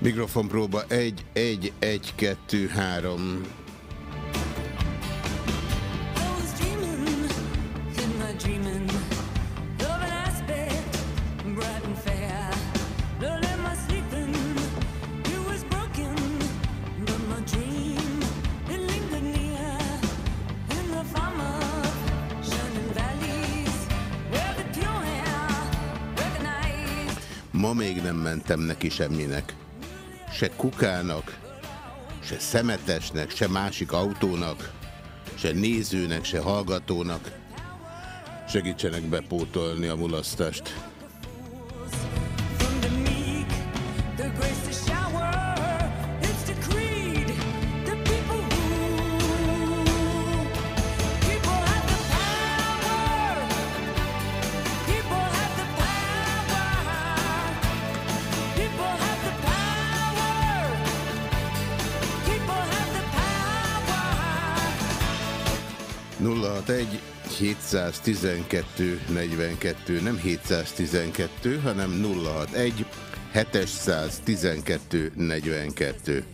Mikrofonpróba 1, 1, 1, 2, 3. Ma még nem mentem neki semminek. Se kukának, se szemetesnek, se másik autónak, se nézőnek, se hallgatónak. Segítsenek bepótolni a mulasztást. 712 42, nem 712, hanem 061 712 42.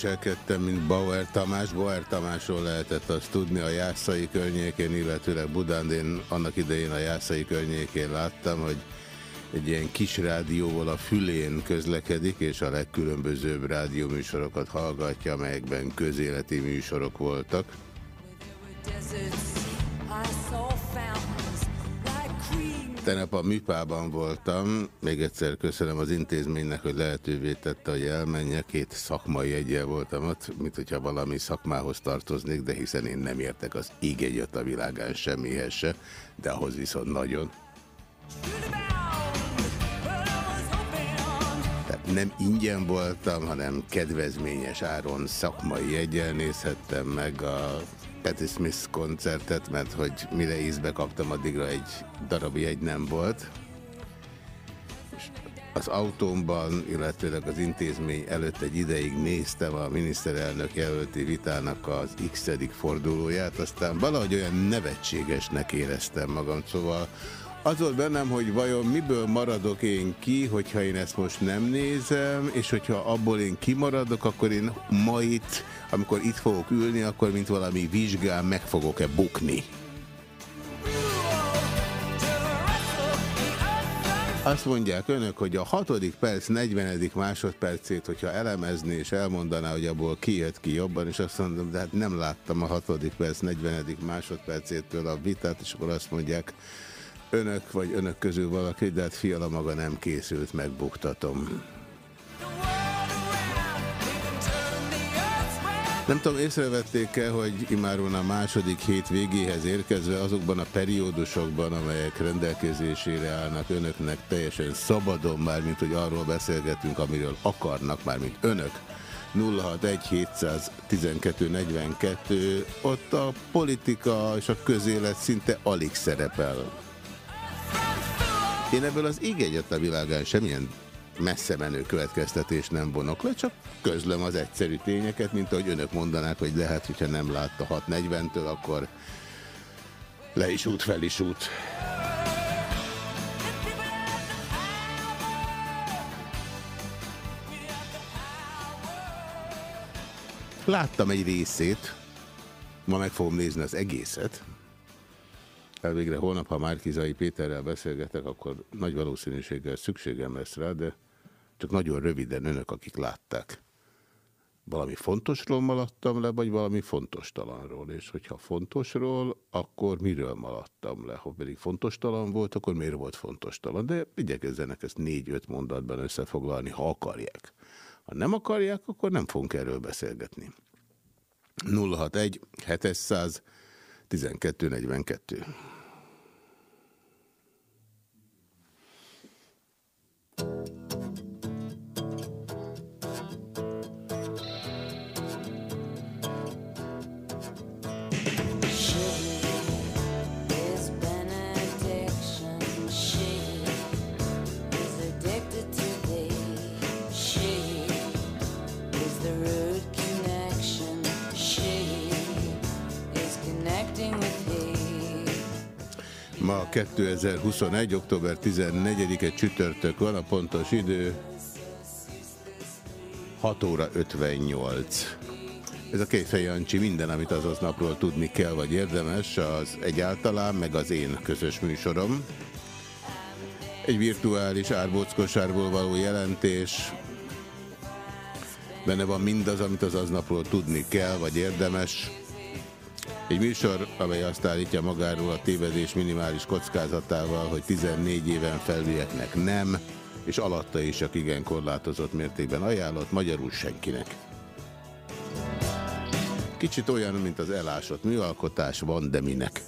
viselkedtem, mint Bauer Tamás. Bauer Tamásról lehetett azt tudni a Jászai környékén, illetőleg Budán. Én annak idején a Jászai környékén láttam, hogy egy ilyen kis rádióval a fülén közlekedik, és a legkülönbözőbb rádióműsorokat hallgatja, amelyekben közéleti műsorok voltak. Tegnap a műpában voltam, még egyszer köszönöm az intézménynek, hogy lehetővé tette, hogy elmenjek. Két szakmai egyel voltam ott, mint hogyha valami szakmához tartoznék, de hiszen én nem értek az íg egyet a világán semmihez se, de ahhoz viszont nagyon. Tehát nem ingyen voltam, hanem kedvezményes áron szakmai egyel nézhettem meg a Patti Smith koncertet, mert hogy mire ízbe kaptam, addigra egy darab jegy nem volt. az autómban, illetőleg az intézmény előtt egy ideig néztem a miniszterelnök jelölti vitának az x fordulóját, aztán valahogy olyan nevetségesnek éreztem magam, szóval az volt bennem, hogy vajon miből maradok én ki, hogyha én ezt most nem nézem, és hogyha abból én kimaradok, akkor én ma itt, amikor itt fogok ülni, akkor mint valami vizsgán meg fogok-e bukni. Azt mondják önök, hogy a hatodik perc, 40. másodpercét, hogyha elemezni és elmondaná, hogy abból ki jött ki jobban, és azt mondom, de hát nem láttam a hatodik perc, 40. másodpercétől a vitát, és akkor azt mondják, önök vagy önök közül valaki, de hát fiala maga nem készült, megbuktatom. Nem tudom, észrevették-e, hogy imáron a második hét végéhez érkezve azokban a periódusokban, amelyek rendelkezésére állnak önöknek teljesen szabadon, már mint hogy arról beszélgetünk, amiről akarnak, már mint önök. 061 712 42, ott a politika és a közélet szinte alig szerepel. Én ebből az ég egyet a világán semmilyen messze menő következtetés nem vonok le, csak közlöm az egyszerű tényeket, mint ahogy önök mondanák, hogy lehet, hogyha nem látta 6.40-től, akkor le is út, fel is út. Láttam egy részét, ma meg fogom nézni az egészet, Elvégre holnap, ha Márkizai Péterrel beszélgetek, akkor nagy valószínűséggel szükségem lesz rá, de csak nagyon röviden önök, akik látták. valami fontosról maladtam le, vagy valami fontos talanról, és hogyha fontosról, akkor miről maladtam le? Ha pedig fontos talan volt, akkor miért volt fontos talan? De igyekezzenek ezt négy-öt mondatban összefoglalni, ha akarják. Ha nem akarják, akkor nem fogunk erről beszélgetni. 061 700 1242 2021. október 14-e csütörtök van, a pontos idő 6 óra 58. Ez a Kéfej Jancsi, minden, amit azaz napról tudni kell, vagy érdemes, az egyáltalán, meg az én közös műsorom. Egy virtuális árbóckosárból való jelentés, benne van mindaz, amit az aznapról tudni kell, vagy érdemes, egy műsor, amely azt állítja magáról a tévedés minimális kockázatával, hogy 14 éven felülieknek nem, és alatta is csak igen korlátozott mértékben ajánlott, magyarul senkinek. Kicsit olyan, mint az elásott műalkotás, van, de minek.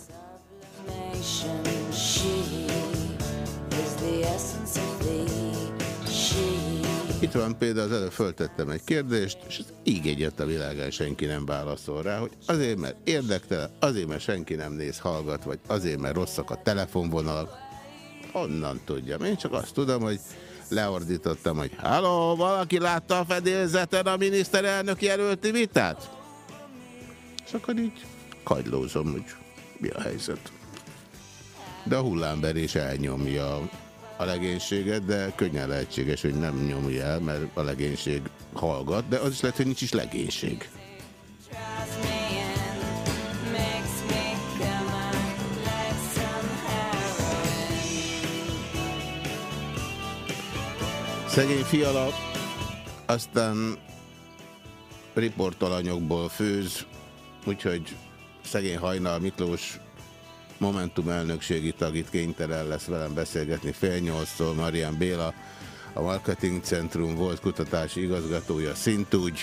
Itt van például, az előbb föltettem egy kérdést, és az így egyet a világán senki nem válaszol rá, hogy azért, mert érdektelen, azért, mert senki nem néz, hallgat, vagy azért, mert rosszak a telefonvonalak. Onnan tudjam. Én csak azt tudom, hogy leordítottam, hogy halló, valaki látta a fedélzeten a miniszterelnök jelölti vitát? És akkor így kagylózom, hogy mi a helyzet. De a hullámber is elnyomja a legénységet, de könnyen lehetséges, hogy nem nyomja el, mert a legénység hallgat, de az is lehet, hogy nincs is legénység. Szegény fiala, aztán riportalanyokból főz, úgyhogy szegény Hajnal Miklós Momentum elnökségi tag itt kénytelen lesz velem beszélgetni fél nyolctól. Marian Béla, a Marketing Centrum volt kutatási igazgatója szintúgy.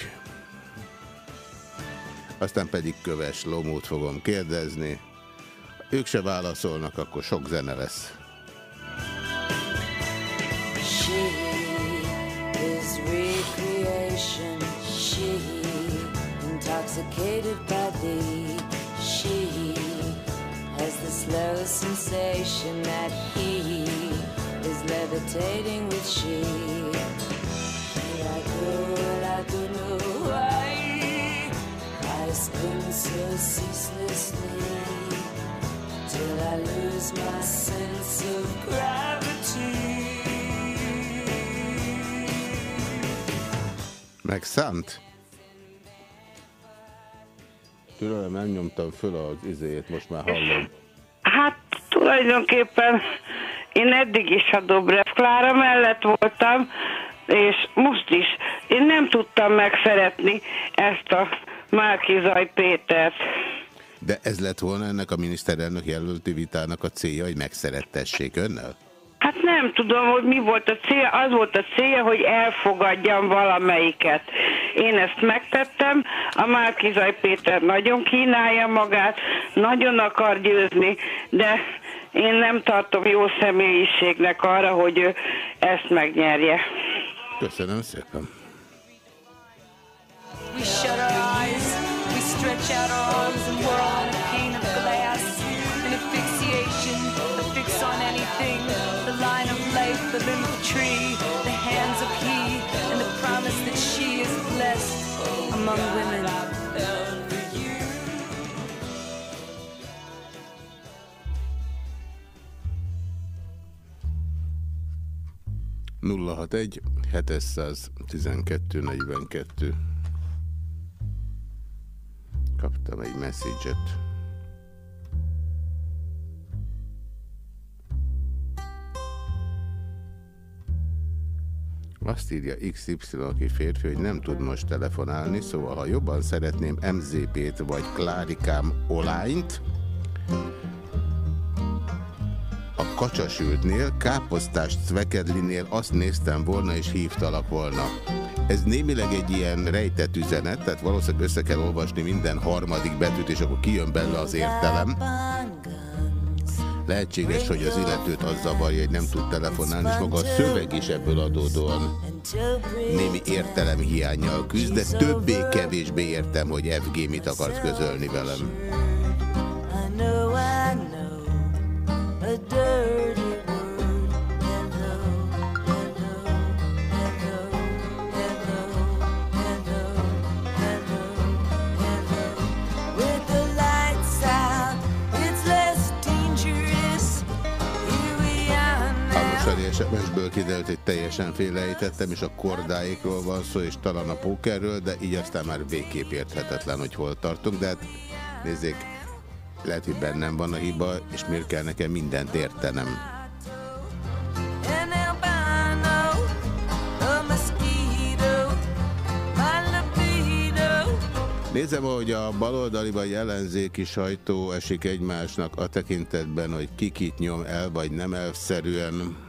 Aztán pedig Köves Lomót fogom kérdezni. Ők se válaszolnak, akkor sok zene lesz. She intoxicated by thee, slow sensation that he is levitating with she. I go, I don't know why I spin so ceaselessly till I lose my sense of gravity. Megszánt? Türelem, elnyomtam föl az izéjét, most már hallom. Hát tulajdonképpen én eddig is a Dobrev Klára mellett voltam, és most is. Én nem tudtam megszeretni ezt a Márkizaj Pétert. De ez lett volna ennek a miniszterelnök jelölti vitának a célja, hogy megszerettessék önnel? Hát nem tudom, hogy mi volt a cél. Az volt a célja, hogy elfogadjam valamelyiket. Én ezt megtettem, a Márkizaj Péter nagyon kínálja magát, nagyon akar győzni, de én nem tartom jó személyiségnek arra, hogy ő ezt megnyerje. Köszönöm szépen. We shut our eyes, we stretch out our arms and we're on a among women. Nulla hat egy 712 42 Kaptam egy message-et. Azt írja XY, aki férfi, hogy nem tud most telefonálni, szóval ha jobban szeretném MZP-t vagy Klárikám Olányt, a kacsasültnél, káposztás Cvekedlinél azt néztem volna és hívtalak volna. Ez némileg egy ilyen rejtett üzenet, tehát valószínűleg össze kell olvasni minden harmadik betűt, és akkor kijön belőle az értelem. Lehetséges, hogy az illetőt az zavarja, hogy nem tud telefonálni, és maga a szöveg is ebből adódóan némi értelem hiányjal küzd, de többé-kevésbé értem, hogy FG mit akart közölni velem. SMS-ből kiderült, hogy teljesen félrejtettem, és a kordáikról van szó, és talán a pókerről, de így aztán már végképp érthetetlen, hogy hol tartunk, de hát nézzék, lehet, hogy bennem van a hiba, és miért kell nekem mindent értenem. Nézem, hogy a baloldali vagy ellenzéki sajtó esik egymásnak a tekintetben, hogy kikit nyom el, vagy nem elszerűen.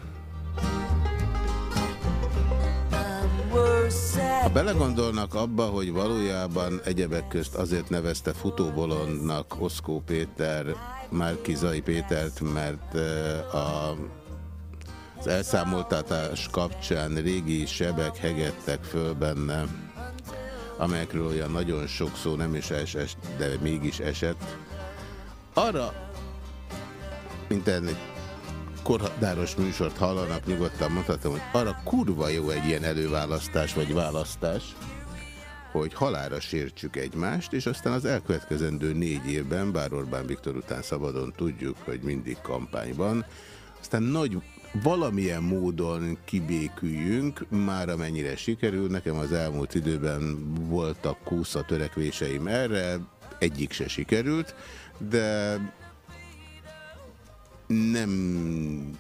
Ha belegondolnak abba, hogy valójában egyebek közt azért nevezte futóbolondnak Oszkó Péter, Márkizai Pétert, mert a, az elszámoltatás kapcsán régi sebek hegettek föl benne, amelyekről olyan nagyon sok szó nem is esett, de mégis esett. Arra, mint egy korhatáros műsort hallanak, nyugodtan mondhatom, hogy arra kurva jó egy ilyen előválasztás vagy választás, hogy halára sértsük egymást, és aztán az elkövetkezendő négy évben, bár Orbán Viktor után szabadon tudjuk, hogy mindig kampányban, aztán nagy valamilyen módon kibéküljünk, már amennyire sikerül. Nekem az elmúlt időben voltak kúsza törekvéseim erre, egyik se sikerült, de nem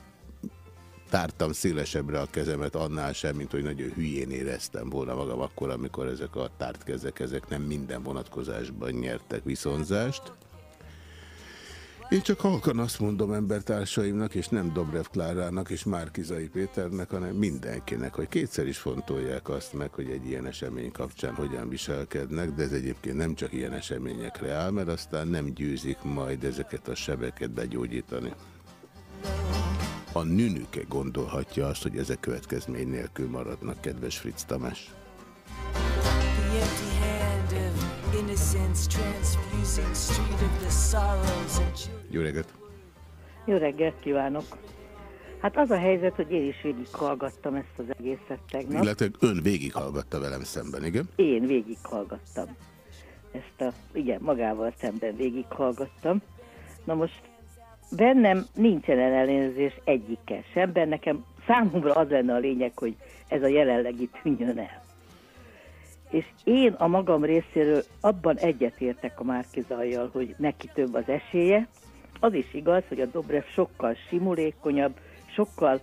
tártam szélesebbre a kezemet annál sem, mint hogy nagyon hülyén éreztem volna magam akkor, amikor ezek a tárt kezek, ezek nem minden vonatkozásban nyertek viszonzást. Én csak halkan azt mondom embertársaimnak, és nem Dobrev Klárának és Márkizai Péternek, hanem mindenkinek, hogy kétszer is fontolják azt meg, hogy egy ilyen esemény kapcsán hogyan viselkednek, de ez egyébként nem csak ilyen eseményekre áll, mert aztán nem győzik majd ezeket a sebeket begyógyítani. A nünüke gondolhatja azt, hogy ezek következmény nélkül maradnak, kedves Fritz Tamás. Jó reggelt! Jó reggelt kívánok! Hát az a helyzet, hogy én is végighallgattam ezt az egészet tegnap. Illetve ön végighallgatta velem szemben, igen? Én végighallgattam. Ezt a, igen, magával szemben végighallgattam. Na most bennem nincsen ellenőrzés egyikkel sem, nekem számomra az lenne a lényeg, hogy ez a jelenlegi tűnjön el. És én a magam részéről abban egyetértek a Márkizajjal, hogy neki több az esélye. Az is igaz, hogy a Dobrev sokkal simulékonyabb, sokkal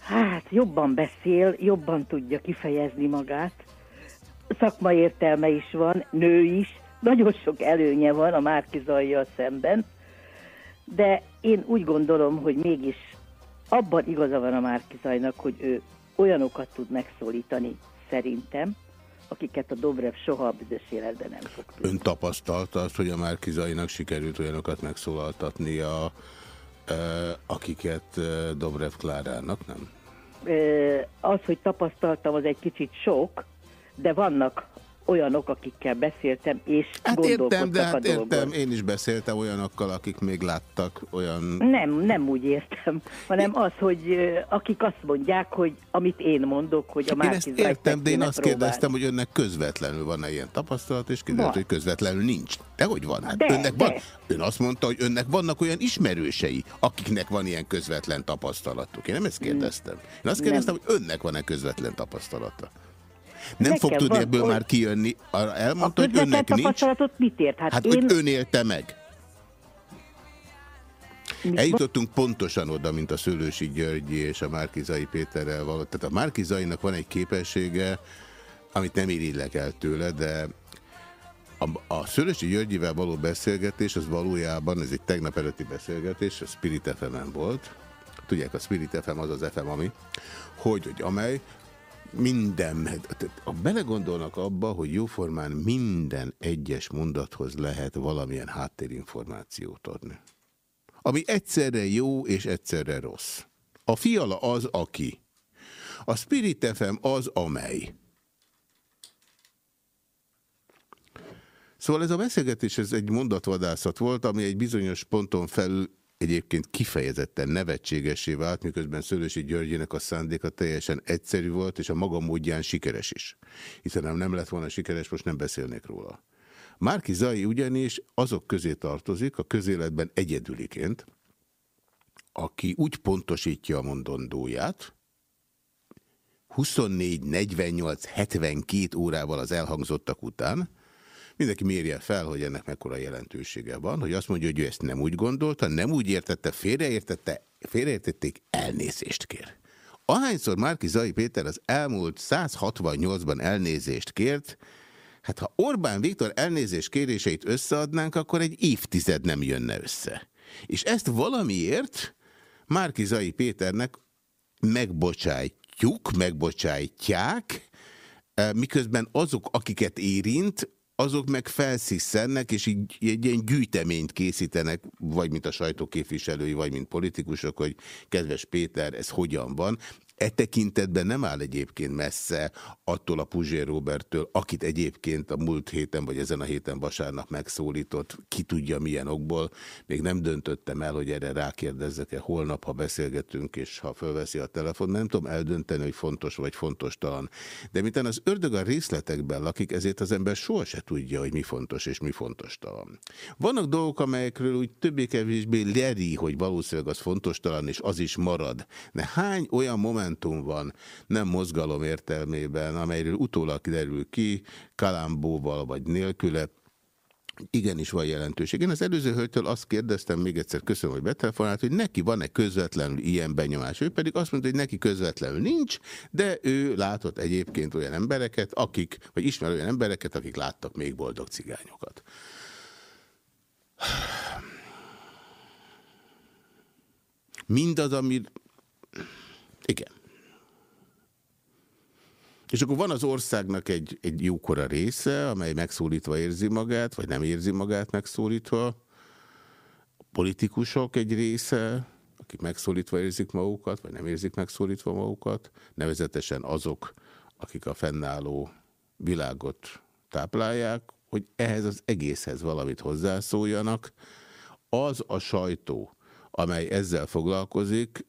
hát jobban beszél, jobban tudja kifejezni magát. Szakma értelme is van, nő is, nagyon sok előnye van a Márkizajjal szemben, de én úgy gondolom, hogy mégis abban igaza van a Márkizajnak, hogy ő olyanokat tud megszólítani, szerintem, akiket a Dobrev soha a büdös életben nem fog tudni. Ön tapasztalta azt, hogy a Márkizainak sikerült olyanokat megszólaltatnia, akiket Dobrev Klárának, nem? Az, hogy tapasztaltam, az egy kicsit sok, de vannak olyanok, akikkel beszéltem, és hát gondolkodtak értem, de hát a értem, én is beszéltem olyanokkal, akik még láttak olyan... Nem, nem úgy értem, hanem az, hogy akik azt mondják, hogy amit én mondok, hogy a Márki Én ezt értem, de én azt próbálni. kérdeztem, hogy önnek közvetlenül van-e ilyen tapasztalat, és kiderült, hogy közvetlenül nincs. De hogy van? Hát de, önnek de. van. Ön azt mondta, hogy önnek vannak olyan ismerősei, akiknek van ilyen közvetlen tapasztalatuk. Én nem ezt kérdeztem. Én azt kérdeztem, nem. hogy önnek van-e közvetlen tapasztalata. Nem fog tudni van, ebből már kijönni. Elmondta, hogy önnek nincs. mit ért? Hát, hát én... hogy ön élte meg. Eljutottunk pontosan oda, mint a Szőlősi Györgyi és a Márkizai Péterrel való. Tehát a Márkizainak van egy képessége, amit nem irigylek el tőle, de a, a Szőlősi Györgyivel való beszélgetés, az valójában, ez egy tegnap előtti beszélgetés, a Spirit fm volt. Tudják, a Spirit FM az az FM, ami, hogy, hogy amely minden, ha belegondolnak abba, hogy jóformán minden egyes mondathoz lehet valamilyen háttérinformációt adni. Ami egyszerre jó és egyszerre rossz. A fiala az, aki. A Spirit FM az, amely. Szóval ez a beszélgetés ez egy mondatvadászat volt, ami egy bizonyos ponton felül egyébként kifejezetten nevetségesé vált, miközben Szőlősi Györgyének a szándéka teljesen egyszerű volt, és a maga módján sikeres is. Hiszen ha nem lett volna sikeres, most nem beszélnék róla. Márki Zai ugyanis azok közé tartozik, a közéletben egyedüliként, aki úgy pontosítja a mondandóját, 24, 48, 72 órával az elhangzottak után, Mindenki mérje fel, hogy ennek mekkora jelentősége van, hogy azt mondja, hogy ő ezt nem úgy gondolta, nem úgy értette, félreértette, félreértették, elnézést kér. Ahányszor Márki Zai Péter az elmúlt 168-ban elnézést kért, hát ha Orbán Viktor elnézés kéréseit összeadnánk, akkor egy évtized nem jönne össze. És ezt valamiért Márki Zai Péternek megbocsájtjuk, megbocsájtják, eh, miközben azok, akiket érint, azok meg felsziszennek, és így egy ilyen gyűjteményt készítenek, vagy mint a sajtóképviselői, vagy mint politikusok, hogy kedves Péter, ez hogyan van. E tekintetben nem áll egyébként messze attól a Puzsér Roberttől, akit egyébként a múlt héten vagy ezen a héten vasárnap megszólított, ki tudja milyen okból. Még nem döntöttem el, hogy erre rákérdezzek-e holnap, ha beszélgetünk, és ha fölveszi a telefon. Nem tudom eldönteni, hogy fontos vagy fontos talan. De mintán az ördög a részletekben lakik, ezért az ember soha se tudja, hogy mi fontos és mi fontos talan. Vannak dolgok, amelyekről úgy többé-kevésbé leri, hogy valószínűleg az fontos talan, és az is marad. De hány olyan moment momentum van, nem mozgalom értelmében, amelyről utólag derül ki, kalambóval vagy nélküle, igenis van jelentőség. Én az előző hölgytől azt kérdeztem, még egyszer köszönöm, hogy betelefonált, hogy neki van-e közvetlenül ilyen benyomás. Ő pedig azt mondta, hogy neki közvetlenül nincs, de ő látott egyébként olyan embereket, akik, vagy ismer olyan embereket, akik láttak még boldog cigányokat. Mindaz, ami... Igen. És akkor van az országnak egy, egy jókora része, amely megszólítva érzi magát, vagy nem érzi magát megszólítva. A politikusok egy része, akik megszólítva érzik magukat, vagy nem érzik megszólítva magukat, nevezetesen azok, akik a fennálló világot táplálják, hogy ehhez az egészhez valamit hozzászóljanak. Az a sajtó, amely ezzel foglalkozik,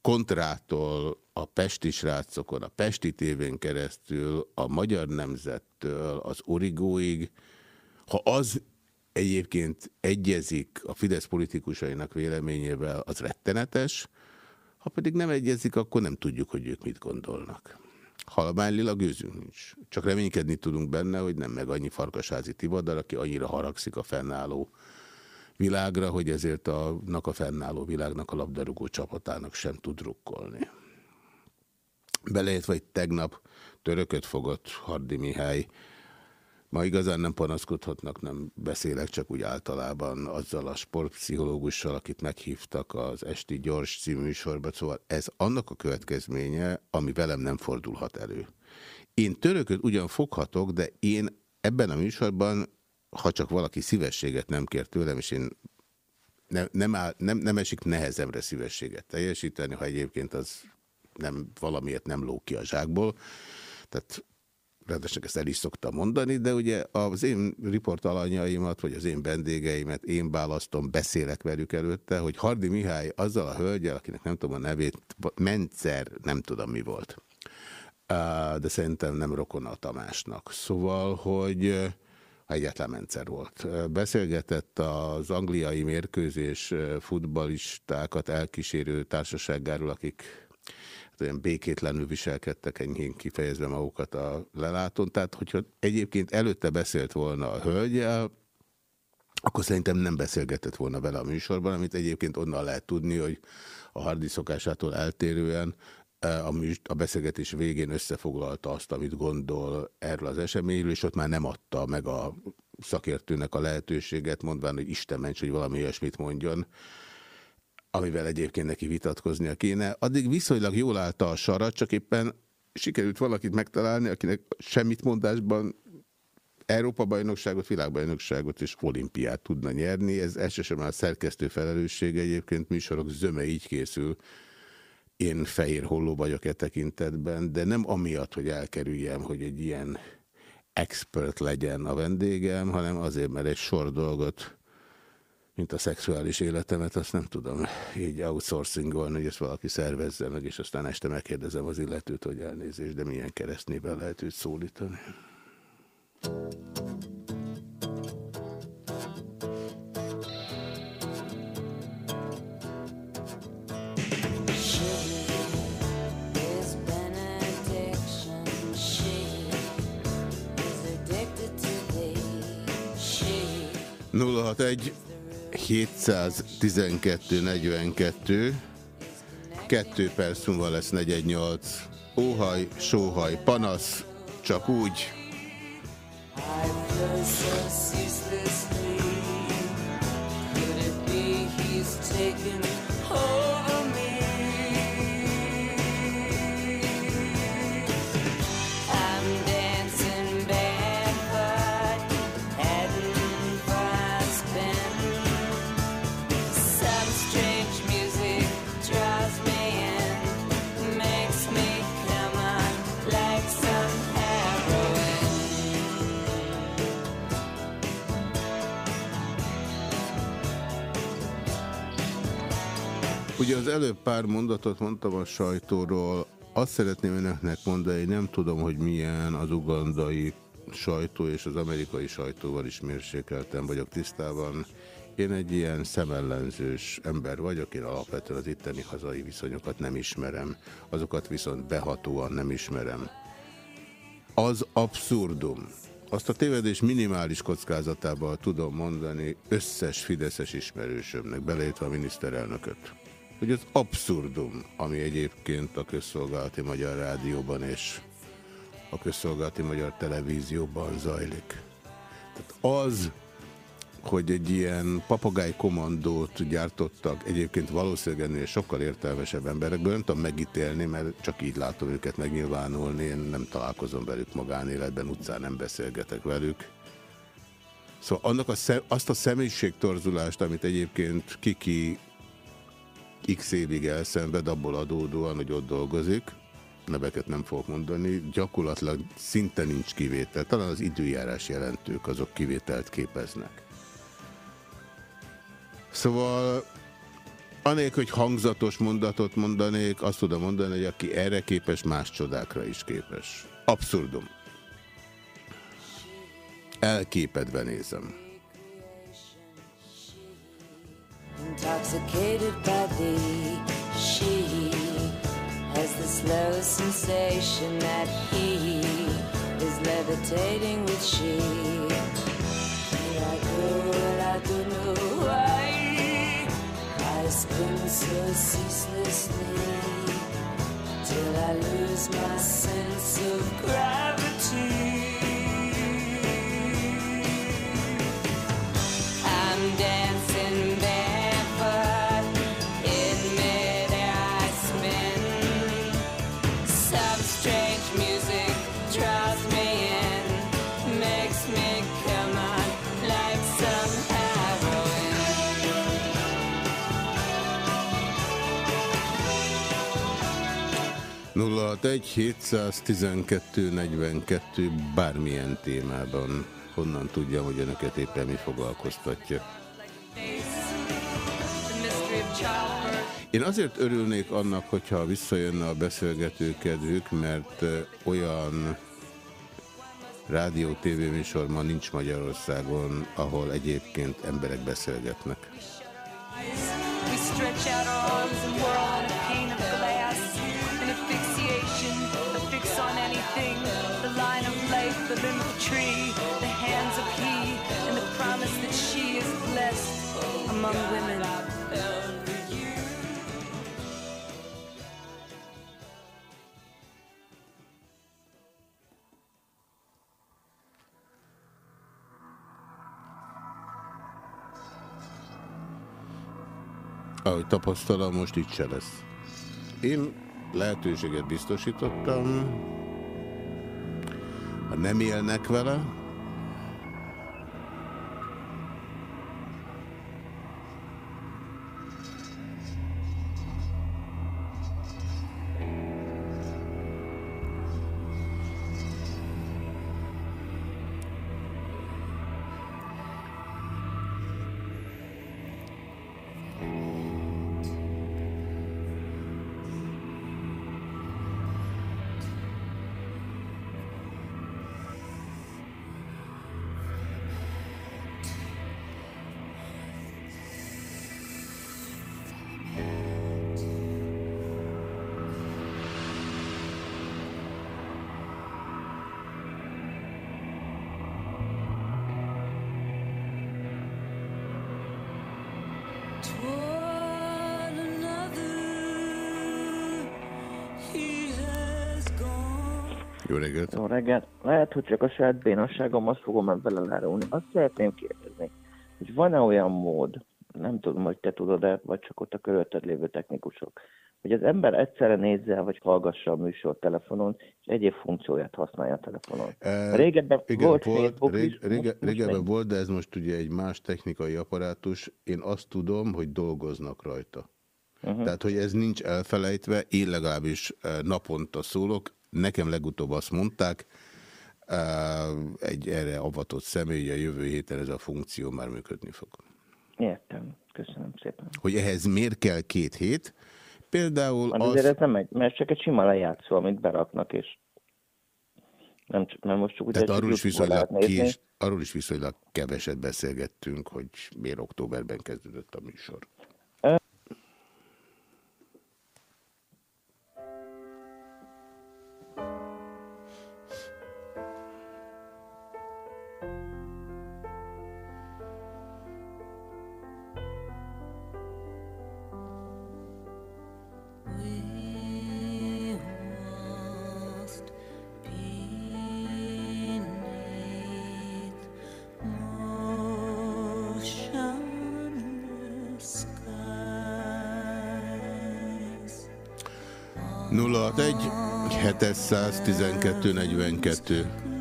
kontrától a Pesti srácokon, a Pesti tévén keresztül, a Magyar Nemzettől, az Origóig, ha az egyébként egyezik a Fidesz politikusainak véleményével, az rettenetes, ha pedig nem egyezik, akkor nem tudjuk, hogy ők mit gondolnak. Halvány a gőzünk nincs. Csak reménykedni tudunk benne, hogy nem meg annyi farkasázi tivadar, aki annyira haragszik a fennálló világra, hogy ezért a, a fennálló világnak a labdarúgó csapatának sem tud rukkolni. Beleértve, hogy tegnap törököt fogott Hardi Mihály, Ma igazán nem panaszkodhatnak, nem beszélek csak úgy általában azzal a sportpszichológussal, akit meghívtak az Esti Gyors című sorba, szóval ez annak a következménye, ami velem nem fordulhat elő. Én törököt ugyan foghatok, de én ebben a műsorban ha csak valaki szívességet nem kér tőlem, és én nem, nem, áll, nem, nem esik nehezemre szívességet teljesíteni, ha egyébként az nem, valamiért nem lók ki a zsákból. Tehát ráadásul ezt el is szoktam mondani, de ugye az én riportalanyaimat, vagy az én vendégeimet én választom, beszélek velük előtte, hogy Hardi Mihály azzal a hölgyel, akinek nem tudom a nevét, Mencer, nem tudom mi volt. De szerintem nem rokona a Tamásnak. Szóval, hogy ha egyetlen mentszer volt. Beszélgetett az angliai mérkőzés futballistákat elkísérő társaságáról, akik olyan békétlenül viselkedtek enyhén kifejezve magukat a lelátón. Tehát, hogyha egyébként előtte beszélt volna a hölgyel, akkor szerintem nem beszélgetett volna vele a műsorban, amit egyébként onnan lehet tudni, hogy a hardi szokásától eltérően a, a beszélgetés végén összefoglalta azt, amit gondol erről az eseményről, és ott már nem adta meg a szakértőnek a lehetőséget, mondván, hogy Isten ments, hogy valami olyasmit mondjon, amivel egyébként neki vitatkoznia kéne. Addig viszonylag jól állta a sarat, csak éppen sikerült valakit megtalálni, akinek semmit mondásban Európa-bajnokságot, világbajnokságot és olimpiát tudna nyerni. Ez elsősorban a szerkesztő felelőssége egyébként műsorok zöme így készül, én fehér holló vagyok e tekintetben, de nem amiatt, hogy elkerüljem, hogy egy ilyen expert legyen a vendégem, hanem azért, mert egy sor dolgot, mint a szexuális életemet, azt nem tudom így outsourcingolni, hogy ezt valaki szervezze meg, és aztán este megkérdezem az illetőt, hogy elnézést, de milyen keresztnével lehet őt szólítani. 061 712 42 2 perc múlva lesz 418 óhaj, sóhaj, panasz, csak úgy. taken Ugye az előbb pár mondatot mondtam a sajtóról, azt szeretném önöknek mondani, nem tudom, hogy milyen az ugandai sajtó és az amerikai sajtóval is mérsékeltem vagyok tisztában. Én egy ilyen szemellenzős ember vagyok, én alapvetően az itteni hazai viszonyokat nem ismerem, azokat viszont behatóan nem ismerem. Az abszurdum, azt a tévedés minimális kockázatával tudom mondani összes fideszes ismerősömnek, beleértve a miniszterelnököt hogy az abszurdum, ami egyébként a közszolgálati magyar rádióban és a közszolgálati magyar televízióban zajlik. Tehát az, hogy egy ilyen papagáj kommandót gyártottak, egyébként valószínűleg ennél sokkal értelmesebb emberekből, nem tudom megítélni, mert csak így látom őket megnyilvánulni, én nem találkozom velük magánéletben, utcán nem beszélgetek velük. Szóval annak a azt a személyiségtorzulást, amit egyébként Kiki x évig elszenved abból adódóan, hogy ott dolgozik, neveket nem fogok mondani, gyakorlatilag szinte nincs kivétel. Talán az időjárás jelentők azok kivételt képeznek. Szóval anélkül, hogy hangzatos mondatot mondanék, azt tudom mondani, hogy aki erre képes, más csodákra is képes. Abszurdum. Elképedve nézem. Intoxicated by thee, she has the slow sensation that he is levitating with she. I spin so ceaselessly till I lose my sense of gravity. 061 712 42 bármilyen témában. Honnan tudja, hogy önöket éppen mi foglalkoztatja. Én azért örülnék annak, hogyha visszajönne a beszélgető kedvük, mert olyan rádió-tv műsor ma nincs Magyarországon, ahol egyébként emberek beszélgetnek. We stretch our arms and Ahogy tapasztalom, most itt se lesz. Én lehetőséget biztosítottam, ha nem élnek vele, reggelt! Lehet, hogy csak a saját bénasságom, azt fogom ebben lelárulni. Azt szeretném kérdezni, hogy van-e olyan mód, nem tudom, hogy te tudod-e, vagy csak ott a körülötted lévő technikusok, hogy az ember egyszerre nézze, vagy hallgassa a műsor telefonon, és egyéb funkcióját használja a telefonon. E, régebben igen, volt, volt Facebook rég, is, rége, most, régebben most volt, de ez most ugye egy más technikai apparátus. Én azt tudom, hogy dolgoznak rajta. Uh Mhm. -huh. Tehát, hogy ez nincs elfelejtve, én legalábbis naponta szólok, Nekem legutóbb azt mondták, egy erre avatott személy, a jövő héten ez a funkció már működni fog. Értem, köszönöm szépen. Hogy ehhez miért kell két hét? Például hát az... Azért ez nem egy, mert csak egy sima lejátszó, amit beraknak, és nem, csak, mert most csak Tehát arról is, viszonylag kés, arról is viszonylag keveset beszélgettünk, hogy miért októberben kezdődött a műsor. 712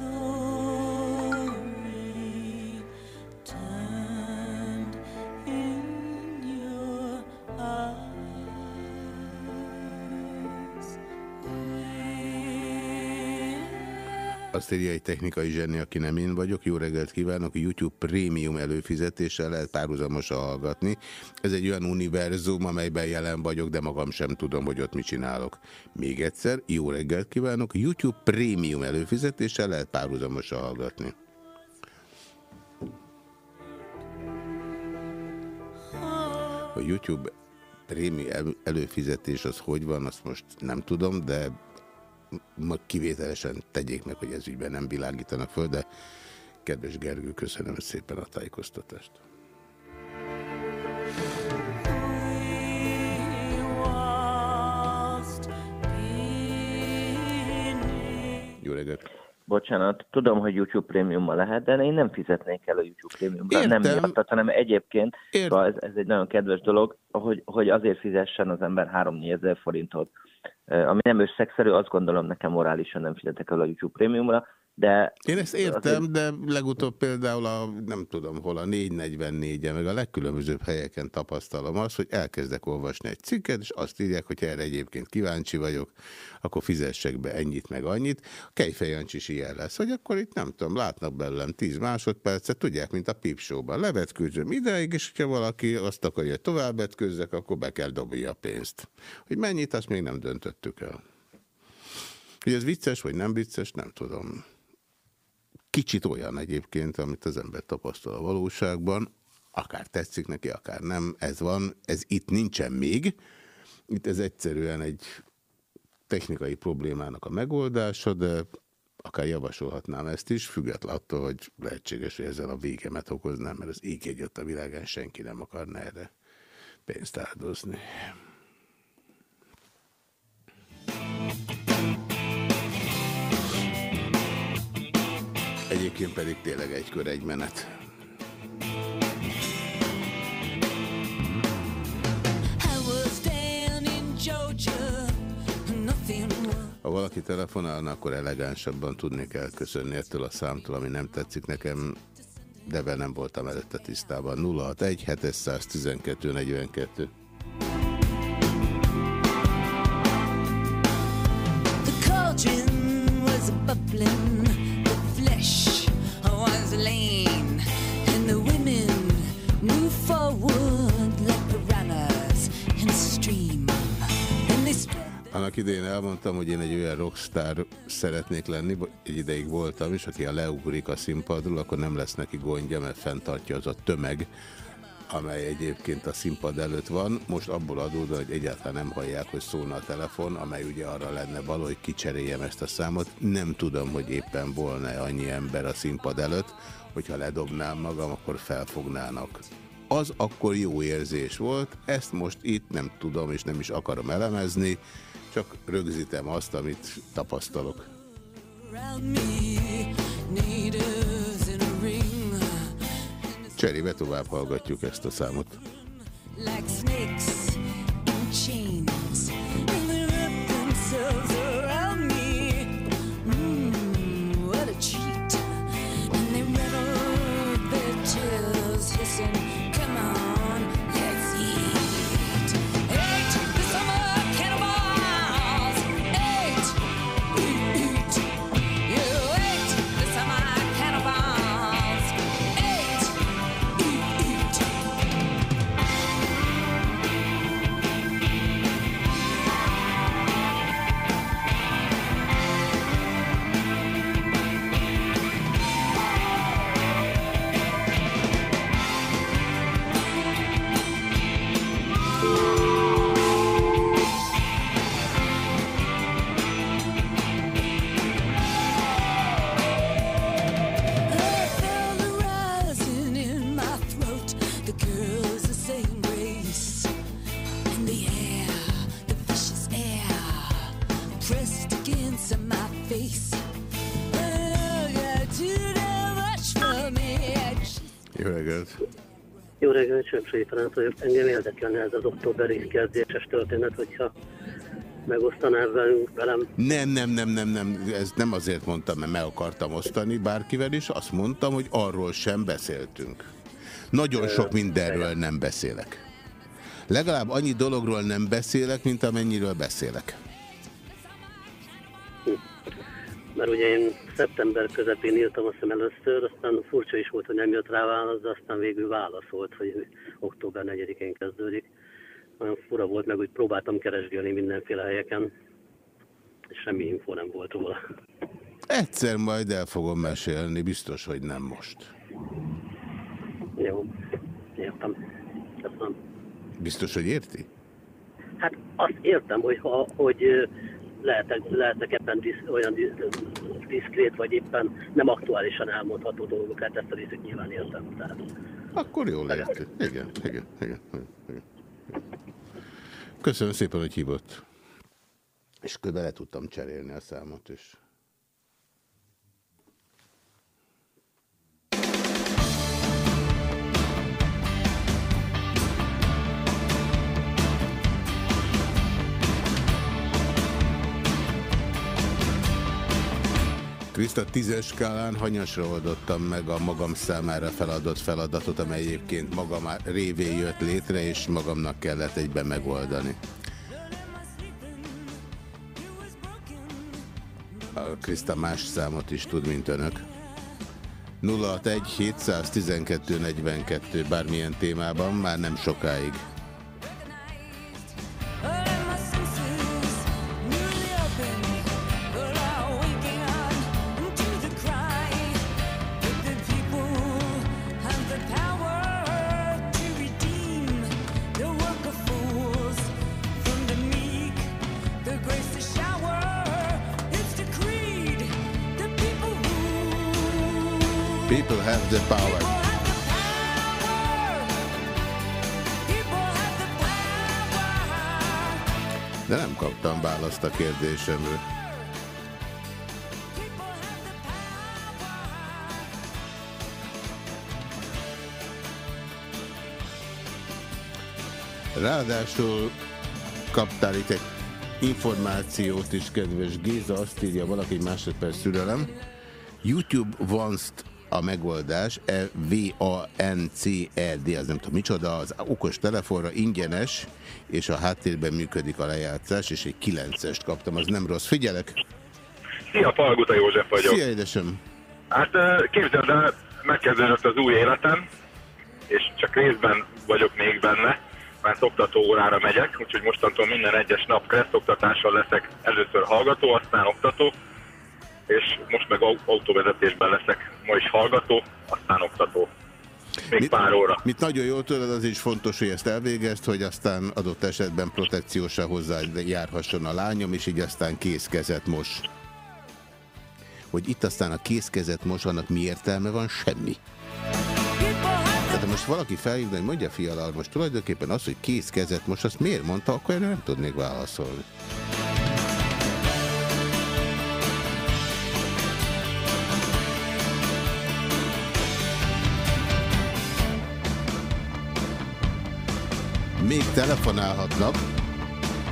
42. Azt írja egy technikai zseni, aki nem én vagyok. Jó reggelt kívánok! YouTube prémium előfizetéssel lehet párhuzamosan hallgatni. Ez egy olyan univerzum, amelyben jelen vagyok, de magam sem tudom, hogy ott mit csinálok. Még egyszer, jó reggelt kívánok! YouTube prémium előfizetéssel lehet párhuzamosan hallgatni. A YouTube prémium előfizetés az hogy van, azt most nem tudom, de kivételesen tegyék meg, hogy ez ügyben nem világítanak föl, de kedves Gergő, köszönöm szépen a tájékoztatást. Jó reggelt! Bocsánat, tudom, hogy YouTube prémiummal lehet, de én nem fizetnék el a YouTube prémiumra. Nem miatt, hanem egyébként, szóval ez, ez egy nagyon kedves dolog, hogy, hogy azért fizessen az ember 3-4 ezer forintot ami nem összegszerű, azt gondolom nekem morálisan nem fizetek el a YouTube prémiumra, de... Én ezt értem, azért... de legutóbb például a, nem tudom hol, a 444-en, meg a legkülönbözőbb helyeken tapasztalom azt, hogy elkezdek olvasni egy cikket, és azt írják, hogy erre egyébként kíváncsi vagyok, akkor fizessek be ennyit, meg annyit. A Kejfejancs is ilyen lesz, hogy akkor itt nem tudom, látnak belőlem 10 másodpercet, tudják, mint a pipsóban. Levetkőzöm ideig, és hogyha valaki azt akarja, hogy tovább vetkőzzek, akkor be kell dobni a pénzt. Hogy mennyit, azt még nem döntöttük el. Hogy ez vicces, vagy nem vicces, nem tudom kicsit olyan egyébként, amit az ember tapasztal a valóságban, akár tetszik neki, akár nem, ez van, ez itt nincsen még, itt ez egyszerűen egy technikai problémának a megoldása, de akár javasolhatnám ezt is, független attól, hogy lehetséges, hogy ezzel a végemet okoznám, mert az ég egyet a világán senki nem akarna erre pénzt áldozni. Egyébként pedig tényleg egy kör, egy menet. Ha valaki telefonálna, akkor elegánsabban tudnék elköszönni ettől a számtól, ami nem tetszik nekem, de be nem voltam előtte tisztában. 061 712 42 The was bubbling Annak idején elmondtam, hogy én egy olyan rockstar szeretnék lenni, egy ideig voltam is, aki a leugrik a színpadról, akkor nem lesz neki gondja, mert fenntartja az a tömeg, amely egyébként a színpad előtt van. Most abból adódva, hogy egyáltalán nem hallják, hogy szólna a telefon, amely ugye arra lenne való, hogy kicseréljem ezt a számot. Nem tudom, hogy éppen volna annyi ember a színpad előtt, hogyha ledobnám magam, akkor felfognának. Az akkor jó érzés volt, ezt most itt nem tudom és nem is akarom elemezni, csak rögzítem azt, amit tapasztalok. Cserébe tovább hallgatjuk ezt a számot. Like snakes in chains, reggelt, Csöpsői Ferenc vagyok. Engem érdekelne ez az októberi kérdéses történet, hogyha megosztanál velünk, velem. Nem, nem, nem, nem, nem, ez nem azért mondtam, mert meg akartam osztani bárkivel is, azt mondtam, hogy arról sem beszéltünk. Nagyon sok mindenről nem beszélek. Legalább annyi dologról nem beszélek, mint amennyiről beszélek. Mert ugye én szeptember közepén írtam azt hiszem először, aztán furcsa is volt, hogy nem jött rá válasz, de aztán végül válaszolt, hogy október 4-én kezdődik. Nagyon fura volt, meg úgy próbáltam keresgélni mindenféle helyeken, és semmi info nem volt róla. Egyszer majd el fogom mesélni, biztos, hogy nem most. Jó, értem. Köszönöm. Biztos, hogy érti? Hát azt értem, hogy, ha, hogy lehetek, lehetek ebben disz, olyan diszkrét, vagy éppen nem aktuálisan elmondható dolgokat, ezt a részét nyilván értem. Tehát. Akkor jól lehet. Igen, igen, igen, igen. Köszönöm szépen, hogy hívott. És bele tudtam cserélni a számot is. Kriszta tízes skálán hanyasra oldottam meg a magam számára feladott feladatot, amely egyébként magam révé jött létre, és magamnak kellett egyben megoldani. A Kriszta más számot is tud, mint önök. 061 712 42 bármilyen témában, már nem sokáig. The power. De nem kaptam választ a kérdésemre. Ráadásul kaptál itt egy információt is, kedves Géza, azt írja valaki másodperc szürelem. YouTube wants a megoldás, e V-A-N-C-E-D, az nem tudom micsoda, az okos telefonra ingyenes, és a háttérben működik a lejátszás, és egy 9-est kaptam, az nem rossz. Figyelek! Szia, Palguta József vagyok. Szia, édesem! Hát képzeld el, megkezdődött az új életem, és csak részben vagyok még benne, mert oktató órára megyek, úgyhogy mostantól minden egyes nap kresszoktatással leszek először hallgató, aztán oktató, és most meg autóvezetésben leszek ma is hallgató, aztán oktató. Még mit, pár óra. Mit nagyon jól tudod, az is fontos, hogy ezt elvégezt, hogy aztán adott esetben protekciósra hozzá járhasson a lányom, és így aztán kész kezet most. Hogy itt aztán a kész kezet most, annak mi értelme van? Semmi. Tehát most valaki felhívna, hogy mondja fialal, most tulajdonképpen az, hogy kész kezet most, azt miért mondta, akkor erre nem tudnék válaszolni. Még telefonálhatnak,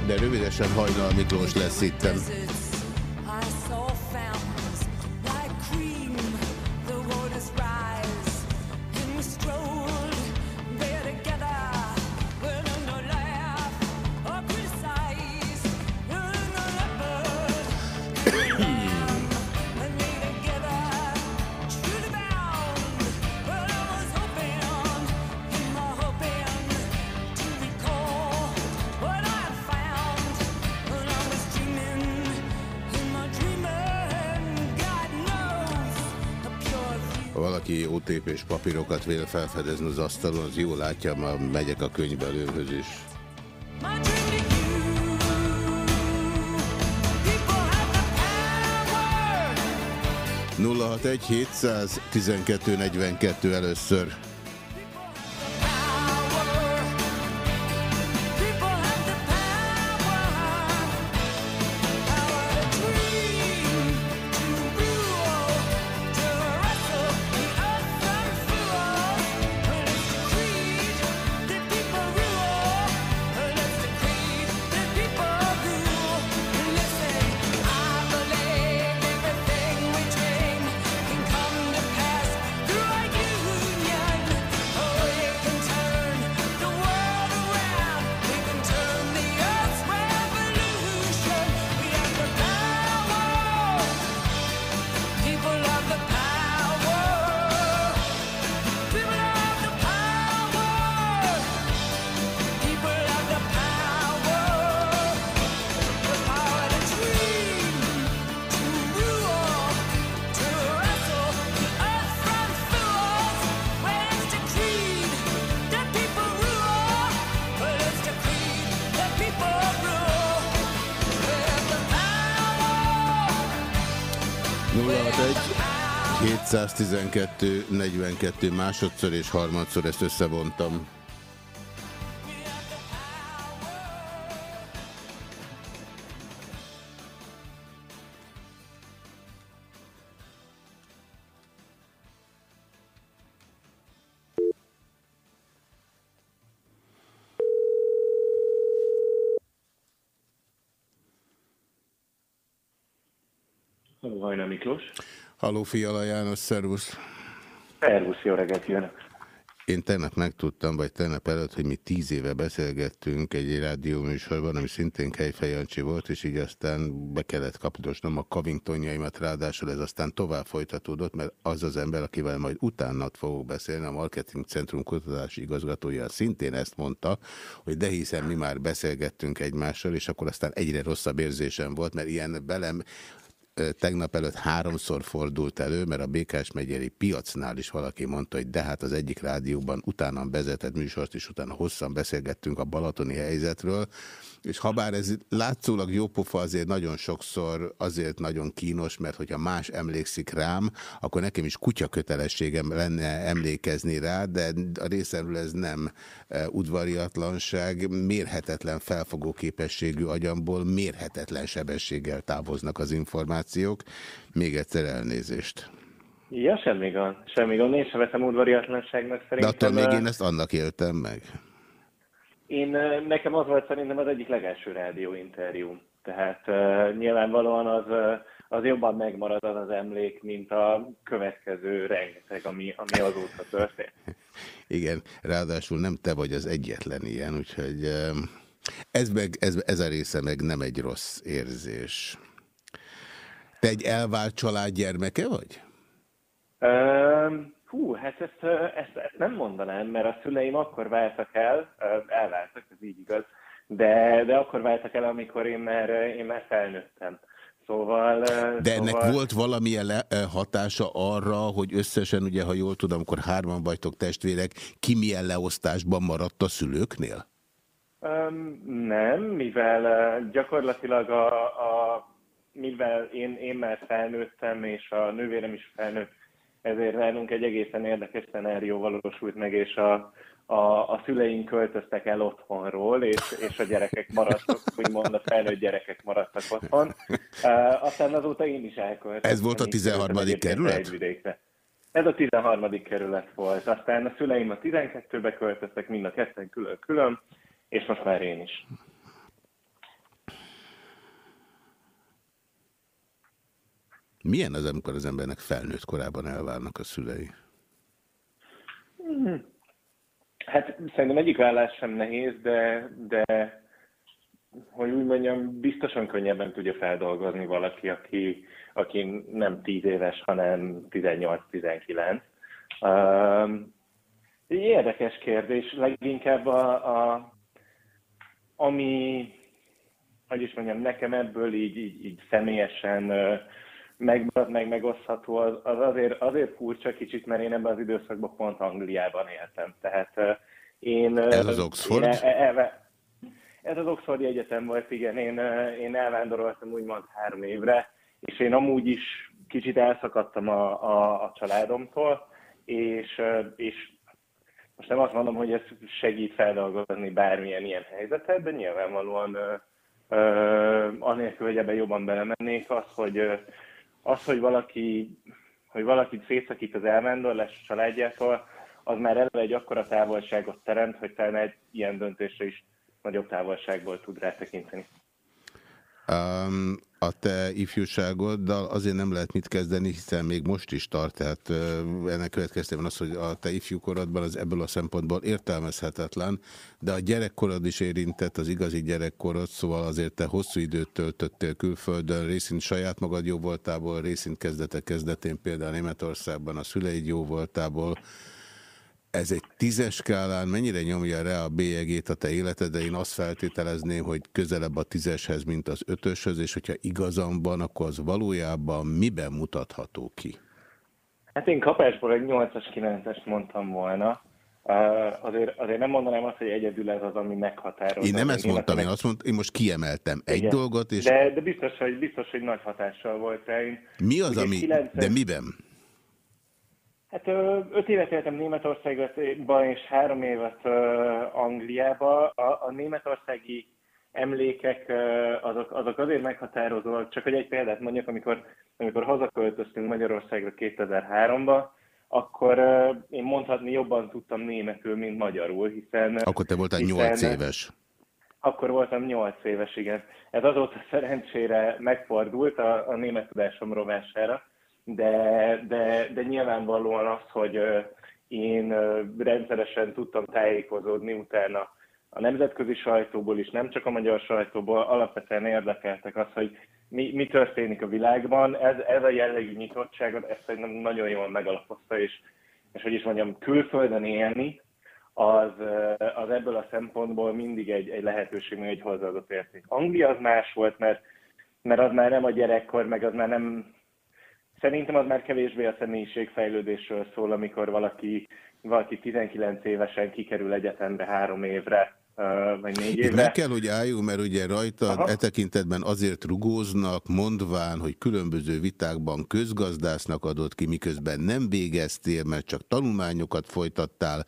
de rövidesen Hajnal Miklós lesz itten. Valaki OTP-s papírokat vél felfedezni az asztalon, az jól látja, ma megyek a könyvelőhöz is. Nulla hat egy 712 42 először. 112, 42 másodszor és harmadszor ezt összevontam. Halló, Fiala János, szervusz! Szervusz, jó reggelt jönök! Én tegnap megtudtam, vagy tegnap előtt, hogy mi tíz éve beszélgettünk egy rádióműsorban, ami szintén Kejfej Jancsi volt, és így aztán be kellett kapdosnom a Covingtonjaimat, ráadásul ez aztán tovább folytatódott, mert az az ember, akivel majd utána fogok beszélni, a Marketing Centrum kutatási igazgatója szintén ezt mondta, hogy de hiszen mi már beszélgettünk egymással, és akkor aztán egyre rosszabb érzésem volt, mert ilyen velem tegnap előtt háromszor fordult elő, mert a Békás megyeri piacnál is valaki mondta, hogy de hát az egyik rádióban utána vezetett műsort, és utána hosszan beszélgettünk a balatoni helyzetről, és ha bár ez látszólag jó pofa, azért nagyon sokszor azért nagyon kínos, mert hogyha más emlékszik rám, akkor nekem is kutya kötelességem lenne emlékezni rá, de a részemről ez nem e, udvariatlanság, mérhetetlen felfogó képességű agyamból mérhetetlen sebességgel távoznak az információk. Még egyszer elnézést. Ja, semmi gond. Semmi gond. Én sem veszem udvariatlanságnak szerintem. De attól még én ezt annak éltem meg. Én, nekem az volt szerintem az egyik legelső rádió interjú. Tehát uh, nyilvánvalóan az, uh, az jobban megmarad az az emlék, mint a következő rengeteg, ami, ami azóta történt. Igen, ráadásul nem te vagy az egyetlen ilyen, úgyhogy ez, meg, ez, ez a része meg nem egy rossz érzés. Te egy elvált család gyermeke vagy? Uh, hú, hát ezt, ezt, ezt nem mondanám, mert a szüleim akkor váltak el, elváltak, ez így igaz, de, de akkor váltak el, amikor én már, én már felnőttem. Szóval, De ennek szóval... volt valamilyen hatása arra, hogy összesen, ugye, ha jól tudom, akkor hárman vagytok testvérek, ki milyen leosztásban maradt a szülőknél? Um, nem, mivel uh, gyakorlatilag a, a mivel én, én már felnőttem, és a nővérem is felnőtt, ezért nálunk egy egészen érdekes szenárió valósult meg, és a, a, a szüleink költöztek el otthonról, és, és a gyerekek maradtak, úgymond a felnőtt gyerekek maradtak otthon. Uh, aztán azóta én is elköltöztem. Ez volt a 13. kerület? Ez a 13. kerület volt. Aztán a szüleim a 12-be költöztek, mind a ketten külön-külön, és most már én is. Milyen az, amikor az embernek felnőtt korában elválnak a szülei? Hmm. Hát szerintem egyik vállás sem nehéz, de, de hogy úgy mondjam, biztosan könnyebben tudja feldolgozni valaki, aki, aki nem 10 éves, hanem 18-19. Um, érdekes kérdés, leginkább a, a ami, hogy is mondjam, nekem ebből így, így, így személyesen megmarad, meg megosztható, az, az azért, azért furcsa kicsit, mert én ebben az időszakban pont Angliában éltem. Tehát én... Ez az Oxford? Én elve, ez az Oxfordi Egyetem volt, igen. Én, én elvándoroltam úgymond három évre, és én amúgy is kicsit elszakadtam a, a, a családomtól, és, és most nem azt mondom, hogy ez segít feldolgozni bármilyen ilyen helyzetet, de nyilvánvalóan ö, ö, anélkül, hogy ebben jobban belemennék, az, hogy, az, hogy valaki, hogy valaki szétszakít az elvándorlás családjától, az már eleve egy akkora távolságot teremt, hogy talán egy ilyen döntésre is nagyobb távolságból tud rá tekinteni. Um, a te ifjúságoddal azért nem lehet mit kezdeni, hiszen még most is tart, tehát ennek következtében az, hogy a te ifjúkorodban az ebből a szempontból értelmezhetetlen, de a gyerekkorod is érintett, az igazi gyerekkorod, szóval azért te hosszú időt töltöttél külföldön, részint saját magad jó voltából, részint kezdetek kezdetén például Németországban a szüleid jó voltából, ez egy tízes skálán mennyire nyomja rá a bélyegét a te életed, de én azt feltételezném, hogy közelebb a tízeshez, mint az ötöshöz, és hogyha igazam van, akkor az valójában miben mutatható ki? Hát én kapásból egy 8-as, 9-es mondtam volna. Uh, azért, azért nem mondanám azt, hogy egyedül ez az, ami meghatározza. Én nem ezt mondtam, én azt mondtam, én most kiemeltem egy Igen. dolgot, és... De, de biztos, hogy, biztos, hogy nagy hatással volt rá. Én, Mi az, ami... 90... De miben? Hát öt évet éltem Németországban, és három évet Angliába. A, a németországi emlékek azok, azok azért meghatározóak, csak hogy egy példát mondjak, amikor, amikor hazaköltöztünk Magyarországra 2003-ba, akkor én mondhatni jobban tudtam németül, mint magyarul, hiszen... Akkor te voltál hiszen, 8 éves. Akkor voltam 8 éves, igen. Ez azóta szerencsére megfordult a, a német tudásom rovására de, de, de nyilvánvalóan az, hogy én rendszeresen tudtam tájékozódni utána a nemzetközi sajtóból is, nem csak a magyar sajtóból, alapvetően érdekeltek az, hogy mi, mi történik a világban. Ez, ez a jellegű nyitottságot, ezt szerintem nagyon jól megalapozta, és, és hogy is mondjam, külföldön élni, az, az ebből a szempontból mindig egy, egy lehetőség, egy hozzáadott érték. Anglia az más volt, mert, mert az már nem a gyerekkor, meg az már nem, Szerintem az már kevésbé a személyiségfejlődésről szól, amikor valaki, valaki 19 évesen kikerül egyetemre három évre, vagy négy évre. Itt meg kell, hogy álljunk, mert ugye rajta Aha. e tekintetben azért rugóznak, mondván, hogy különböző vitákban közgazdásznak adott ki, miközben nem végeztél, mert csak tanulmányokat folytattál,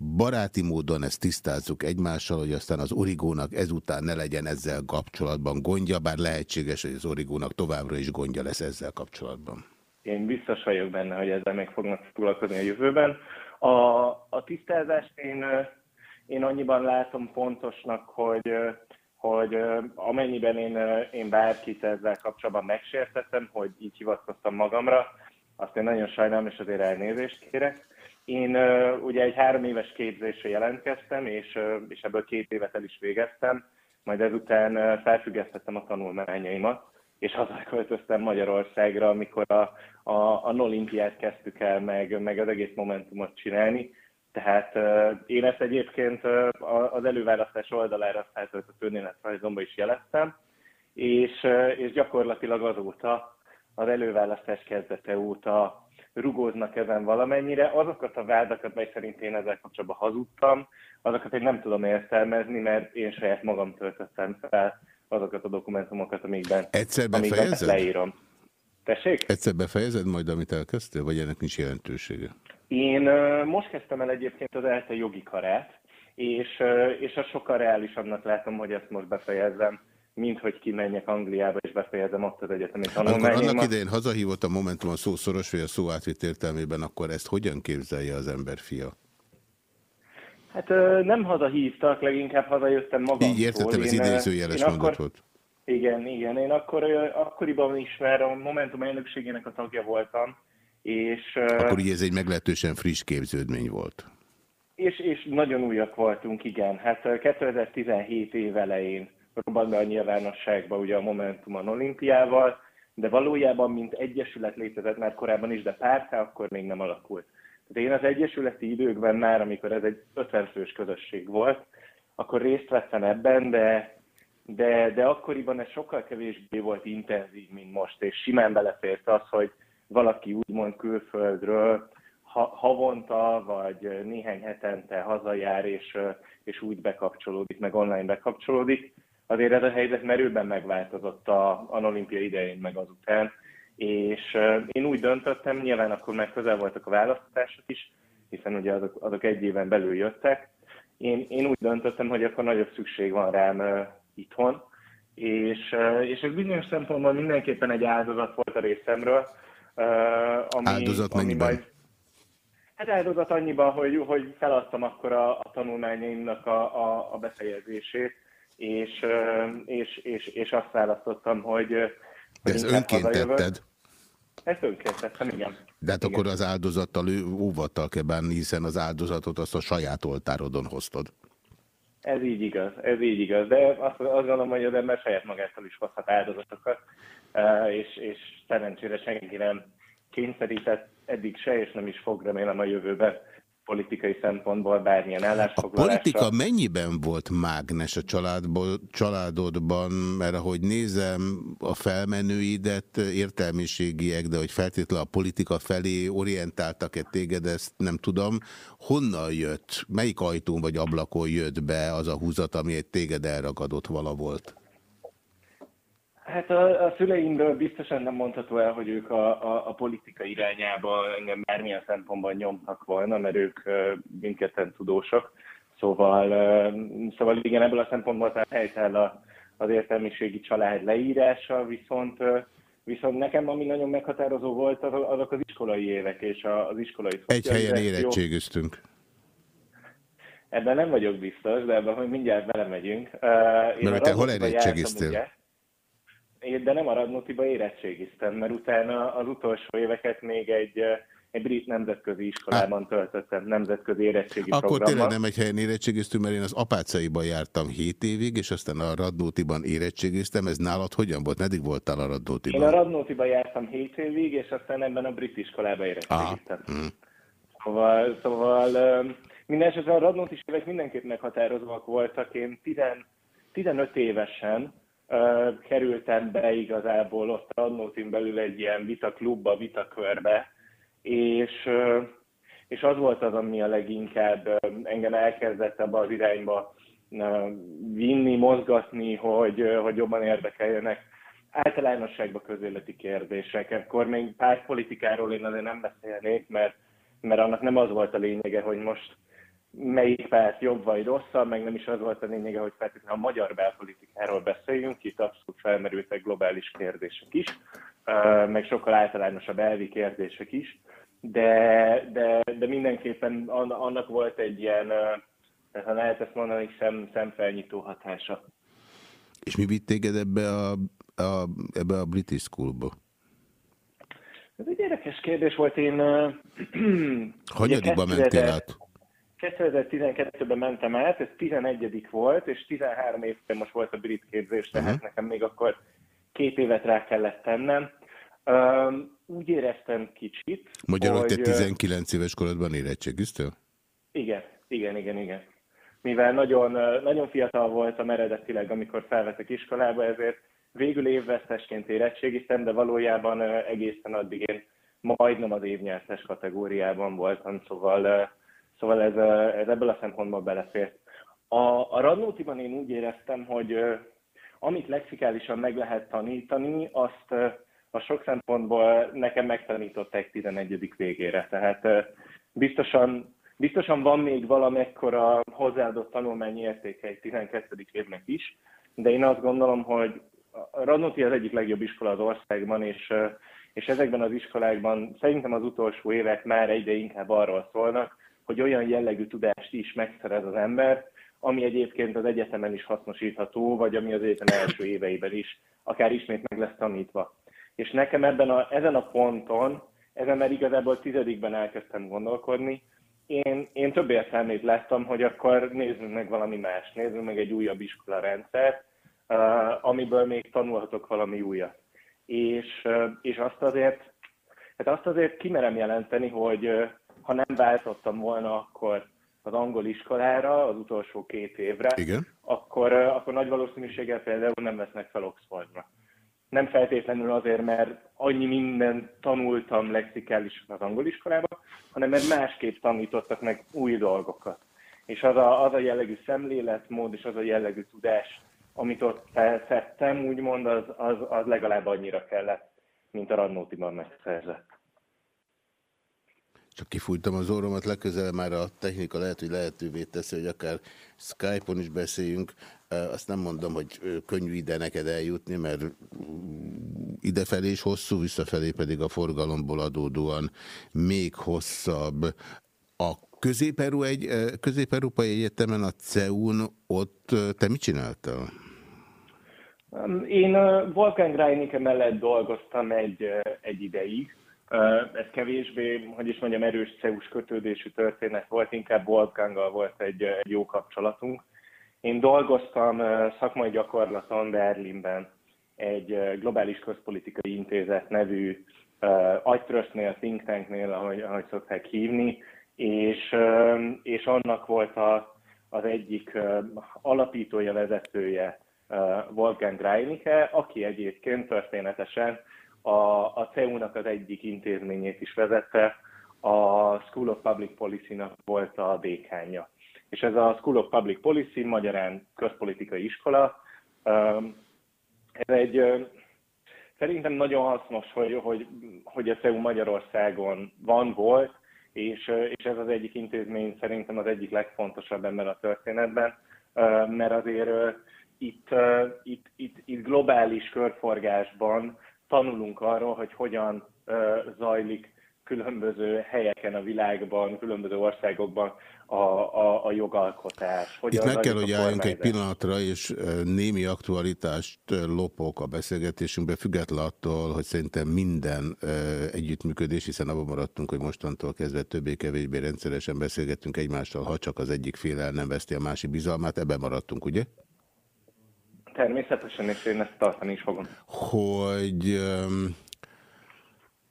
baráti módon ezt tisztázzuk egymással, hogy aztán az origónak ezután ne legyen ezzel kapcsolatban gondja, bár lehetséges, hogy az origónak továbbra is gondja lesz ezzel kapcsolatban. Én biztos vagyok benne, hogy ezzel meg fognak foglalkozni a jövőben. A, a tisztázást én, én annyiban látom fontosnak, hogy, hogy amennyiben én, én bárkit ezzel kapcsolatban megsértettem, hogy így hivatkoztam magamra, azt én nagyon sajnálom, és azért elnézést kérek. Én ugye egy három éves képzésre jelentkeztem, és, és ebből két évet el is végeztem, majd ezután felfüggesztettem a tanulmányaimat, és hazaköltöztem Magyarországra, amikor a, a, a Nolimpiát kezdtük el, meg, meg az egész Momentumot csinálni. Tehát uh, én ezt egyébként uh, az előválasztás oldalára feltöltött önéletrajzomba is jeleztem, és, uh, és gyakorlatilag azóta, az előválasztás kezdete óta rugóznak ezen valamennyire. Azokat a vádakat, mely szerint én ezzel kapcsolatban hazudtam, azokat én nem tudom értelmezni, mert én saját magam töltöttem fel azokat a dokumentumokat, amikben, Egyszer amikben leírom. Tessék? Egyszer befejezed majd, amit elkezdtél, vagy ennek nincs jelentősége? Én uh, most kezdtem el egyébként az ELTE jogi karát, és, uh, és azt sokkal reálisabbnak látom, hogy ezt most befejezzem, mint hogy kimenjek Angliába és befejezem ott az egyetemi tanulmányaimat. Amikor annak idején hazahívott a Momentum a szó szoros vagy a szó átvitt értelmében, akkor ezt hogyan képzelje az ember fia? Hát nem hazahívtak, leginkább hazajöttem magam. Így értettem, ez idézőjeles mondat volt. Igen, igen. Én akkor, akkoriban is már a Momentum elnökségének a tagja voltam, és... Akkor így ez egy meglehetősen friss képződmény volt. És, és nagyon újak voltunk, igen. Hát 2017 év elején robbant be a nyilvánosságba ugye a Momentum olimpiával, de valójában mint egyesület létezett már korábban is, de pártá akkor még nem alakult. De én az egyesületi időkben már, amikor ez egy 50 fős közösség volt, akkor részt vettem ebben, de, de, de akkoriban ez sokkal kevésbé volt intenzív, mint most, és simán belefért az, hogy valaki úgymond külföldről ha, havonta vagy néhány hetente hazajár, és, és úgy bekapcsolódik, meg online bekapcsolódik. Azért ez a helyzet merőben megváltozott a, a olimpia idején, meg azután, és én úgy döntöttem, nyilván akkor már közel voltak a választások is, hiszen ugye azok, azok egy éven belül jöttek. Én, én úgy döntöttem, hogy akkor nagyobb szükség van rám uh, itthon, és, uh, és ez bizonyos szempontból mindenképpen egy áldozat volt a részemről. Uh, ami, áldozat ami mennyiben? Majd, hát áldozat annyiban, hogy, hogy feladtam akkor a, a tanulmányaimnak a, a, a befejezését, és, és, és, és azt választottam, hogy, De ez önként tetted? Ezt önként igen. De hát igen. akkor az áldozattal óvattal kell bánni, hiszen az áldozatot azt a saját oltárodon hoztad. Ez így igaz, ez így igaz, de azt, azt gondolom, hogy az ember saját magától is hozhat áldozatokat, és, és szerencsére senki nem kényszerített eddig se, és nem is fog remélem a jövőben politikai szempontból bármilyen állásfoglalásra. A politika mennyiben volt mágnes a családból, családodban, mert ahogy nézem a felmenőidet, értelmiségiek, de hogy feltétlenül a politika felé orientáltak-e téged, ezt nem tudom. Honnan jött, melyik ajtón vagy ablakon jött be az a húzat, ami egy téged elragadott vala volt? Hát a, a szüleimről biztosan nem mondható el, hogy ők a, a, a politika irányába engem bármilyen szempontban nyomtak volna, mert ők mindketten tudósok. Szóval, szóval igen, ebből a szempontból tehát helytáll az értelmiségi család leírása, viszont, viszont nekem ami nagyon meghatározó volt, azok az iskolai évek és az iskolai Egy helyen érettségiztünk. Ebben nem vagyok biztos, de ebben hogy mindjárt belemegyünk. Én Mert te hol érettségiztél? De nem a Radnótiba érettségiztem, mert utána az utolsó éveket még egy, egy brit nemzetközi iskolában töltöttem, nemzetközi érettségi Akkor programmal. tényleg nem egy helyen érettségiztünk, mert én az apácaiban jártam 7 évig, és aztán a Radnótiban érettségiztem. Ez nálad hogyan volt? Meddig voltál a Radnótiban? Én a Radnótiban jártam 7 évig, és aztán ebben a brit iskolában érettségiztem. Ah, mm. Szóval, szóval minden esetre a Radnóti évek mindenképp meghatározóak voltak. Én 10, 15 évesen kerültem be igazából ott a Adnótin belül egy ilyen vitaklubba, vitakörbe, és, és az volt az, ami a leginkább engem elkezdett ebbe az irányba vinni, mozgatni, hogy, hogy jobban érdekeljenek általánosságban közéleti kérdések. Akkor még pártpolitikáról én azért nem beszélnék, mert, mert annak nem az volt a lényege, hogy most melyik párt jobb vagy rosszabb, meg nem is az volt a lényege, hogy feltétlenül a magyar belpolitikáról beszéljünk, itt abszolút felmerültek globális kérdések is, meg sokkal általánosabb elvi kérdések is, de, de, de mindenképpen annak volt egy ilyen, ha lehet ezt mondani, szem, szemfelnyitó hatása. És mi vitt téged ebbe a, a, ebbe a British Schoolba? Ez egy érdekes kérdés volt. Én... Hanyadikban mentél át? 2012-ben mentem át, ez 11 volt, és 13 évben most volt a brit képzés, tehát uh-huh. nekem még akkor két évet rá kellett tennem. Um, úgy éreztem kicsit, Magyarul hogy... te 19 éves korodban érettségiztél? Igen, igen, igen, igen. Mivel nagyon, nagyon fiatal voltam eredetileg, amikor felvettek iskolába, ezért végül évvesztesként érettségiztem, de valójában egészen addig én majdnem az évnyertes kategóriában voltam, szóval, szóval ez, ez ebből a szempontból belefért. A, a Radnótiban én úgy éreztem, hogy amit lexikálisan meg lehet tanítani, azt a sok szempontból nekem megtanították 11. végére. Tehát biztosan, biztosan van még valamekkora hozzáadott tanulmányi értéke egy 12. évnek is, de én azt gondolom, hogy a Radnóti az egyik legjobb iskola az országban, és, és ezekben az iskolákban szerintem az utolsó évek már egyre inkább arról szólnak, hogy olyan jellegű tudást is megszerez az ember, ami egyébként az egyetemen is hasznosítható, vagy ami az egyetem első éveiben is akár ismét meg lesz tanítva. És nekem ebben a, ezen a ponton, ezen már igazából tizedikben elkezdtem gondolkodni, én, én több értelmét láttam, hogy akkor nézzünk meg valami más, nézzünk meg egy újabb iskola rendszer, uh, amiből még tanulhatok valami újat. És, uh, és azt azért, hát azt azért kimerem jelenteni, hogy uh, ha nem váltottam volna akkor az angol iskolára az utolsó két évre, Igen. Akkor, akkor nagy valószínűséggel például nem vesznek fel Oxfordra. Nem feltétlenül azért, mert annyi mindent tanultam lexikálisan az angol iskolában, hanem mert másképp tanítottak meg új dolgokat. És az a, az a jellegű szemléletmód és az a jellegű tudás, amit ott felszedtem, úgymond, az, az, az legalább annyira kellett, mint a Radnótiban megszerzett. Csak kifújtam az orromat, legközelebb már a technika lehet, hogy lehetővé teszi, hogy akár Skype-on is beszéljünk. Azt nem mondom, hogy könnyű ide neked eljutni, mert idefelé is hosszú, visszafelé pedig a forgalomból adódóan még hosszabb. A Közép-Európa egy, Közép Egyetemen, a CEUN, ott te mit csináltál? Én Wolfgang Reinicke mellett dolgoztam egy, egy ideig, ez kevésbé, hogy is mondjam, erős CEUS kötődésű történet volt, inkább Wolfganggal volt egy, jó kapcsolatunk. Én dolgoztam szakmai gyakorlaton Berlinben egy globális közpolitikai intézet nevű agytröstnél, think tanknél, ahogy, ahogy szokták hívni, és, és annak volt a, az egyik alapítója, vezetője Wolfgang Reinicke, aki egyébként történetesen a, a CEU-nak az egyik intézményét is vezette, a School of Public Policy-nak volt a dékánja. És ez a School of Public Policy, magyarán közpolitikai iskola, ez egy szerintem nagyon hasznos, hogy, hogy, hogy a CEU Magyarországon van, volt, és, és ez az egyik intézmény szerintem az egyik legfontosabb ebben a történetben, mert azért itt, itt, itt, itt globális körforgásban tanulunk arról, hogy hogyan zajlik különböző helyeken a világban, különböző országokban a, a, a jogalkotás. Hogyan Itt meg kell, hogy álljunk egy pillanatra, és némi aktualitást lopok a beszélgetésünkbe, független attól, hogy szerintem minden együttműködés, hiszen abban maradtunk, hogy mostantól kezdve többé-kevésbé rendszeresen beszélgettünk egymással, ha csak az egyik fél nem veszti a másik bizalmát, ebben maradtunk, ugye? Természetesen, és én ezt tartani is fogom. Hogy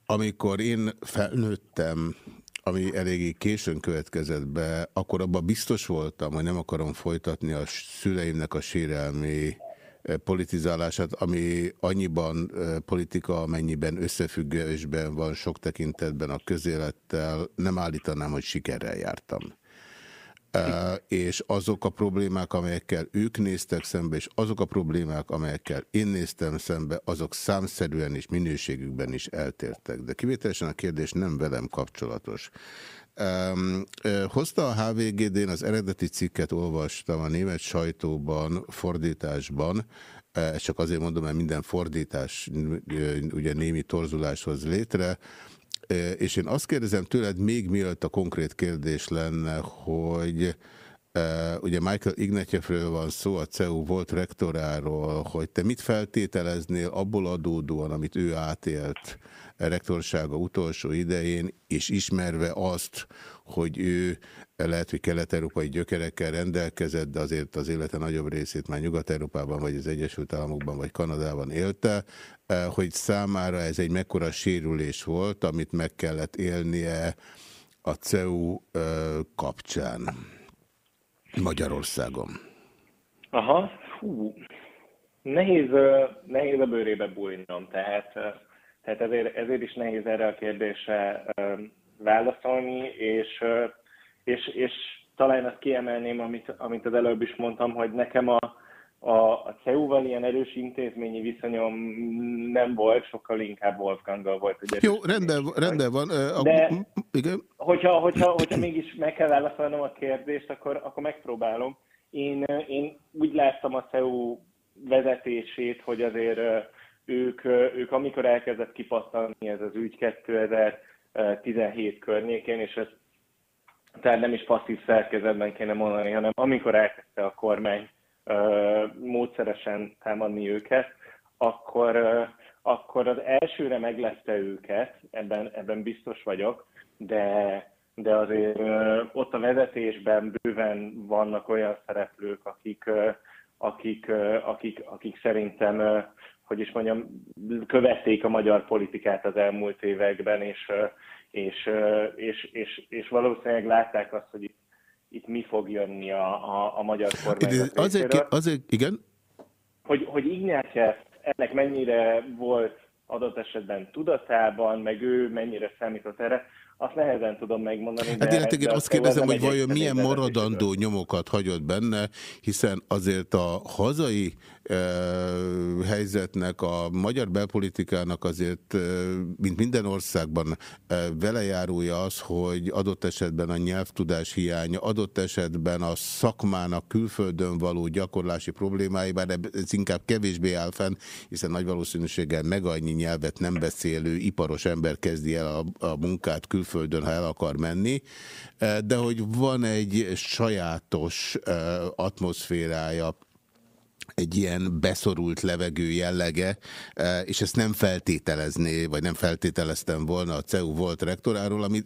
amikor én felnőttem, ami eléggé későn következett be, akkor abban biztos voltam, hogy nem akarom folytatni a szüleimnek a sérelmi politizálását, ami annyiban politika, amennyiben összefüggésben van sok tekintetben a közélettel, nem állítanám, hogy sikerrel jártam és azok a problémák, amelyekkel ők néztek szembe, és azok a problémák, amelyekkel én néztem szembe, azok számszerűen és minőségükben is eltértek. De kivételesen a kérdés nem velem kapcsolatos. Hozta a HVGD-n az eredeti cikket olvastam a német sajtóban, fordításban, ezt csak azért mondom, mert minden fordítás ugye némi torzulás hoz létre, és én azt kérdezem tőled még mielőtt a konkrét kérdés lenne, hogy ugye Michael Ignatjevről van szó, a CEU volt rektoráról, hogy te mit feltételeznél abból adódóan, amit ő átélt rektorsága utolsó idején, és ismerve azt, hogy ő lehet, hogy kelet-európai gyökerekkel rendelkezett, de azért az élete nagyobb részét már Nyugat-Európában, vagy az Egyesült Államokban, vagy Kanadában élte, hogy számára ez egy mekkora sérülés volt, amit meg kellett élnie a CEU kapcsán. Magyarországon? Aha, hú, nehéz, nehéz a bőrébe bújnom, tehát, tehát ezért, ezért is nehéz erre a kérdésre válaszolni, és, és, és talán azt kiemelném, amit, amit az előbb is mondtam, hogy nekem a, a, a CEU-val ilyen erős intézményi viszonyom nem volt, sokkal inkább Wolfganggal volt. Ugye Jó, rendben, rendben van. De igen. Hogyha, hogyha, hogyha mégis meg kell válaszolnom a kérdést, akkor, akkor megpróbálom. Én, én úgy láttam a CEU vezetését, hogy azért ők, ők amikor elkezdett kipattanni ez az ügy 2017 környékén, és ez tehát nem is passzív szerkezetben kéne mondani, hanem amikor elkezdte a kormány módszeresen támadni őket, akkor, akkor az elsőre meglepte őket, ebben, ebben biztos vagyok, de, de azért ott a vezetésben bőven vannak olyan szereplők, akik, akik, akik, akik szerintem, hogy is mondjam, követték a magyar politikát az elmúlt években, és, és, és, és, és valószínűleg látták azt, hogy itt itt mi fog jönni a, a, a magyar kormányzat azért, azért, igen? Hogy, hogy Ignátyev ennek mennyire volt adott esetben tudatában, meg ő mennyire számított erre, azt nehezen tudom megmondani. Hát hát igen, azt kérdezem, hogy vajon milyen maradandó nyomokat hagyott benne, hiszen azért a hazai e, helyzetnek, a magyar belpolitikának azért, e, mint minden országban e, velejárója az, hogy adott esetben a nyelvtudás hiánya, adott esetben a szakmának külföldön való gyakorlási problémái, bár ez inkább kevésbé áll fenn, hiszen nagy valószínűséggel meg annyi nyelvet nem beszélő iparos ember kezdi el a, a munkát külföldön, külföldön, ha el akar menni, de hogy van egy sajátos atmoszférája egy ilyen beszorult levegő jellege, és ezt nem feltételezné, vagy nem feltételeztem volna a CEU volt rektoráról, ami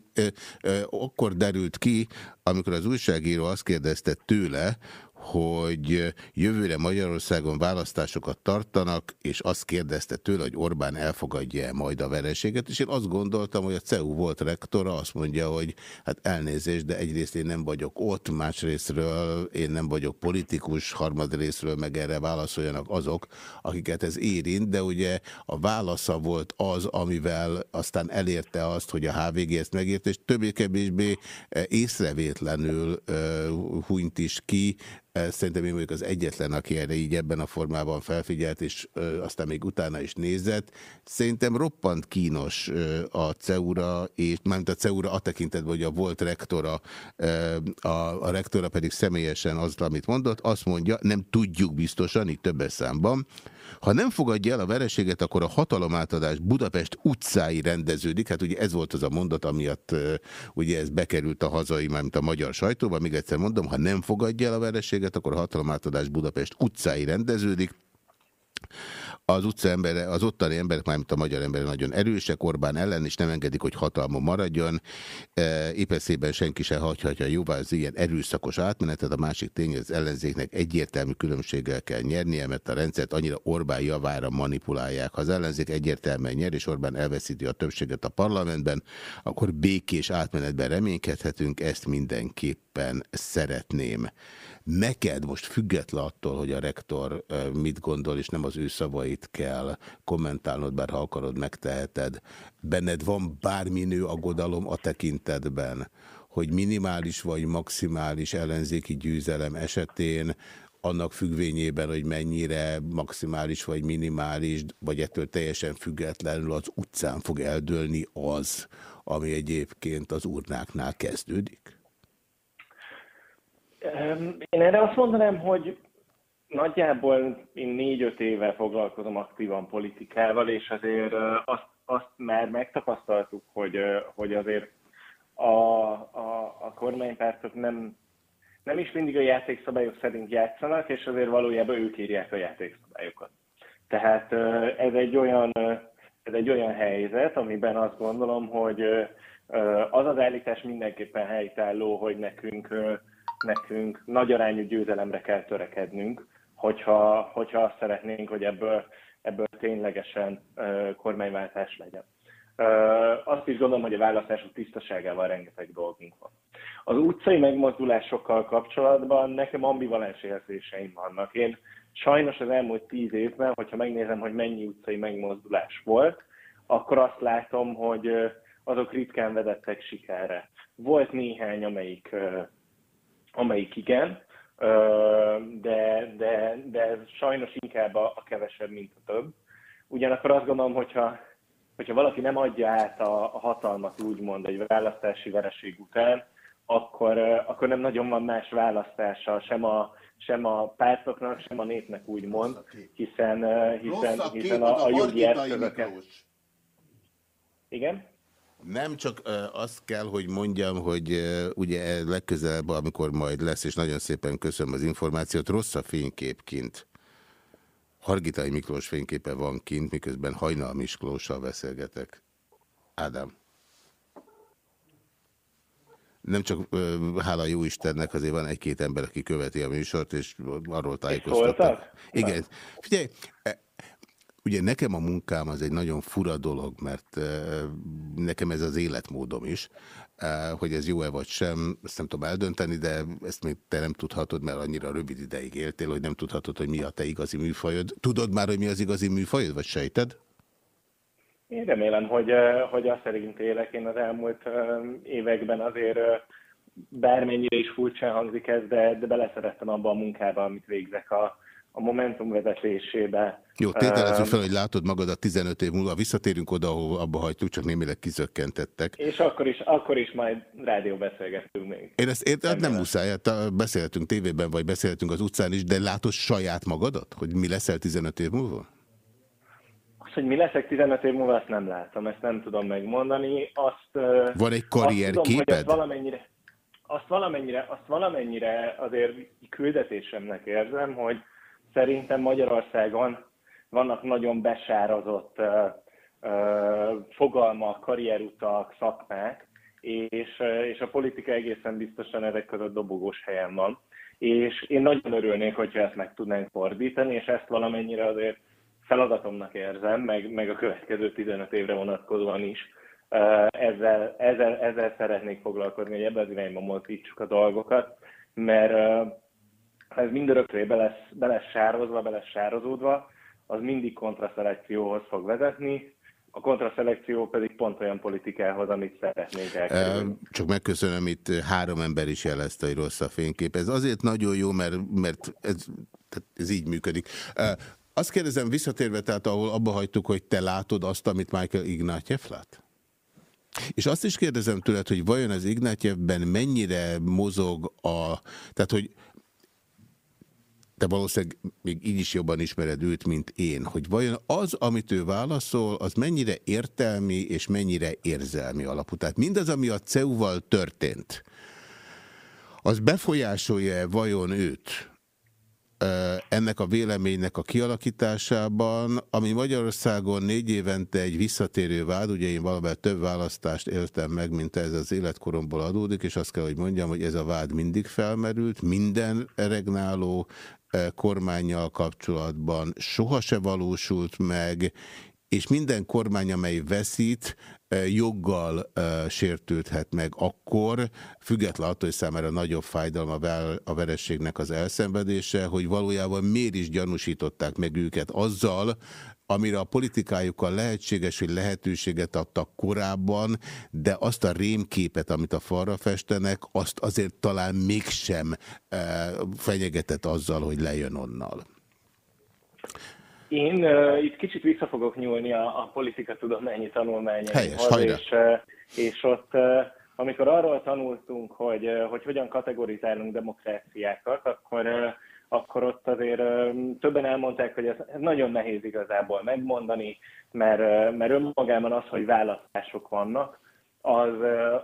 akkor derült ki, amikor az újságíró azt kérdezte tőle, hogy jövőre Magyarországon választásokat tartanak, és azt kérdezte tőle, hogy Orbán elfogadja -e majd a vereséget, és én azt gondoltam, hogy a CEU volt rektora, azt mondja, hogy hát elnézést, de egyrészt én nem vagyok ott, másrésztről én nem vagyok politikus, harmadrésztről meg erre válaszoljanak azok, akiket ez érint, de ugye a válasza volt az, amivel aztán elérte azt, hogy a HVG ezt megért, és többé-kevésbé észrevétlenül uh, hunyt is ki, Szerintem én vagyok az egyetlen, aki erre így ebben a formában felfigyelt, és aztán még utána is nézett. Szerintem roppant kínos a CEURA, és mármint a CEURA a tekintetben, hogy a volt rektora, a, a rektora pedig személyesen az, amit mondott, azt mondja, nem tudjuk biztosan, itt többes számban, ha nem fogadja el a vereséget, akkor a hatalomátadás Budapest utcái rendeződik. Hát ugye ez volt az a mondat, amiatt ugye ez bekerült a hazai, mármint a magyar sajtóba. Még egyszer mondom, ha nem fogadja el a vereséget, akkor a hatalomátadás Budapest utcái rendeződik az utca embere, az ottani emberek, mármint a magyar emberek nagyon erősek Orbán ellen, és nem engedik, hogy hatalma maradjon. E, épeszében senki se hagyhatja jóvá az ilyen erőszakos átmenetet. A másik tény, az ellenzéknek egyértelmű különbséggel kell nyernie, mert a rendszert annyira Orbán javára manipulálják. Ha az ellenzék egyértelműen nyer, és Orbán elveszíti a többséget a parlamentben, akkor békés átmenetben reménykedhetünk, ezt mindenképpen szeretném. Neked most független attól, hogy a rektor mit gondol, és nem az ő szavait kell kommentálnod, bár ha akarod, megteheted. Benned van bárminő aggodalom a tekintetben, hogy minimális vagy maximális ellenzéki győzelem esetén annak függvényében, hogy mennyire maximális vagy minimális, vagy ettől teljesen függetlenül az utcán fog eldőlni az, ami egyébként az urnáknál kezdődik? Én erre azt mondanám, hogy nagyjából én négy-öt éve foglalkozom aktívan politikával, és azért azt, azt már megtapasztaltuk, hogy, hogy azért a, a, a kormánypártok nem, nem is mindig a játékszabályok szerint játszanak, és azért valójában ők írják a játékszabályokat. Tehát ez egy olyan, ez egy olyan helyzet, amiben azt gondolom, hogy az az állítás mindenképpen helytálló, hogy nekünk, nekünk nagy arányú győzelemre kell törekednünk, hogyha, hogyha azt szeretnénk, hogy ebből, ebből ténylegesen kormányváltás legyen. Azt is gondolom, hogy a választások tisztaságával rengeteg dolgunk van. Az utcai megmozdulásokkal kapcsolatban nekem ambivalens érzéseim vannak. Én sajnos az elmúlt tíz évben, hogyha megnézem, hogy mennyi utcai megmozdulás volt, akkor azt látom, hogy azok ritkán vedettek sikerre. Volt néhány, amelyik, amelyik igen, de, de, de ez sajnos inkább a, a kevesebb, mint a több. Ugyanakkor azt gondolom, hogyha, hogyha valaki nem adja át a, a hatalmat úgymond egy választási vereség után, akkor, akkor nem nagyon van más választása sem a, sem a pártoknak, sem a népnek úgymond, hiszen, hiszen, hiszen a, a jogi eszközöket... Igen? Nem csak azt kell, hogy mondjam, hogy ugye legközelebb, amikor majd lesz, és nagyon szépen köszönöm az információt, rossz a fénykép kint. Hargitai Miklós fényképe van kint, miközben Hajnal Miklóssal beszélgetek. Ádám. Nem csak hála jó Istennek, azért van egy-két ember, aki követi a műsort, és arról tájékoztattak. Igen. Figyelj, Ugye nekem a munkám az egy nagyon fura dolog, mert nekem ez az életmódom is, hogy ez jó-e vagy sem, ezt nem tudom eldönteni, de ezt még te nem tudhatod, mert annyira rövid ideig éltél, hogy nem tudhatod, hogy mi a te igazi műfajod. Tudod már, hogy mi az igazi műfajod, vagy sejted? Én remélem, hogy, hogy azt szerint élek. Én az elmúlt években azért bármennyire is furcsán hangzik ez, de, de beleszerettem abba a munkába, amit végzek a, a Momentum vezetésébe. Jó, tételezzük fel, hogy látod magad a 15 év múlva, visszatérünk oda, ahol abba hagytuk, csak némileg kizökkentettek. És akkor is, akkor is majd rádió beszélgetünk még. Én ezt értem, hát nem muszáj, hát beszélhetünk tévében, vagy beszélhetünk az utcán is, de látod saját magadat, hogy mi leszel 15 év múlva? Azt, hogy mi leszek 15 év múlva, azt nem látom, ezt nem tudom megmondani. Azt, Van egy karrierképed? Azt, valamennyire, azt, valamennyire, azt valamennyire azért küldetésemnek érzem, hogy Szerintem Magyarországon vannak nagyon besározott uh, uh, fogalmak, karrierutak, szakmák, és, és a politika egészen biztosan ezek között dobogós helyen van. És én nagyon örülnék, hogyha ezt meg tudnánk fordítani, és ezt valamennyire azért feladatomnak érzem, meg, meg a következő 15 évre vonatkozóan is. Ezzel, ezzel, ezzel szeretnék foglalkozni, hogy ebben az irányban mozdítsuk a dolgokat, mert ez mindörökre be lesz, be lesz sározva, be lesz sározódva, az mindig kontraszelekcióhoz fog vezetni, a kontraszelekció pedig pont olyan politikához, amit szeretnénk elkerülni. Csak megköszönöm, itt három ember is jelezte, hogy rossz a fénykép. Ez azért nagyon jó, mert, mert ez, ez így működik. Azt kérdezem visszatérve, tehát ahol abba hagytuk, hogy te látod azt, amit Michael Ignatyev lát? És azt is kérdezem tőled, hogy vajon az Ignatyevben mennyire mozog a... Tehát, hogy te valószínűleg még így is jobban ismered őt, mint én, hogy vajon az, amit ő válaszol, az mennyire értelmi és mennyire érzelmi alapú. Tehát mindaz, ami a CEU-val történt, az befolyásolja -e vajon őt ennek a véleménynek a kialakításában, ami Magyarországon négy évente egy visszatérő vád, ugye én valamivel több választást éltem meg, mint ez az életkoromból adódik, és azt kell, hogy mondjam, hogy ez a vád mindig felmerült, minden regnáló kormányjal kapcsolatban soha se valósult meg, és minden kormány, amely veszít, joggal sértődhet meg akkor, független attól, hogy számára nagyobb fájdalma a verességnek az elszenvedése, hogy valójában miért is gyanúsították meg őket azzal, amire a politikájukkal lehetséges, hogy lehetőséget adtak korábban, de azt a rémképet, amit a falra festenek, azt azért talán mégsem e, fenyegetett azzal, hogy lejön onnal. Én uh, itt kicsit vissza fogok nyúlni a, a politikatudományi tanulmányaimhoz, és, uh, és ott uh, amikor arról tanultunk, hogy, uh, hogy hogyan kategorizálunk demokráciákat, akkor uh, akkor ott azért többen elmondták, hogy ez, ez nagyon nehéz igazából megmondani, mert, mert önmagában az, hogy választások vannak, az,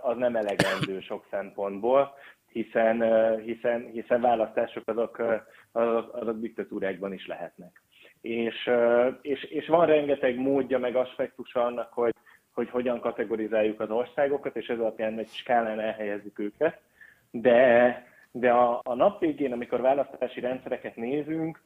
az nem elegendő sok szempontból, hiszen, hiszen, hiszen választások azok, azok, azok diktatúrákban is lehetnek. És, és, és van rengeteg módja meg aspektusa annak, hogy, hogy hogyan kategorizáljuk az országokat, és ez alapján egy skálán elhelyezzük őket. De, de a, a nap végén, amikor választási rendszereket nézünk,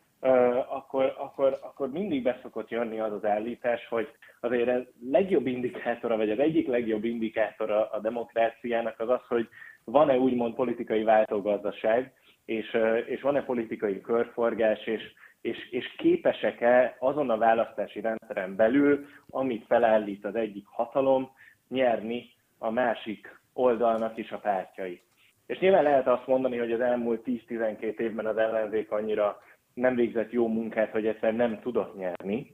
akkor, akkor, akkor mindig beszokott jönni az az állítás, hogy azért a legjobb indikátora, vagy az egyik legjobb indikátora a demokráciának az az, hogy van-e úgymond politikai váltógazdaság, és, és van-e politikai körforgás, és, és, és képesek-e azon a választási rendszeren belül, amit felállít az egyik hatalom, nyerni a másik oldalnak is a pártjai. És nyilván lehet azt mondani, hogy az elmúlt 10-12 évben az ellenzék annyira nem végzett jó munkát, hogy egyszer nem tudott nyerni,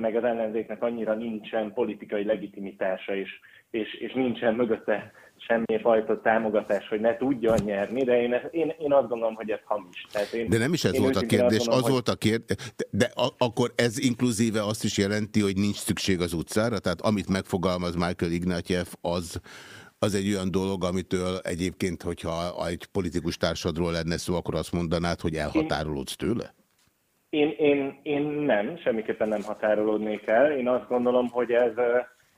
meg az ellenzéknek annyira nincsen politikai legitimitása, és, és, és nincsen mögötte semmi fajta támogatás, hogy ne tudjon nyerni, de én, én, én azt gondolom, hogy ez hamis. Tehát én, de nem is ez volt a kérdés, gondolom, az hogy... volt a kérdés, de, de a, akkor ez inkluzíve azt is jelenti, hogy nincs szükség az utcára, tehát amit megfogalmaz Michael Ignatieff, az az egy olyan dolog, amitől egyébként, hogyha egy politikus társadról lenne szó, akkor azt mondanád, hogy elhatárolódsz tőle? Én, én, én nem, semmiképpen nem határolódnék el. Én azt gondolom, hogy ez,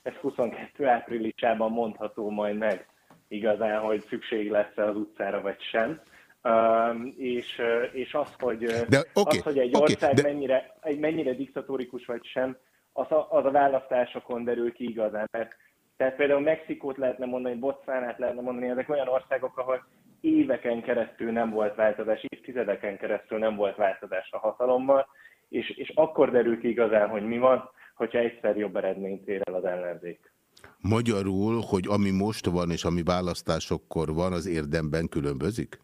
ez 22 áprilisában mondható majd meg igazán, hogy szükség lesz-e az utcára vagy sem. Um, és, és az, hogy, de, okay, az, hogy egy okay, ország de... mennyire, egy mennyire diktatórikus vagy sem, az a, az a választásokon derül ki igazán. Mert tehát például Mexikót lehetne mondani, Botswanát lehetne mondani, ezek olyan országok, ahol éveken keresztül nem volt változás, évtizedeken keresztül nem volt változás a hatalommal, és, és akkor derül ki igazán, hogy mi van, hogyha egyszer jobb eredményt ér el az ellenzék. Magyarul, hogy ami most van és ami választásokkor van, az érdemben különbözik?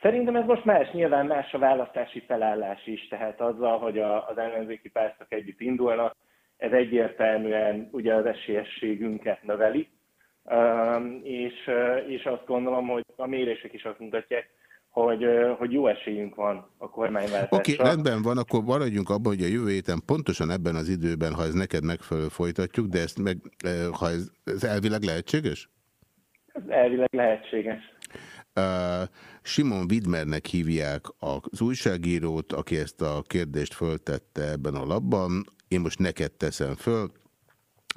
Szerintem ez most más, nyilván más a választási felállás is, tehát azzal, hogy a, az ellenzéki pártok együtt indulnak, ez egyértelműen ugye az esélyességünket növeli, és, és azt gondolom, hogy a mérések is azt mutatják, hogy, hogy jó esélyünk van a kormányváltásra. Oké, okay, rendben van, akkor maradjunk abban, hogy a jövő héten pontosan ebben az időben, ha ez neked megfelelő folytatjuk, de ezt meg, ha ez, ez elvileg lehetséges? Ez elvileg lehetséges. Uh, Simon Widmernek hívják az újságírót, aki ezt a kérdést föltette ebben a labban. Én most neked teszem föl,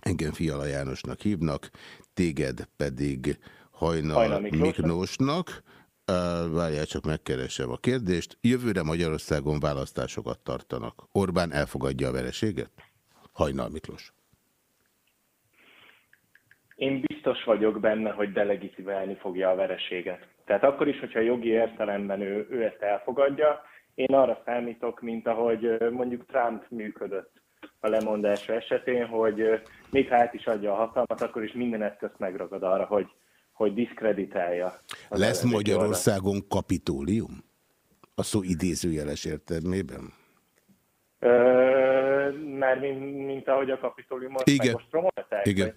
engem Fiala Jánosnak hívnak, téged pedig Hajnal, Hajnal Miklósnak. Uh, várjál, csak megkeresem a kérdést. Jövőre Magyarországon választásokat tartanak. Orbán elfogadja a vereséget? Hajnal Miklós. Én biztos vagyok benne, hogy delegitimálni fogja a vereséget. Tehát akkor is, hogyha jogi értelemben ő, ő ezt elfogadja, én arra számítok, mint ahogy mondjuk Trump működött a lemondása esetén, hogy még ha át is adja a hatalmat, akkor is minden eszközt megragad arra, hogy, hogy diszkreditálja. Lesz Magyarországon oldal. kapitólium? A szó idézőjeles értelmében? Már mint, mint ahogy a kapitóliumot Igen. Igen.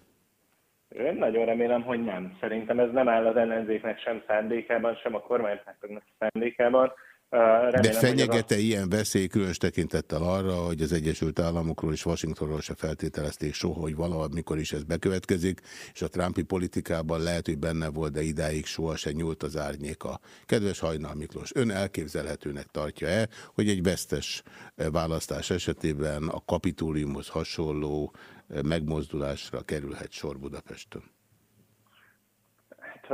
Én nagyon remélem, hogy nem. Szerintem ez nem áll az ellenzéknek sem szándékában, sem a kormánypártoknak szándékában. Remélem, De fenyegete a... ilyen veszély különös tekintettel arra, hogy az Egyesült Államokról és Washingtonról se feltételezték soha, hogy valahogy mikor is ez bekövetkezik, és a Trumpi politikában lehet, hogy benne volt, de idáig soha se nyúlt az árnyéka. Kedves Hajnal Miklós, ön elképzelhetőnek tartja-e, hogy egy vesztes választás esetében a kapitóliumhoz hasonló megmozdulásra kerülhet sor Budapesten? Hát,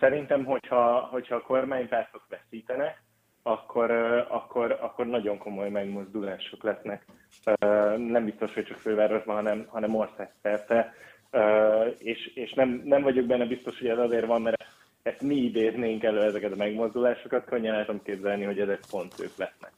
szerintem, hogyha, hogyha a kormánypártok veszítenek, akkor, akkor, akkor nagyon komoly megmozdulások lesznek. Nem biztos, hogy csak fővárosban, hanem, hanem országszerte. És, és nem, nem vagyok benne biztos, hogy ez azért van, mert ezt mi idéznénk elő ezeket a megmozdulásokat, könnyen el tudom képzelni, hogy ezek pont ők lesznek.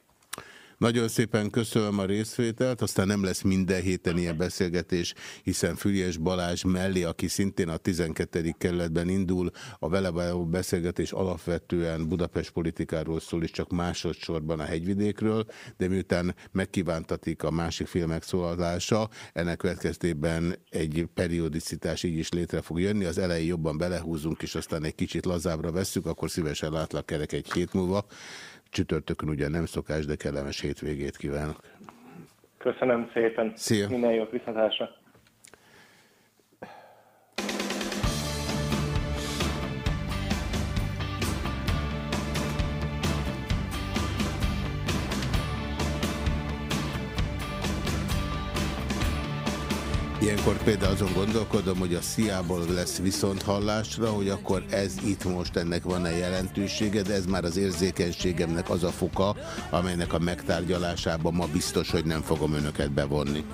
Nagyon szépen köszönöm a részvételt, aztán nem lesz minden héten ilyen beszélgetés, hiszen Füriás Balázs mellé, aki szintén a 12. kerületben indul, a vele való beszélgetés alapvetően Budapest politikáról szól, és csak másodszorban a hegyvidékről, de miután megkívántatik a másik fél megszólalása, ennek következtében egy periodicitás így is létre fog jönni, az elején jobban belehúzunk, és aztán egy kicsit lazábra vesszük, akkor szívesen látlak kerek egy hét múlva. Csütörtökön ugye nem szokás, de kellemes hétvégét kívánok. Köszönöm szépen. Szia. Minden jót viszontlátásra. Ilyenkor például azon gondolkodom, hogy a sziából lesz viszont hallásra, hogy akkor ez itt most ennek van-e jelentősége, de ez már az érzékenységemnek az a foka, amelynek a megtárgyalásában ma biztos, hogy nem fogom önöket bevonni.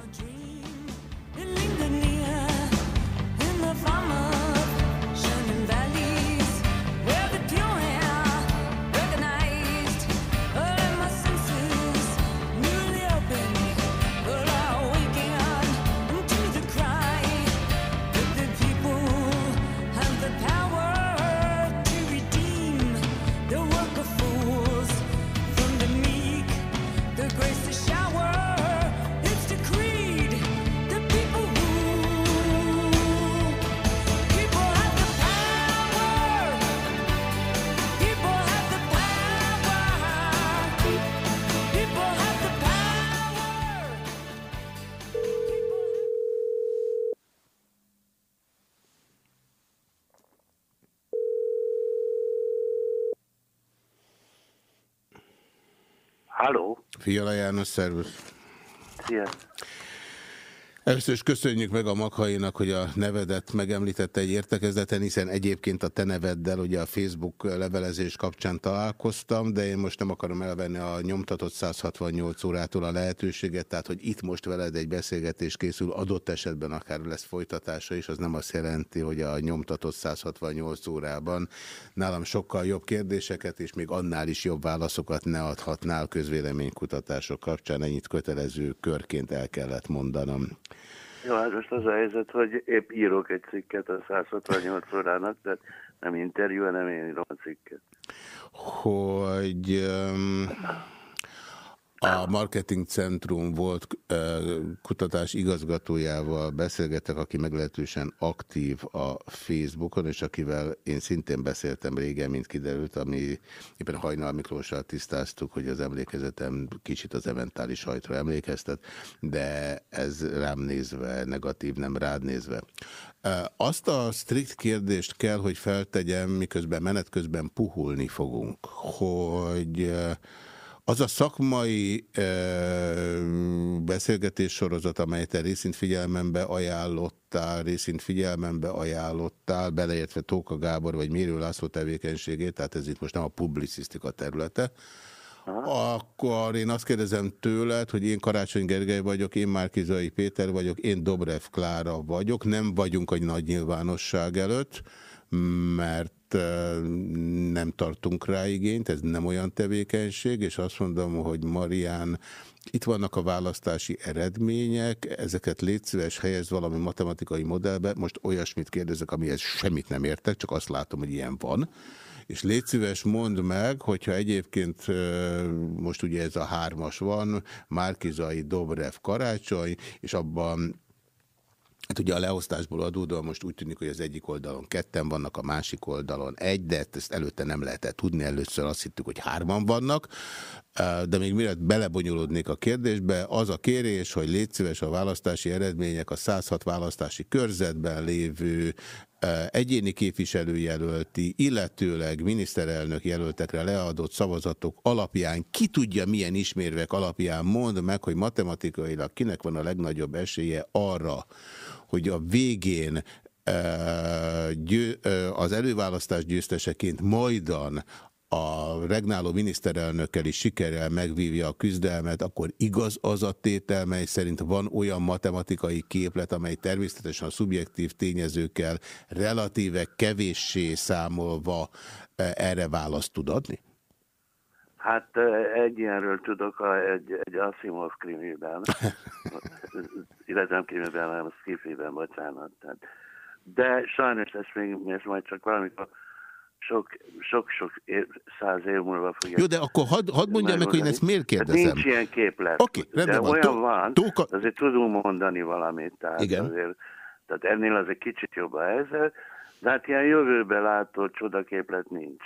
Fiala János, szervusz! Szia! Először is köszönjük meg a Maghainak, hogy a nevedet megemlítette egy értekezleten, hiszen egyébként a te neveddel ugye a Facebook levelezés kapcsán találkoztam, de én most nem akarom elvenni a nyomtatott 168 órától a lehetőséget, tehát hogy itt most veled egy beszélgetés készül, adott esetben akár lesz folytatása is, az nem azt jelenti, hogy a nyomtatott 168 órában nálam sokkal jobb kérdéseket és még annál is jobb válaszokat ne adhatnál közvéleménykutatások kapcsán, ennyit kötelező körként el kellett mondanom. Jó, hát most az a helyzet, hogy épp írok egy cikket a 168 órának, tehát nem interjú, hanem én írom a cikket. Hogy... Um... A Marketing Centrum volt kutatás igazgatójával beszélgetek, aki meglehetősen aktív a Facebookon, és akivel én szintén beszéltem régen, mint kiderült, ami éppen Hajnal Miklóssal tisztáztuk, hogy az emlékezetem kicsit az eventális sajtra emlékeztet, de ez rám nézve negatív, nem rád nézve. Azt a strikt kérdést kell, hogy feltegyem, miközben menet közben puhulni fogunk, hogy az a szakmai e, beszélgetés sorozat, amelyet te részint figyelmembe ajánlottál, részint figyelmembe ajánlottál, beleértve Tóka Gábor vagy Mérő László tevékenységét, tehát ez itt most nem a publicisztika területe, Aha. akkor én azt kérdezem tőled, hogy én Karácsony Gergely vagyok, én Márkizai Péter vagyok, én Dobrev Klára vagyok, nem vagyunk egy nagy nyilvánosság előtt, mert nem tartunk rá igényt, ez nem olyan tevékenység, és azt mondom, hogy Marián, itt vannak a választási eredmények, ezeket légy szíves, helyez valami matematikai modellbe, most olyasmit kérdezek, amihez semmit nem értek, csak azt látom, hogy ilyen van, és légy szíves, mondd meg, hogyha egyébként most ugye ez a hármas van, Márkizai, Dobrev, Karácsony, és abban Hát ugye a leosztásból adódóan most úgy tűnik, hogy az egyik oldalon ketten vannak, a másik oldalon egy, de ezt előtte nem lehetett tudni, először azt hittük, hogy hárman vannak, de még mielőtt belebonyolódnék a kérdésbe, az a kérés, hogy légy szíves a választási eredmények a 106 választási körzetben lévő egyéni képviselőjelölti, illetőleg miniszterelnök jelöltekre leadott szavazatok alapján, ki tudja milyen ismérvek alapján mond meg, hogy matematikailag kinek van a legnagyobb esélye arra, hogy a végén az előválasztás győzteseként majdan a regnáló miniszterelnökkel is sikerrel megvívja a küzdelmet, akkor igaz az a tétel, mely szerint van olyan matematikai képlet, amely természetesen a szubjektív tényezőkkel relatíve kevéssé számolva erre választ tud adni? Hát egy ilyenről tudok egy, egy Asimov krimiben, illetve nem krimiben, hanem skifiben, bocsánat. Tehát. De sajnos ezt még ezt majd csak valamikor sok-sok száz év múlva fogja. Jó, de akkor hadd had mondjam meg, hogy én ezt miért kérdezem. Hát nincs ilyen képlet. Oké, okay, de van. olyan Tó van, tóka... azért tudunk mondani valamit. Tehát Igen. Azért, tehát ennél az egy kicsit jobb a helyzet, de hát ilyen jövőbe látó csodaképlet nincs.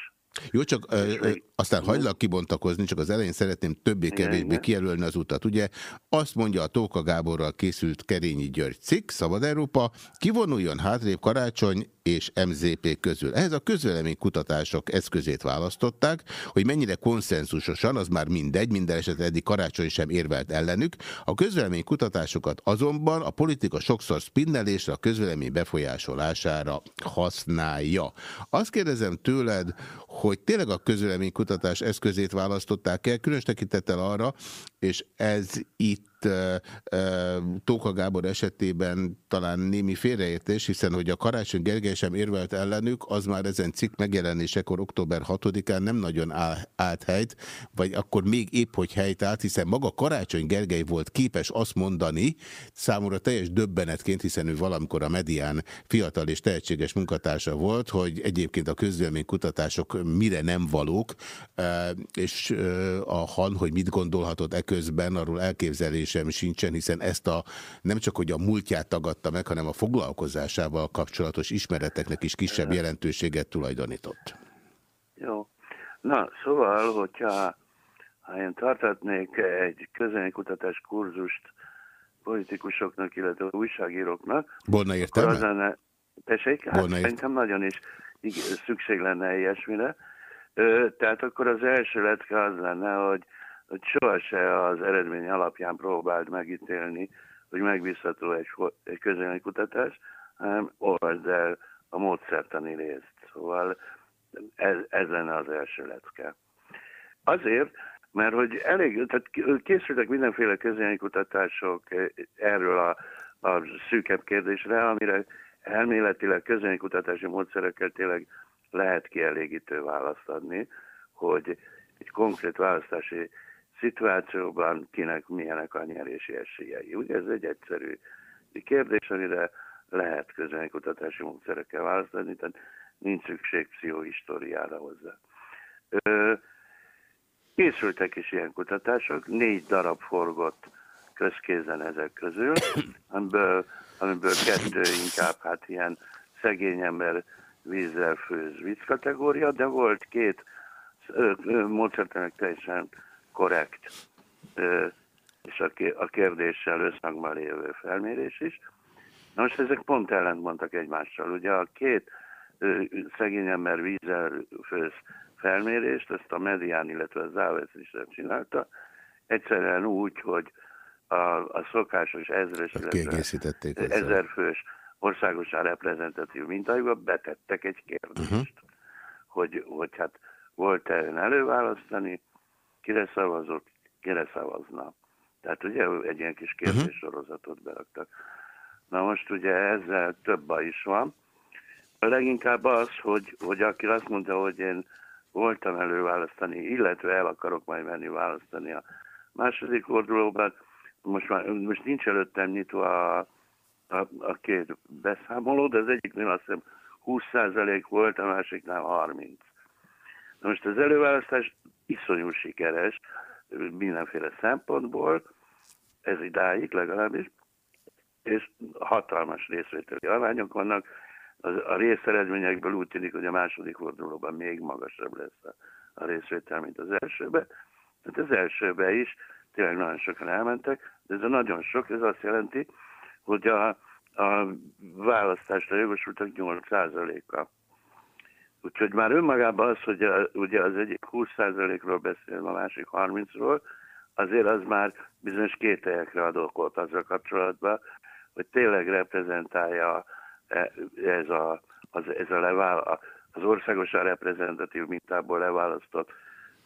Jó, csak ö, aztán hagylak kibontakozni, csak az elején szeretném többé-kevésbé kijelölni az utat. Ugye azt mondja a Tóka Gáborral készült Kerényi György cikk, Szabad Európa, kivonuljon hátrébb karácsony, és MZP közül. Ehhez a közvéleménykutatások eszközét választották, hogy mennyire konszenzusosan, az már mindegy, minden esetre eddig karácsony sem érvelt ellenük. A közvéleménykutatásokat azonban a politika sokszor spinnelésre, a közvélemény befolyásolására használja. Azt kérdezem tőled, hogy tényleg a közvéleménykutatás eszközét választották el, különös tekintettel arra, és ez itt Tóka Gábor esetében talán némi félreértés, hiszen hogy a Karácsony Gergely sem érvelt ellenük, az már ezen cikk megjelenésekor október 6-án nem nagyon állt helyt, vagy akkor még épp hogy helyt állt, hiszen maga Karácsony Gergely volt képes azt mondani, számomra teljes döbbenetként, hiszen ő valamikor a medián fiatal és tehetséges munkatársa volt, hogy egyébként a közvéleménykutatások mire nem valók, és a Han, hogy mit gondolhatott eközben, arról elképzelésem sincsen, hiszen ezt a nem csak, hogy a múltját tagadta meg, hanem a foglalkozásával kapcsolatos ismereteknek is kisebb jelentőséget tulajdonított. Jó. Na, szóval, hogyha ha én tartatnék egy közönkutatás kurzust politikusoknak, illetve újságíróknak, Volna értelme? Az lenne, tessék? Hát Volna szerintem nagyon is szükség lenne ilyesmire. Ö, tehát akkor az első letke az lenne, hogy, hogy sohasem az eredmény alapján próbáld megítélni, hogy megbízható egy, egy közélmi kutatás, hanem olvasd el a módszertani részt. Szóval ez, ez lenne az első lecke. Azért, mert hogy elég, tehát készültek mindenféle közélmi kutatások erről a, a szűkebb kérdésre, amire elméletileg közélmi kutatási módszerekkel tényleg lehet kielégítő választ adni, hogy egy konkrét választási szituációban kinek milyenek a nyerési esélyei. Ugye ez egy egyszerű kérdés, amire lehet közönségkutatási módszerekkel választani, tehát nincs szükség pszichohistóriára hozzá. Ö, készültek is ilyen kutatások, négy darab forgott közkézen ezek közül, amiből, amiből kettő inkább hát ilyen szegény ember vízzel főz vicc kategória, de volt két módszertanak teljesen korrekt és a kérdéssel összhangban lévő felmérés is. Na most ezek pont mondtak egymással. Ugye a két szegény ember vízzel főz felmérést, ezt a Medián, illetve a Závesz is csinálta, egyszerűen úgy, hogy a, a szokásos ezres, illetve ezerfős országosan reprezentatív mintájukba betettek egy kérdést, uh-huh. hogy, hogy hát volt-e ön előválasztani, kire szavazott, kire szavazna. Tehát ugye egy ilyen kis mhm. kérdéssorozatot beraktak. Na most ugye ezzel több baj is van. A leginkább az, hogy, hogy aki azt mondta, hogy én voltam előválasztani, illetve el akarok majd menni választani a második fordulóban, most, már, most nincs előttem nyitva a, a, a két beszámoló, de az egyiknél azt hiszem 20% volt, a másiknál 30. Na most az előválasztás iszonyú sikeres mindenféle szempontból, ez idáig legalábbis, és hatalmas részvételi arányok vannak. A részeredményekből úgy tűnik, hogy a második fordulóban még magasabb lesz a, részvétel, mint az elsőben. Tehát az elsőben is tényleg nagyon sokan elmentek, de ez a nagyon sok, ez azt jelenti, hogy a, a választásra jogosultak 8%-a. Úgyhogy már önmagában az, hogy a, ugye az egyik 20%-ról beszél, a másik 30-ról, azért az már bizonyos kételyekre ad okot azzal kapcsolatban, hogy tényleg reprezentálja e, ez a, az, ez a levál, az országosan reprezentatív mintából leválasztott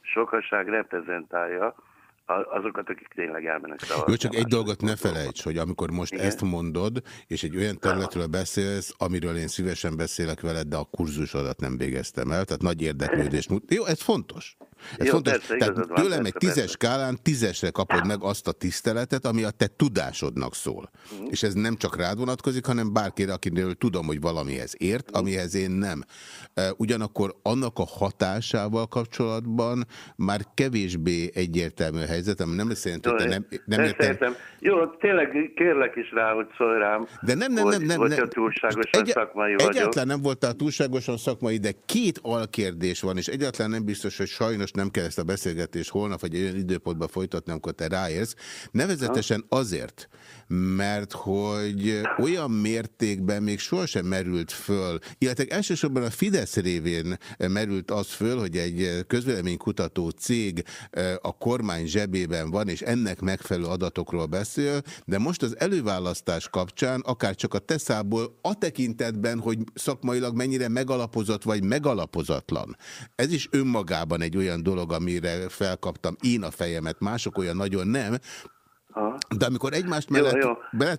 sokaság reprezentálja azokat, akik tényleg elmennek szavazni. Jó, csak egy dolgot ne felejts, hogy amikor most Igen. ezt mondod, és egy olyan területről beszélsz, amiről én szívesen beszélek veled, de a kurzusodat nem végeztem el, tehát nagy érdeklődés. Jó, ez fontos. Ez Jó, fontos. Persze, Tehát tőlem persze, egy tízes persze. skálán tízesre kapod meg azt a tiszteletet, ami a te tudásodnak szól. Uh-huh. És ez nem csak rád vonatkozik, hanem bárkire, akiről tudom, hogy valamihez ért, uh-huh. amihez én nem. Ugyanakkor annak a hatásával kapcsolatban már kevésbé egyértelmű a helyzetem, nem lesz jelenti, hogy nem, nem értem. Jó, tényleg kérlek is rá, hogy szólj rám, de nem, nem, nem, nem, hogy, nem, túlságosan egy, szakmai vagyok. Egyáltalán nem voltál túlságosan szakmai, de két alkérdés van, és egyáltalán nem biztos, hogy sajnos most nem kell ezt a beszélgetést holnap, vagy olyan időpontban folytatni, amikor te ráérsz. Nevezetesen azért, mert hogy olyan mértékben még sohasem merült föl, illetve elsősorban a Fidesz révén merült az föl, hogy egy közvéleménykutató cég a kormány zsebében van, és ennek megfelelő adatokról beszél, de most az előválasztás kapcsán, akár csak a teszából a tekintetben, hogy szakmailag mennyire megalapozott vagy megalapozatlan. Ez is önmagában egy olyan dolog, amire felkaptam én a fejemet, mások olyan nagyon nem, de amikor egymást mellett, jó,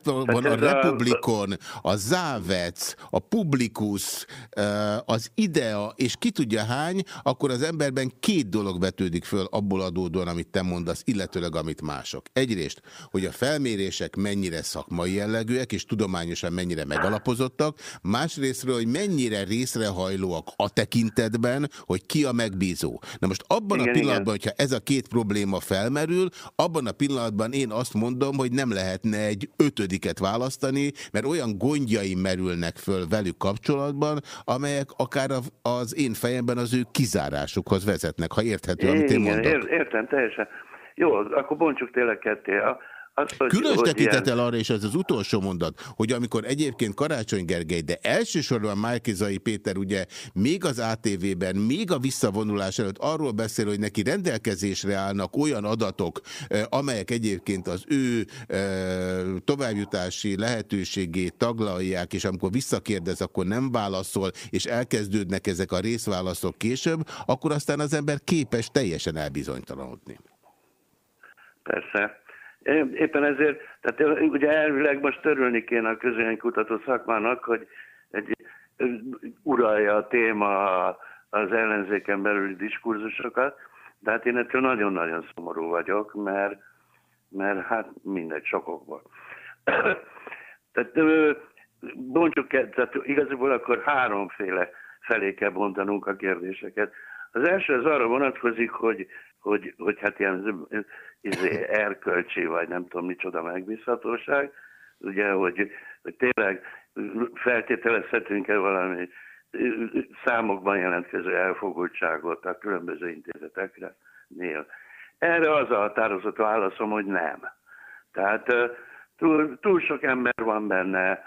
jó. van a Republikon, a Závec, a Publikus, az IDEA, és ki tudja hány, akkor az emberben két dolog vetődik föl abból adódóan, amit te mondasz, illetőleg amit mások. Egyrészt, hogy a felmérések mennyire szakmai jellegűek, és tudományosan mennyire megalapozottak, másrésztről, hogy mennyire részrehajlóak a tekintetben, hogy ki a megbízó. Na most abban igen, a pillanatban, igen. hogyha ez a két probléma felmerül, abban a pillanatban én azt mondom, hogy nem lehetne egy ötödiket választani, mert olyan gondjai merülnek föl velük kapcsolatban, amelyek akár az én fejemben az ő kizárásukhoz vezetnek, ha érthető, amit én mondok. Értem, teljesen. Jó, akkor bontsuk tényleg ketté. Azt, hogy, Különös tekintettel ilyen... arra, és ez az utolsó mondat, hogy amikor egyébként Karácsony Gergely, de elsősorban Márkizai Péter ugye még az ATV-ben, még a visszavonulás előtt arról beszél, hogy neki rendelkezésre állnak olyan adatok, amelyek egyébként az ő továbbjutási lehetőségét taglalják, és amikor visszakérdez, akkor nem válaszol, és elkezdődnek ezek a részválaszok később, akkor aztán az ember képes teljesen elbizonytalanodni. Persze. Éppen ezért, tehát ugye elvileg most törölni kéne a közönkutató szakmának, hogy egy, uralja a téma az ellenzéken belüli diskurzusokat, de hát én ettől nagyon-nagyon szomorú vagyok, mert, mert hát mindegy, sokokból. tehát bontsuk, tehát igazából akkor háromféle felé kell bontanunk a kérdéseket. Az első az arra vonatkozik, hogy, hogy, hogy hát ilyen izé, erkölcsi, vagy nem tudom micsoda megbízhatóság, ugye, hogy, hogy tényleg feltételezhetünk-e valami számokban jelentkező elfogultságot a különböző intézetekre nél. Erre az a határozott válaszom, hogy nem. Tehát túl, túl sok ember van benne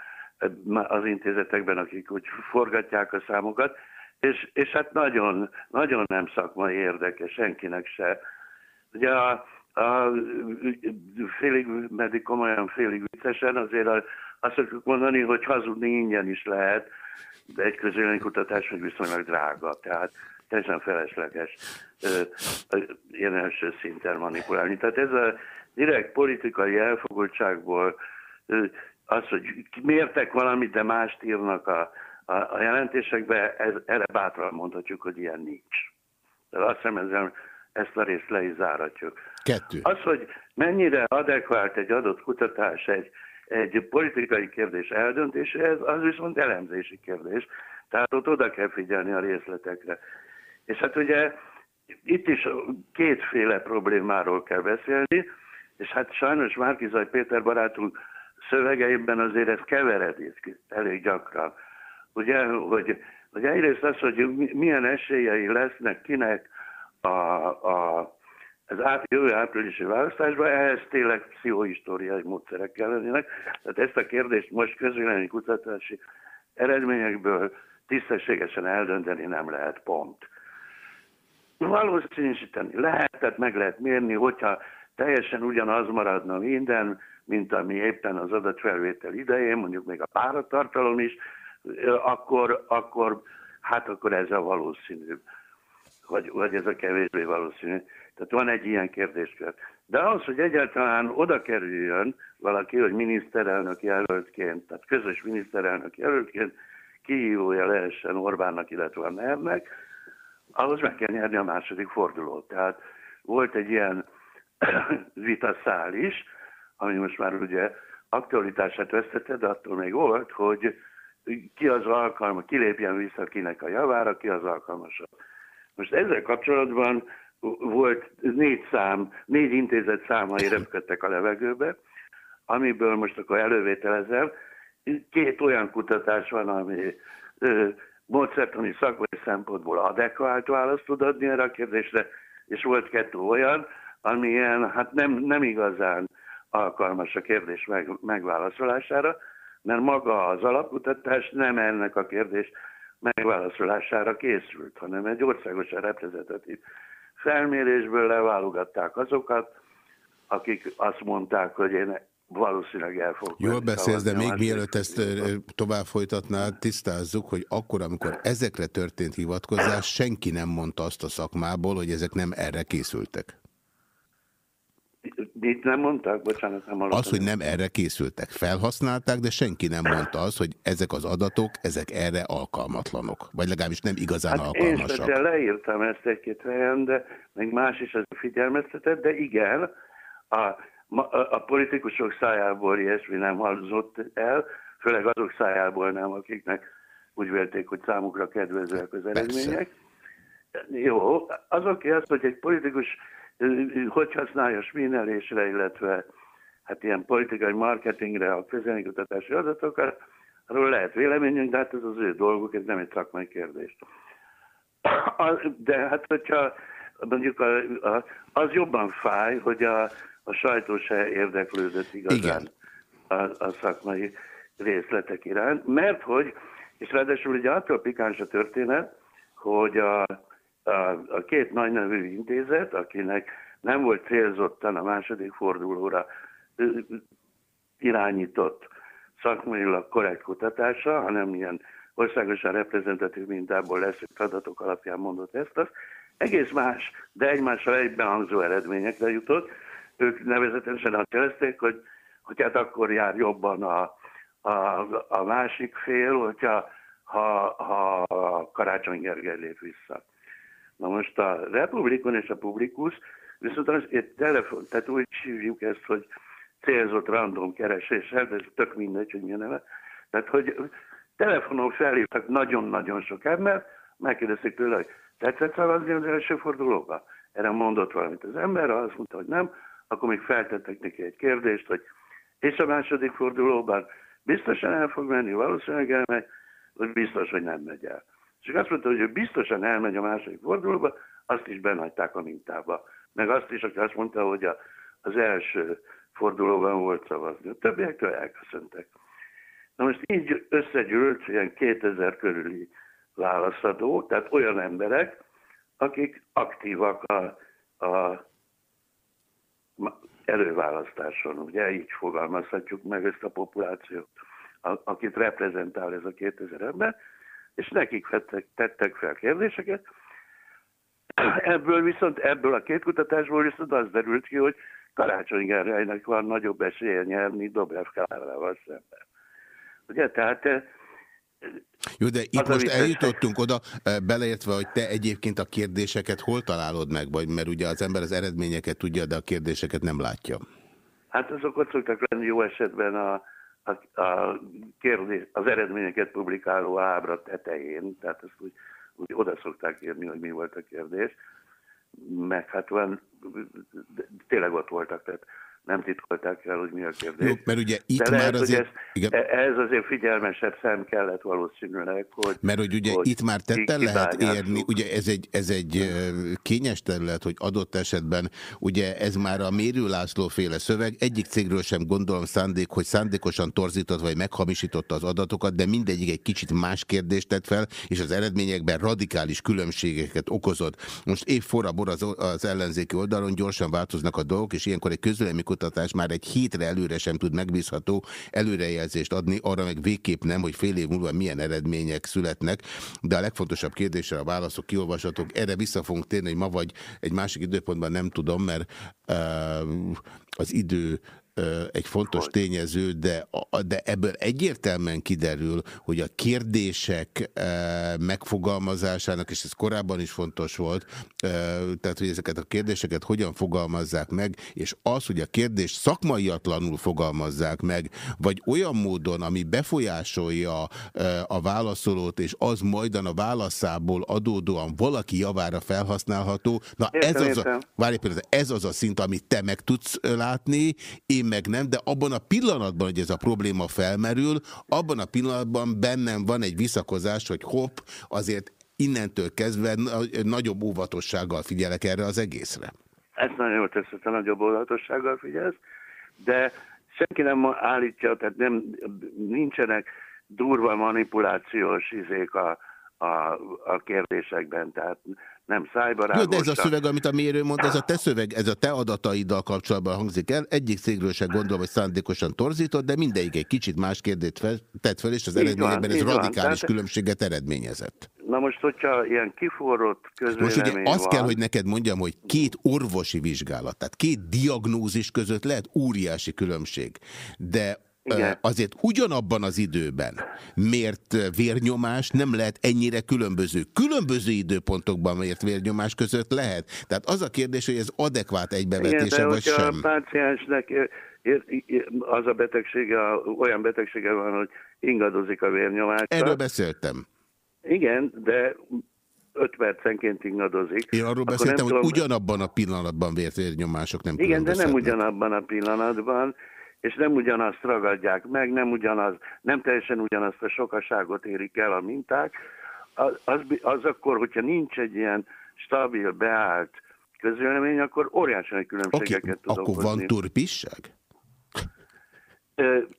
az intézetekben, akik úgy forgatják a számokat, és, és hát nagyon, nagyon nem szakmai érdekes senkinek se. Ugye a, a, félig, meddig komolyan, félig viccesen, azért azt szoktuk mondani, hogy hazudni ingyen is lehet, de egy közélénykutatás meg viszonylag drága, tehát teljesen felesleges ilyen első szinten manipulálni. Tehát ez a direkt politikai elfogultságból az, hogy mértek valamit, de mást írnak a, a, a jelentésekbe, ez, erre bátran mondhatjuk, hogy ilyen nincs. De azt hiszem ezzel ezt a részt le is záratjuk. Kettő. Az, hogy mennyire adekvált egy adott kutatás egy, egy politikai kérdés eldöntéséhez, az viszont elemzési kérdés. Tehát ott oda kell figyelni a részletekre. És hát ugye itt is kétféle problémáról kell beszélni, és hát sajnos Márkizaj Péter barátunk szövegeiben azért ez keveredik elég gyakran. Ugye, hogy, hogy egyrészt az, hogy milyen esélyei lesznek kinek a, a, az át, jövő áprilisi választásban, ehhez tényleg pszichohistóriai módszerek kellenének. Tehát ezt a kérdést most közvélemény kutatási eredményekből tisztességesen eldönteni nem lehet pont. Valószínűsíteni lehet, tehát meg lehet mérni, hogyha teljesen ugyanaz maradna minden, mint ami éppen az adatfelvétel idején, mondjuk még a páratartalom is, akkor, akkor hát akkor ez a valószínűbb, vagy, vagy ez a kevésbé valószínű. Tehát van egy ilyen kérdéskör. De ahhoz, hogy egyáltalán oda kerüljön valaki, hogy miniszterelnök jelöltként, tehát közös miniszterelnök jelöltként kihívója lehessen Orbánnak, illetve a NER-nek, ahhoz meg kell nyerni a második fordulót. Tehát volt egy ilyen vitaszál is, ami most már ugye aktualitását vesztette, de attól még volt, hogy ki az alkalma, kilépjen vissza kinek a javára, ki az alkalmasabb. Most ezzel kapcsolatban volt négy szám, négy intézet számai repkedtek a levegőbe, amiből most akkor elővételezem. Két olyan kutatás van, ami ö, módszertani szakmai szempontból adekvált választ tud adni erre a kérdésre, és volt kettő olyan, ami ilyen, hát nem, nem igazán alkalmas a kérdés meg, megválaszolására, mert maga az alapkutatás nem ennek a kérdés megválaszolására készült, hanem egy országosan reprezentatív felmérésből leválogatták azokat, akik azt mondták, hogy én valószínűleg el fog. Jól beszélsz, de még mielőtt ezt tovább folytatnád, tisztázzuk, hogy akkor, amikor ezekre történt hivatkozás, senki nem mondta azt a szakmából, hogy ezek nem erre készültek. Mit nem mondtak? Bocsánat, nem Az, hogy nem erre készültek. Felhasználták, de senki nem mondta azt, hogy ezek az adatok, ezek erre alkalmatlanok. Vagy legalábbis nem igazán hát alkalmasak. Én leírtam ezt egy-két helyen, de még más is ez figyelmeztetett, de igen, a, a, a politikusok szájából ilyesmi nem hallzott el, főleg azok szájából nem, akiknek úgy vélték, hogy számukra kedvezőek az eredmények. Persze. Jó, azok azt, hogy egy politikus hogy használja sminelésre, illetve hát ilyen politikai marketingre a közönségkutatási adatokat, arról lehet véleményünk, de hát ez az ő dolguk, ez nem egy szakmai kérdés. De hát, hogyha mondjuk a, a, az jobban fáj, hogy a, a sajtó se érdeklődött igazán a, a szakmai részletek iránt, mert hogy, és ráadásul ugye attól pikáns a történet, hogy a, a, két nagy nevű intézet, akinek nem volt célzottan a második fordulóra irányított szakmailag korrekt kutatása, hanem ilyen országosan reprezentatív mintából lesz adatok alapján mondott ezt, az egész más, de egymással egybehangzó eredményekre jutott. Ők nevezetesen azt jelezték, hogy, hogy hát akkor jár jobban a, a, a másik fél, hogyha ha, ha Karácsony Gergely lép vissza. Na most a republikon és a publikus viszont az egy telefon, tehát úgy hívjuk ezt, hogy célzott random kereséssel, de ez tök mindegy, hogy milyen neve. Tehát, hogy telefonon felhívtak nagyon-nagyon sok ember, megkérdezték tőle, hogy tetszett szavazni az első fordulóba? Erre mondott valamit az ember, azt mondta, hogy nem, akkor még feltettek neki egy kérdést, hogy és a második fordulóban biztosan el fog menni, valószínűleg elmegy, vagy biztos, hogy nem megy el. És azt mondta, hogy ő biztosan elmegy a második fordulóba, azt is benhagyták a mintába. Meg azt is, aki azt mondta, hogy a, az első fordulóban volt szavazni. A többiektől elköszöntek. Na most így összegyűlt ilyen 2000 körüli válaszadó, tehát olyan emberek, akik aktívak a, a előválasztáson, ugye így fogalmazhatjuk meg ezt a populációt, akit reprezentál ez a 2000 ember, és nekik tettek, tettek fel kérdéseket. Ebből viszont, ebből a két kutatásból viszont az derült ki, hogy Karácsony Gergelynek van nagyobb esélye nyerni Dobrev Kálával szemben. Ugye, tehát eh, jó, de itt most eljutottunk oda, eh, beleértve, hogy te egyébként a kérdéseket hol találod meg, vagy mert ugye az ember az eredményeket tudja, de a kérdéseket nem látja. Hát azok ott szoktak lenni jó esetben a, a, a kérdés, az eredményeket publikáló ábra tetején, tehát ezt úgy, úgy oda szokták írni, hogy mi volt a kérdés, meg hát van, tényleg ott voltak, tehát nem titkolták el, hogy mi a kérdés. Jó, mert ugye itt De lehet, már azért... Ez, igen. ez azért figyelmesebb szem kellett valószínűleg, hogy... Mert hogy ugye hogy itt már tetten lehet érni, ugye ez egy, ez egy kényes terület, hogy adott esetben, ugye ez már a Mérő László féle szöveg, egyik cégről sem gondolom szándék, hogy szándékosan torzított vagy meghamisította az adatokat, de mindegyik egy kicsit más kérdést tett fel, és az eredményekben radikális különbségeket okozott. Most év forra bor az, az ellenzéki oldalon, gyorsan változnak a dolgok, és ilyenkor egy közvélemény kutatás már egy hétre előre sem tud megbízható előrejelzést adni, arra meg végképp nem, hogy fél év múlva milyen eredmények születnek, de a legfontosabb kérdésre a válaszok kiolvasatok. Erre vissza fogunk térni, hogy ma vagy egy másik időpontban nem tudom, mert uh, az idő egy fontos tényező, de, de ebből egyértelműen kiderül, hogy a kérdések megfogalmazásának, és ez korábban is fontos volt, tehát hogy ezeket a kérdéseket hogyan fogalmazzák meg, és az, hogy a kérdés szakmaiatlanul fogalmazzák meg, vagy olyan módon, ami befolyásolja a válaszolót, és az majdan a válaszából adódóan valaki javára felhasználható, na értem, ez, az a, várj, ez az a szint, amit te meg tudsz látni, én meg nem, de abban a pillanatban, hogy ez a probléma felmerül, abban a pillanatban bennem van egy visszakozás, hogy hopp, azért innentől kezdve nagyobb óvatossággal figyelek erre az egészre. Ez nagyon jól tesz, hogy nagyobb óvatossággal figyelsz. de senki nem állítja, tehát nem, nincsenek durva manipulációs izék a, a, a kérdésekben, tehát nem szájbarágosak. Jó, de ez a szöveg, amit a mérő mond, ez a te szöveg, ez a te adataiddal kapcsolatban hangzik el. Egyik cégről sem gondolom, hogy szándékosan torzított, de mindegyik egy kicsit más kérdést fel, tett fel, és az eredményben ez radikális van. különbséget eredményezett. Na most, hogyha ilyen kiforrott közvélemény Most ugye azt van, kell, hogy neked mondjam, hogy két orvosi vizsgálat, tehát két diagnózis között lehet óriási különbség, de igen. azért ugyanabban az időben miért vérnyomás nem lehet ennyire különböző. Különböző időpontokban miért vérnyomás között lehet. Tehát az a kérdés, hogy ez adekvát egybevetése Igen, vagy sem. a páciensnek az a betegsége, olyan betegsége van, hogy ingadozik a vérnyomás. Erről beszéltem. Igen, de 5 percenként ingadozik. Én arról beszéltem, hogy tudom... ugyanabban a pillanatban vért vérnyomások nem Igen, de nem ugyanabban a pillanatban és nem ugyanazt ragadják meg, nem ugyanaz, nem teljesen ugyanazt a sokaságot érik el a minták, az, az, az akkor, hogyha nincs egy ilyen stabil, beállt közvélemény, akkor óriási nagy különbségeket okay, tud akkor okozni. van turpisság?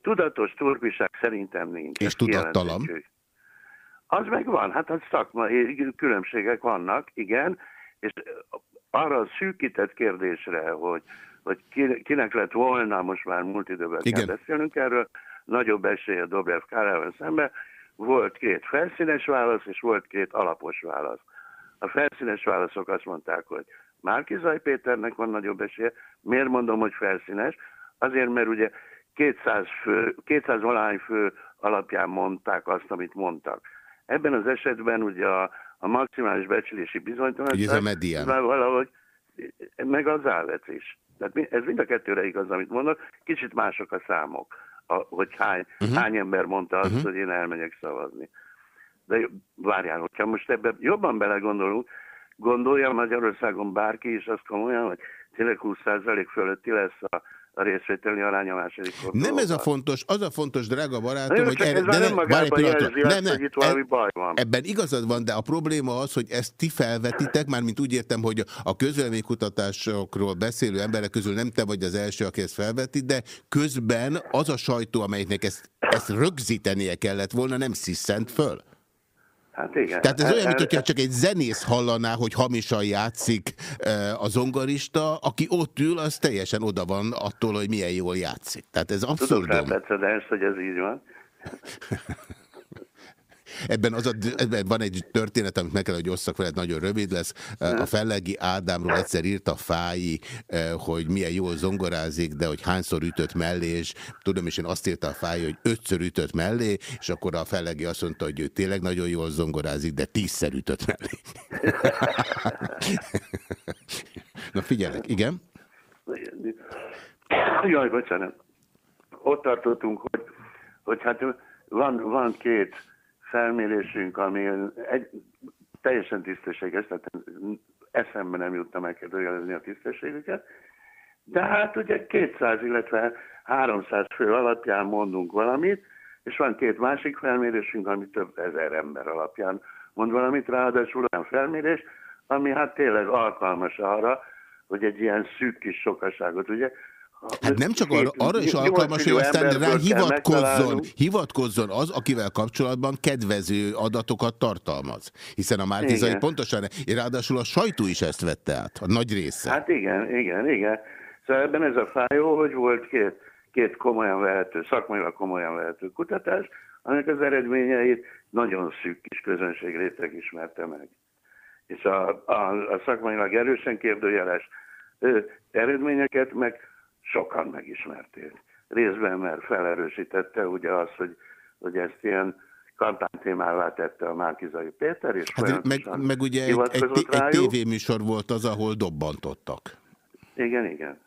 Tudatos turpiság szerintem nincs. És tudattalan? Az meg van, hát az szakmai különbségek vannak, igen, és arra a szűkített kérdésre, hogy hogy kinek lett volna, most már múlt időben Igen. kell beszélnünk erről, nagyobb esélye Dobrev Kárával szembe, volt két felszínes válasz, és volt két alapos válasz. A felszínes válaszok azt mondták, hogy Márkizaj Péternek van nagyobb esélye. Miért mondom, hogy felszínes? Azért, mert ugye 200, fő, 200 valány fő alapján mondták azt, amit mondtak. Ebben az esetben ugye a, a maximális becsülési bizonytalanság valahogy, meg az állat is. Tehát ez mind a kettőre igaz, amit mondok. Kicsit mások a számok, a, hogy hány, uh-huh. hány ember mondta azt, uh-huh. hogy én elmegyek szavazni. De várjál, hogyha most ebben jobban belegondolunk, gondolja Magyarországon bárki is azt komolyan, hogy tényleg 20% fölötti lesz a a részvételi aránya második fordulóban. Nem ez a fontos, az a fontos, drága barátom, hogy erre, de nem, nem, nem, itt valami baj van. Ebben igazad van, de a probléma az, hogy ezt ti felvetitek, már mint úgy értem, hogy a közvéleménykutatásokról beszélő emberek közül nem te vagy az első, aki ezt felveti, de közben az a sajtó, amelynek ezt, ezt rögzítenie kellett volna, nem sziszent föl. Hát igen. Tehát ez olyan, mint csak egy zenész hallaná, hogy hamisan játszik a zongorista, aki ott ül, az teljesen oda van attól, hogy milyen jól játszik. Tehát ez abszurdum. Tudok rá hogy ez így van. Ebben, az a, ebben van egy történet, amit meg kell, hogy osszak veled, nagyon rövid lesz. A Fellegi Ádámról egyszer írt a Fái, hogy milyen jól zongorázik, de hogy hányszor ütött mellé, és tudom, és én azt írta a Fái, hogy ötször ütött mellé, és akkor a Fellegi azt mondta, hogy ő tényleg nagyon jól zongorázik, de tízszer ütött mellé. Na figyelek, igen? Jaj, bocsánat. Ott tartottunk, hogy, hogy hát van, van két felmérésünk, ami egy, teljesen tisztességes, tehát eszembe nem jutna megkérdőjelezni a tisztességüket, de hát ugye 200, illetve 300 fő alapján mondunk valamit, és van két másik felmérésünk, ami több ezer ember alapján mond valamit, ráadásul olyan felmérés, ami hát tényleg alkalmas arra, hogy egy ilyen szűk kis sokaságot, ugye Hát nem csak arra, arra is alkalmas, hogy aztán rá hivatkozzon, hivatkozzon az, akivel kapcsolatban kedvező adatokat tartalmaz. Hiszen a Márkizai pontosan, és ráadásul a sajtó is ezt vette át, a nagy része. Hát igen, igen, igen. Szóval ebben ez a fájó, hogy volt két, két komolyan vehető, szakmailag komolyan vehető kutatás, aminek az eredményeit nagyon szűk kis közönség réteg ismerte meg. És a, a, a szakmailag erősen kérdőjeles eredményeket meg sokan megismerték. Részben, mert felerősítette ugye az, hogy, hogy ezt ilyen kampánytémává tette a Márkizai Péter, és hát meg, meg ugye egy, egy, egy tévéműsor volt az, ahol dobbantottak. Igen, igen.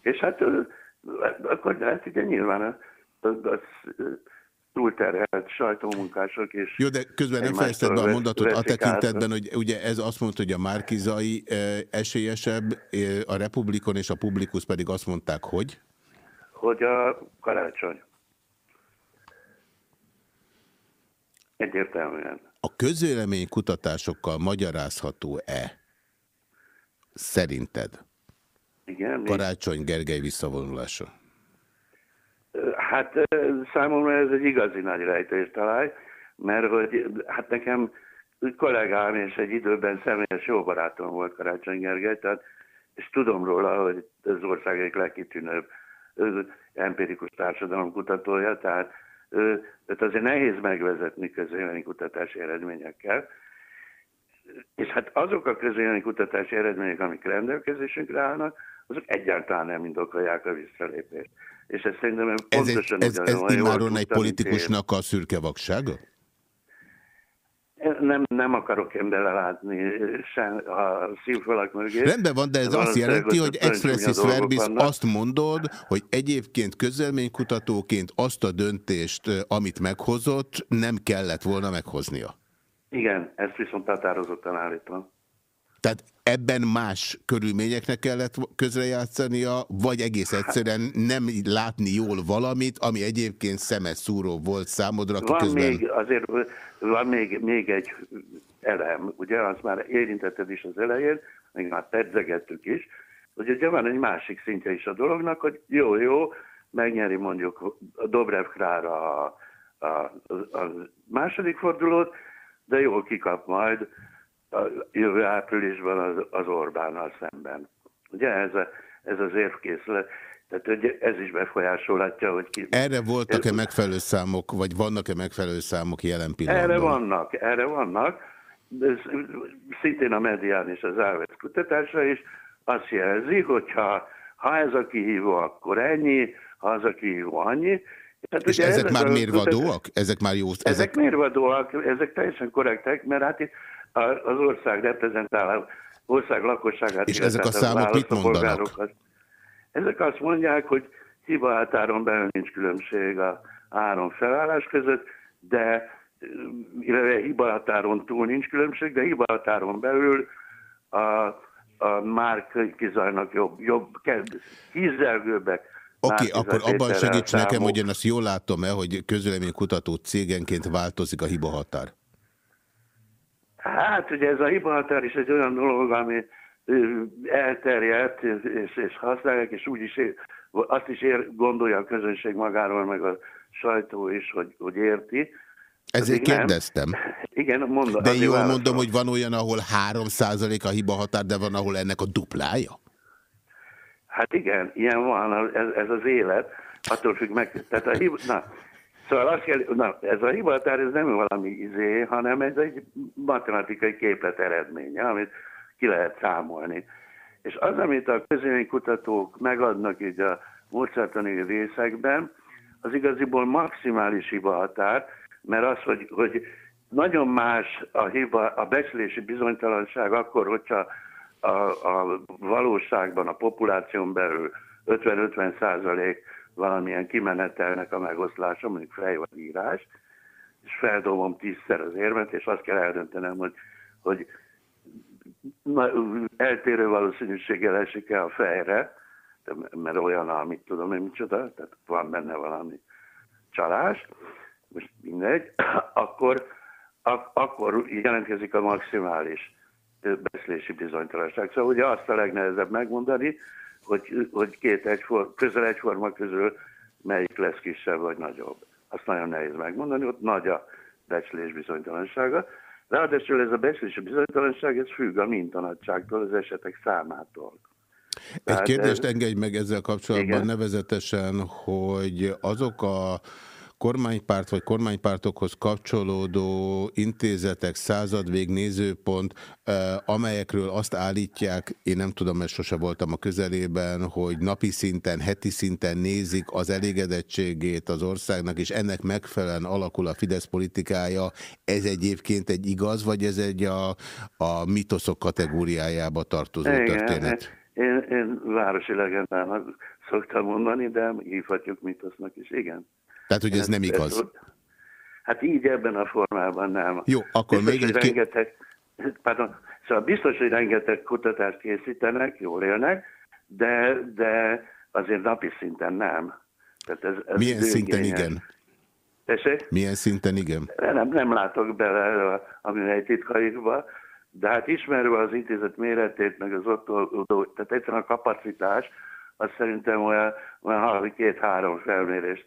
És hát akkor hát ugye nyilván az, az túlterhelt sajtómunkások és... Jó, de közben nem fejezted be a mondatot a tekintetben, hogy ugye ez azt mondta, hogy a Márkizai esélyesebb, a Republikon és a Publikus pedig azt mondták, hogy? Hogy a karácsony. Egyértelműen. A közvélemény kutatásokkal magyarázható-e szerinted? Igen. Karácsony Gergely visszavonulása. Hát számomra ez egy igazi nagy rejtéstalaj, mert hogy hát nekem kollégám és egy időben személyes jó barátom volt Karácsony Gergely, tehát, és tudom róla, hogy az ország egyik legkitűnőbb empirikus társadalomkutatója, tehát, tehát azért nehéz megvezetni kutatási eredményekkel. És hát azok a kutatási eredmények, amik rendelkezésünkre állnak, azok egyáltalán nem indokolják a visszalépést. És ez szerintem pontosan ez, ez, ez, ez immáron egy politikusnak a szürke vaksága? Nem, nem akarok én belelátni sem a szívfalak mögé. Rendben van, de ez azt jelenti, hogy expressis verbis azt mondod, hogy egyébként közelménykutatóként azt a döntést, amit meghozott, nem kellett volna meghoznia. Igen, ezt viszont határozottan állítom. Tehát ebben más körülményeknek kellett közrejátszania, vagy egész egyszerűen nem látni jól valamit, ami egyébként szemes szúró volt számodra. Van közben... még, azért van még, még egy elem, ugye, azt már érintetted is az elején, még már pedzegettük is, hogy ugye van egy másik szintje is a dolognak, hogy jó-jó, megnyeri mondjuk a Dobrev Krára a, a, a második fordulót, de jól kikap majd a jövő áprilisban az, az Orbánnal szemben. Ugye ez, a, ez az érvkészlet. Tehát hogy ez is befolyásolhatja, hogy ki... Erre voltak-e megfelelő számok, vagy vannak-e megfelelő számok jelen pillanatban? Erre vannak, erre vannak. Ez, szintén a medián és az Árvec kutatása is azt jelzi, hogyha ha ez a kihívó, akkor ennyi, ha az a kihívó annyi. Tehát, és ezek már mérvadóak? Ezek már jó? Ezek, ezek mérvadóak, ezek teljesen korrektek, mert hát itt az ország reprezentáló ország lakosságát. És ezek a számok mit mondanak? Ezek azt mondják, hogy hiba átáron belül nincs különbség a áron felállás között, de illetve hiba határon túl nincs különbség, de hiba határon belül a, a már kizajnak jobb, jobb hízelgőbbek. Oké, okay, akkor abban segíts nekem, hogy én azt jól látom-e, hogy közvéleménykutató cégenként változik a hiba határ. Hát ugye ez a hibahatár is egy olyan dolog, ami elterjedt, és, és használják, és úgy is ér, azt is ér, gondolja a közönség magáról, meg a sajtó is, hogy, hogy érti. Ezért Addig kérdeztem. Nem. Igen, mondom. De jól válaszol. mondom, hogy van olyan, ahol 3 a hiba határ, de van, ahol ennek a duplája? Hát igen, ilyen van, ez, ez az élet. Attól függ meg. Tehát a hiba, na, Szóval azt kell, na, ez a hivatár, ez nem valami izé, hanem ez egy matematikai képlet eredménye, amit ki lehet számolni. És az, amit a kutatók megadnak így a módszertani részekben, az igaziból maximális hibahatár, mert az, hogy, hogy nagyon más a hiba, a becslési bizonytalanság akkor, hogyha a, a valóságban, a populáción belül 50-50 százalék valamilyen kimenetelnek a megoszlása, mondjuk fej vagy írás, és feldobom tízszer az érmet, és azt kell eldöntenem, hogy, hogy eltérő valószínűséggel esik el a fejre, mert olyan, amit tudom én micsoda, tehát van benne valami csalás, most mindegy, akkor, ak- akkor jelentkezik a maximális beszélési bizonytalanság. Szóval ugye azt a legnehezebb megmondani, hogy, hogy két egyforma, közel egyforma közül melyik lesz kisebb vagy nagyobb. Azt nagyon nehéz megmondani, ott nagy a becslés bizonytalansága. Ráadásul ez a becslés bizonytalanság, ez függ a mintanadságtól, az esetek számától. Egy Tehát kérdést ez... engedj meg ezzel kapcsolatban igen. nevezetesen, hogy azok a kormánypárt vagy kormánypártokhoz kapcsolódó intézetek, századvég nézőpont, amelyekről azt állítják, én nem tudom, mert sose voltam a közelében, hogy napi szinten, heti szinten nézik az elégedettségét az országnak, és ennek megfelelően alakul a Fidesz politikája. Ez egyébként egy igaz, vagy ez egy a, a mitoszok kategóriájába tartozó Igen, történet? Én, én városi legendának szoktam mondani, de hívhatjuk mitosznak is, igen. Tehát, hogy ez nem igaz. Hát így ebben a formában nem. Jó, akkor biztos, még egy... Rengeteg, pardon, szóval biztos, hogy rengeteg kutatást készítenek, jól élnek, de, de azért napi szinten nem. Tehát ez, ez Milyen szinten igen? Tessék? Milyen szinten igen? Nem, nem látok bele a, a műhely titkaikba, de hát ismerve az intézet méretét, meg az ott, ott tehát egyszerűen a kapacitás, az szerintem olyan, olyan havi két-három felmérést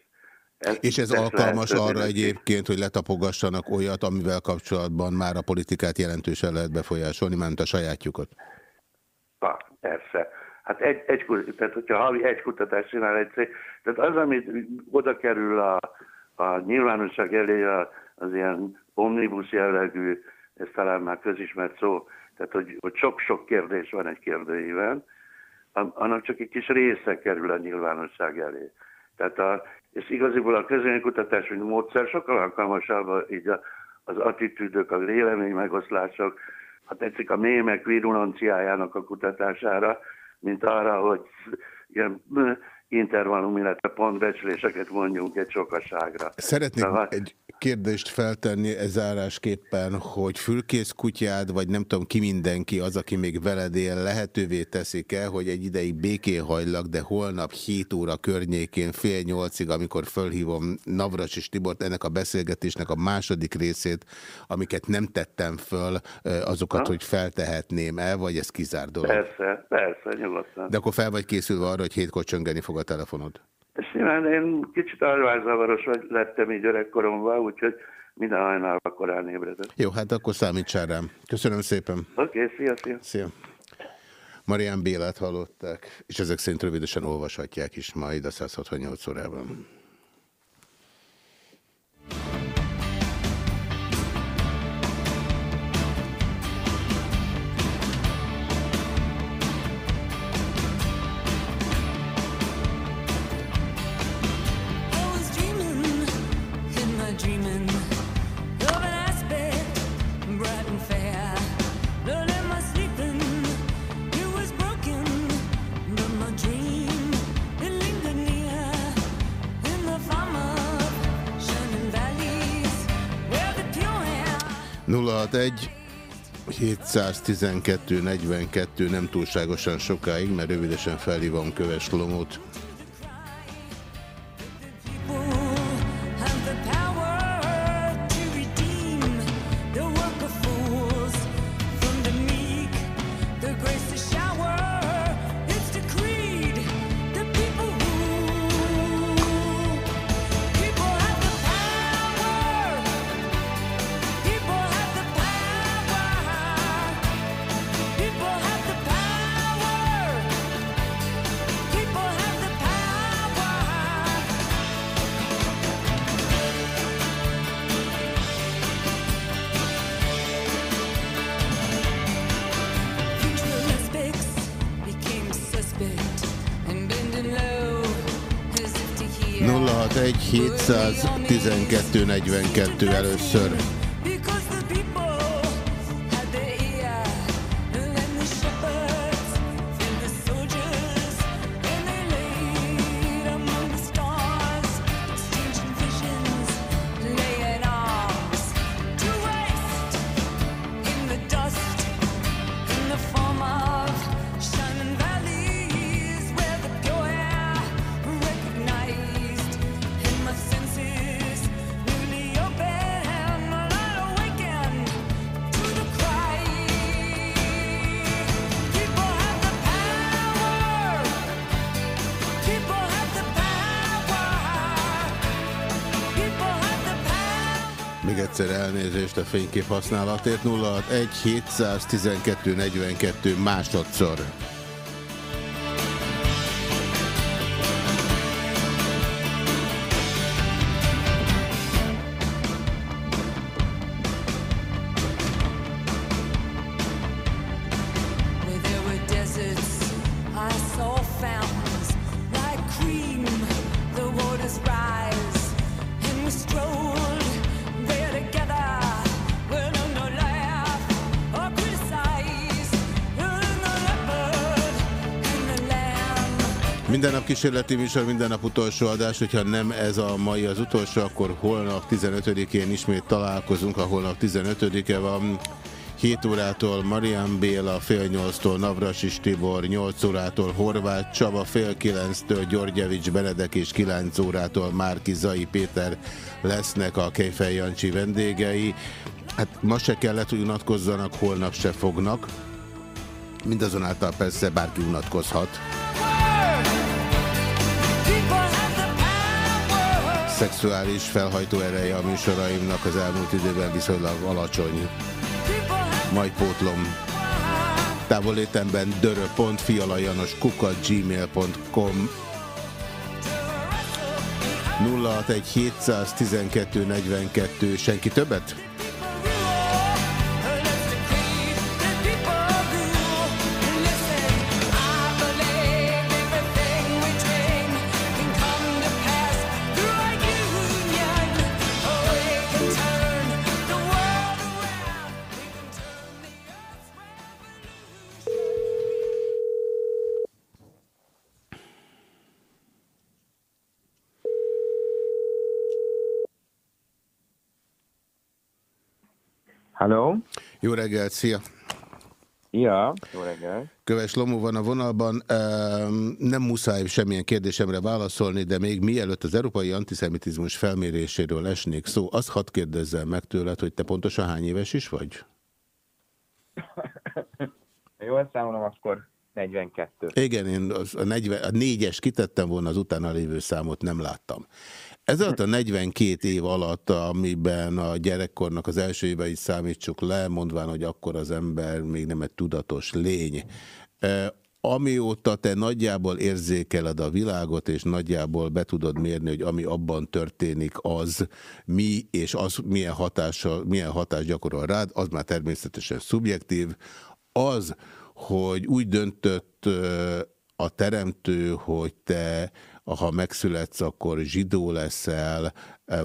Ez, És ez alkalmas arra egyébként, hogy letapogassanak olyat, amivel kapcsolatban már a politikát jelentősen lehet befolyásolni, mert a sajátjukat? Ha, persze. Hát egy, egy, tehát hogyha havi egy kutatást csinál egy cég, tehát az, amit oda kerül a, a nyilvánosság elé, az ilyen omnibus jellegű, ez talán már közismert szó, tehát hogy sok-sok kérdés van egy kérdőjében, annak csak egy kis része kerül a nyilvánosság elé. Tehát a, és igaziból a közönkutatás, mint módszer sokkal alkalmasabb így a, az attitűdök, a vélemény megoszlások, ha tetszik a mémek virulenciájának a kutatására, mint arra, hogy ilyen intervallum, illetve pontbecsléseket mondjunk egy sokaságra. Szeretnék Szóval... egy kérdést feltenni ez zárásképpen, hogy fülkész kutyád, vagy nem tudom ki mindenki az, aki még veled él, lehetővé teszik-e, hogy egy ideig békén hajlak, de holnap 7 óra környékén fél nyolcig, amikor fölhívom Navras és Tibort, ennek a beszélgetésnek a második részét, amiket nem tettem föl, azokat, ha? hogy feltehetném el, vagy ez kizár dolog? Persze, persze, nyugodtan. De akkor fel vagy készülve arra, hogy hétkor csöngeni fog a telefonod? Nyilván én kicsit alvászavaros lettem így öregkoromban, úgyhogy minden hajnalban korán ébredett. Jó, hát akkor számítsál rám. Köszönöm szépen. Oké, okay, szia, szia. Szia. Marian Bélát hallották, és ezek szerint rövidesen olvashatják is majd a 168 órában. 061 712 42 nem túlságosan sokáig, mert rövidesen felhívom Köves Lomót. Először. Fénykép használatért 061 712 42 másodszor. Kísérleti műsor minden nap utolsó adás, hogyha nem ez a mai az utolsó, akkor holnap 15-én ismét találkozunk, a holnap 15-e van. 7 órától Marian Béla, fél 8-tól Navrasis Tibor, 8 órától Horváth Csaba, fél 9-től Györgyevics Benedek és 9 órától Márki Zai Péter lesznek a Kejfej Jancsi vendégei. Hát ma se kellett, hogy unatkozzanak, holnap se fognak. Mindazonáltal persze bárki unatkozhat. Szexuális felhajtó ereje a műsoraimnak az elmúlt időben viszonylag alacsony. Majd pótlom. Távolétemben dörö.fialajanos kukat gmail.com 061 712 42 senki többet? Hello. Jó reggelt, szia! Ja, jó reggelt. Köves Lomó van a vonalban. Nem muszáj semmilyen kérdésemre válaszolni, de még mielőtt az európai antiszemitizmus felméréséről esnék szó, azt hadd kérdezzem meg tőled, hogy te pontosan hány éves is vagy? Jól számolom, akkor 42. Igen, én az a, 40, a négyes kitettem volna, az utána lévő számot nem láttam. Ez alatt a 42 év alatt, amiben a gyerekkornak az első éveit számítsuk le, mondván, hogy akkor az ember még nem egy tudatos lény. Amióta te nagyjából érzékeled a világot, és nagyjából be tudod mérni, hogy ami abban történik, az mi, és az milyen, hatással, milyen hatás gyakorol rád, az már természetesen szubjektív. Az, hogy úgy döntött a teremtő, hogy te ha megszületsz, akkor zsidó leszel,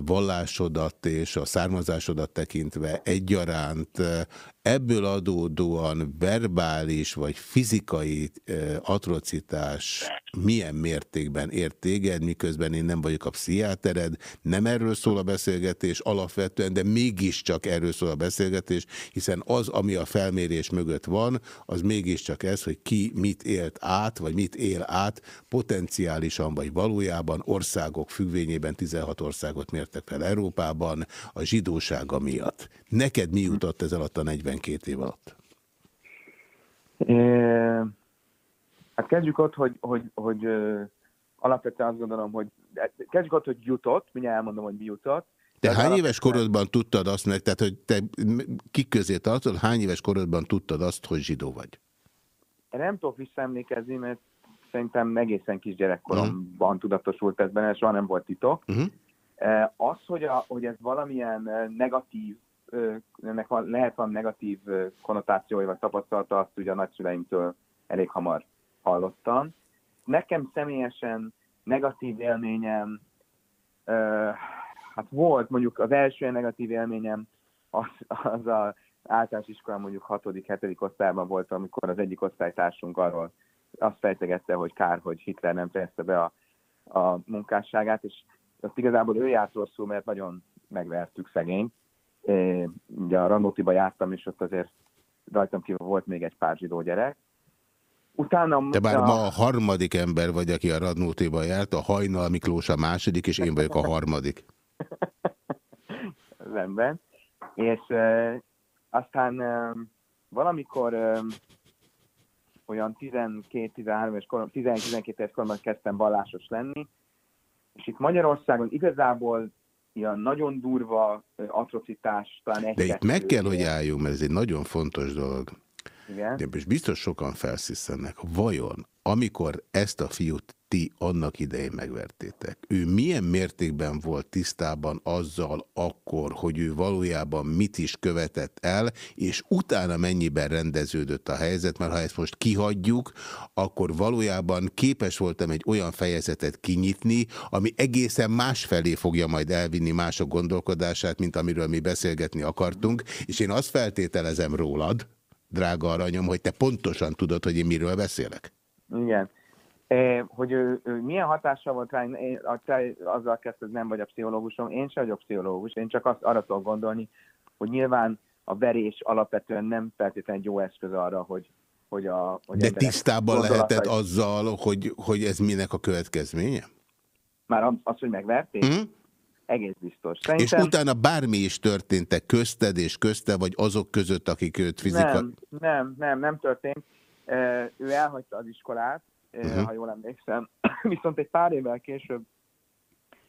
vallásodat és a származásodat tekintve egyaránt, e, ebből adódóan verbális vagy fizikai e, atrocitás milyen mértékben ért téged, miközben én nem vagyok a pszichiátered, nem erről szól a beszélgetés alapvetően, de mégiscsak erről szól a beszélgetés, hiszen az, ami a felmérés mögött van, az mégiscsak ez, hogy ki mit élt át, vagy mit él át, potenciálisan vagy valójában országok függvényében 16 országot mértek fel Európában a zsidósága miatt. Neked mi jutott ez alatt a 42 év alatt? Hát kezdjük ott, hogy, hogy, hogy uh, alapvetően azt gondolom, hogy kezdjük ott, hogy jutott, mindjárt elmondom, hogy mi jutott. De hány alapvetően... éves korodban tudtad azt meg, tehát hogy te kik közé tartod, hány éves korodban tudtad azt, hogy zsidó vagy? Én nem tudok visszaemlékezni, mert szerintem egészen kis gyerekkoromban uh -huh. tudatosult ez benne, soha nem volt titok. Uh -huh. Az, hogy, a, hogy ez valamilyen negatív, ennek van, lehet van negatív konnotációja vagy tapasztalata, azt ugye a nagyszüleimtől elég hamar hallottam. Nekem személyesen negatív élményem, hát volt mondjuk az első negatív élményem, az, az a általános iskolán mondjuk 6.-7. osztályban volt, amikor az egyik osztálytársunk arról azt fejtegette, hogy kár, hogy Hitler nem fejezte be a, a munkásságát, és azt igazából ő járt rosszul, mert nagyon megvertük szegényt. É, ugye a Randótiba jártam, és ott azért rajtam kívül volt még egy pár zsidó gyerek. Utána... Te már a... ma a harmadik ember vagy, aki a Radnótéba járt, a Hajnal Miklós a második, és én vagyok a harmadik. Rendben. És e, aztán e, valamikor e, olyan 12-13 éves korom, 12 éves koromban kezdtem vallásos lenni, és itt Magyarországon igazából ilyen nagyon durva atrocitás, talán egy De itt meg kell, hogy álljunk, mert ez egy nagyon fontos dolog. Igen. De most biztos sokan felsziszennek. Vajon, amikor ezt a fiút ti annak idején megvertétek, ő milyen mértékben volt tisztában azzal akkor, hogy ő valójában mit is követett el, és utána mennyiben rendeződött a helyzet, mert ha ezt most kihagyjuk, akkor valójában képes voltam egy olyan fejezetet kinyitni, ami egészen másfelé fogja majd elvinni mások gondolkodását, mint amiről mi beszélgetni akartunk, és én azt feltételezem rólad, drága aranyom, hogy te pontosan tudod, hogy én miről beszélek. Igen. Eh, hogy ő, ő milyen hatással volt rá, én, te azzal kezdted, nem vagy a pszichológusom, én sem vagyok pszichológus, én csak azt arra tudok gondolni, hogy nyilván a verés alapvetően nem feltétlenül jó eszköz arra, hogy, hogy a... Hogy De tisztában lehetett azzal, hogy, hogy ez minek a következménye? Már az, hogy megverték? Mm. Egész biztos. Szerintem... És utána bármi is történt-e közted és közte, vagy azok között, akik őt fizika... Nem, nem, nem, nem történt. Ő elhagyta az iskolát, uh -huh. ha jól emlékszem. Viszont egy pár évvel később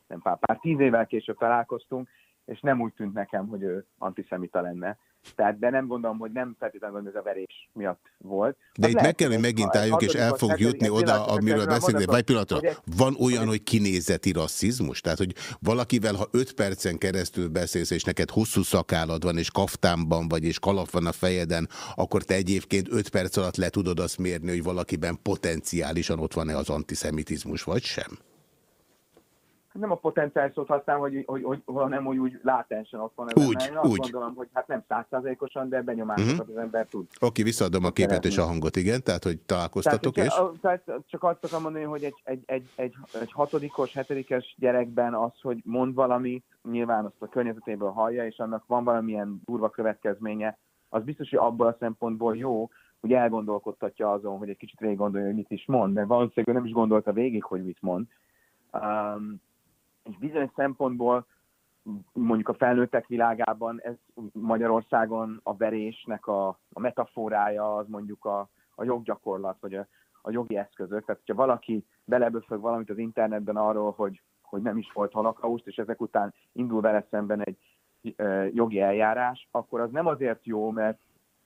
nem pár, pár tíz évvel később találkoztunk, és nem úgy tűnt nekem, hogy ő antiszemita lenne. Tehát, de nem gondolom, hogy nem feltétlenül ez a verés miatt volt. De itt lehet, meg kell, hogy megint álljunk, és el fog jutni oda, amiről beszélni. Vagy pillanatra, van olyan, hogy kinézeti rasszizmus? Tehát, hogy valakivel, ha öt percen keresztül beszélsz, és neked hosszú szakálad van, és kaftánban vagy, és kalap van a fejeden, akkor te egyébként öt perc alatt le tudod azt mérni, hogy valakiben potenciálisan ott van-e az antiszemitizmus, vagy sem? Nem a potenciális szót használom, hogy, hogy, hogy, hogy nem úgy, látensen ott van. Úgy, én azt úgy. gondolom, hogy hát nem százszázalékosan, de benyomásokat uh mhm. -huh. az ember tud. Oké, visszaadom a képet és a hangot, igen, tehát hogy találkoztatok tehát, és... A, tehát csak azt akarom mondani, hogy egy, egy, egy, egy, egy hatodikos, hetedikes gyerekben az, hogy mond valami, nyilván azt a környezetéből hallja, és annak van valamilyen durva következménye, az biztos, hogy abból a szempontból jó, hogy elgondolkodtatja azon, hogy egy kicsit végig gondolja, hogy mit is mond, de valószínűleg nem is gondolta végig, hogy mit mond. Um, és bizonyos szempontból mondjuk a felnőttek világában ez Magyarországon a verésnek a, a metaforája az mondjuk a, a joggyakorlat, vagy a, a jogi eszközök. Tehát, hogyha valaki beleböfög valamit az internetben arról, hogy, hogy nem is volt holokauszt, és ezek után indul vele szemben egy e, jogi eljárás, akkor az nem azért jó, mert,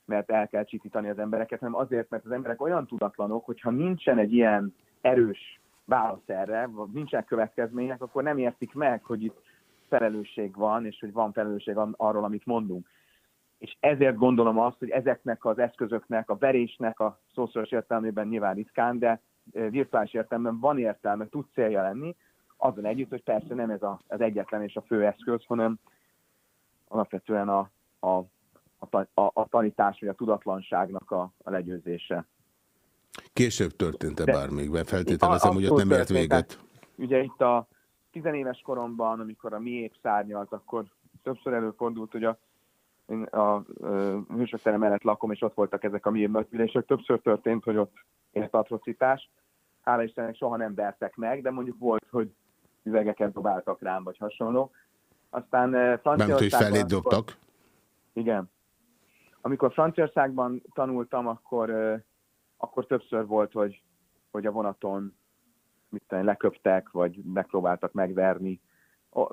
mert el kell csitítani az embereket, hanem azért, mert az emberek olyan tudatlanok, hogyha nincsen egy ilyen erős válasz erre, vagy nincsenek következmények, akkor nem értik meg, hogy itt felelősség van, és hogy van felelősség arról, amit mondunk. És ezért gondolom azt, hogy ezeknek az eszközöknek, a verésnek a szószoros értelmében nyilván ritkán, de virtuális értelemben van értelme, tud célja lenni, azon együtt, hogy persze nem ez a, az egyetlen és a fő eszköz, hanem alapvetően a, a, a, a, a tanítás vagy a tudatlanságnak a, a legyőzése. Később történt-e bármikben? Feltételezem, hogy ott nem ért véget. Ugye itt a tizenéves koromban, amikor a miép szárnyalt, akkor többször előfordult, hogy a, a, a hősök tere mellett lakom, és ott voltak ezek a miép és Többször történt, hogy ott ért atrocitás. Hála Istennek soha nem vertek meg, de mondjuk volt, hogy üvegeket dobáltak rám, vagy hasonló. Aztán Franciaországban... Nem, hogy felét dobtak? Igen. Amikor Franciaországban tanultam, akkor akkor többször volt, hogy, hogy a vonaton mit tenni, leköptek, vagy megpróbáltak megverni.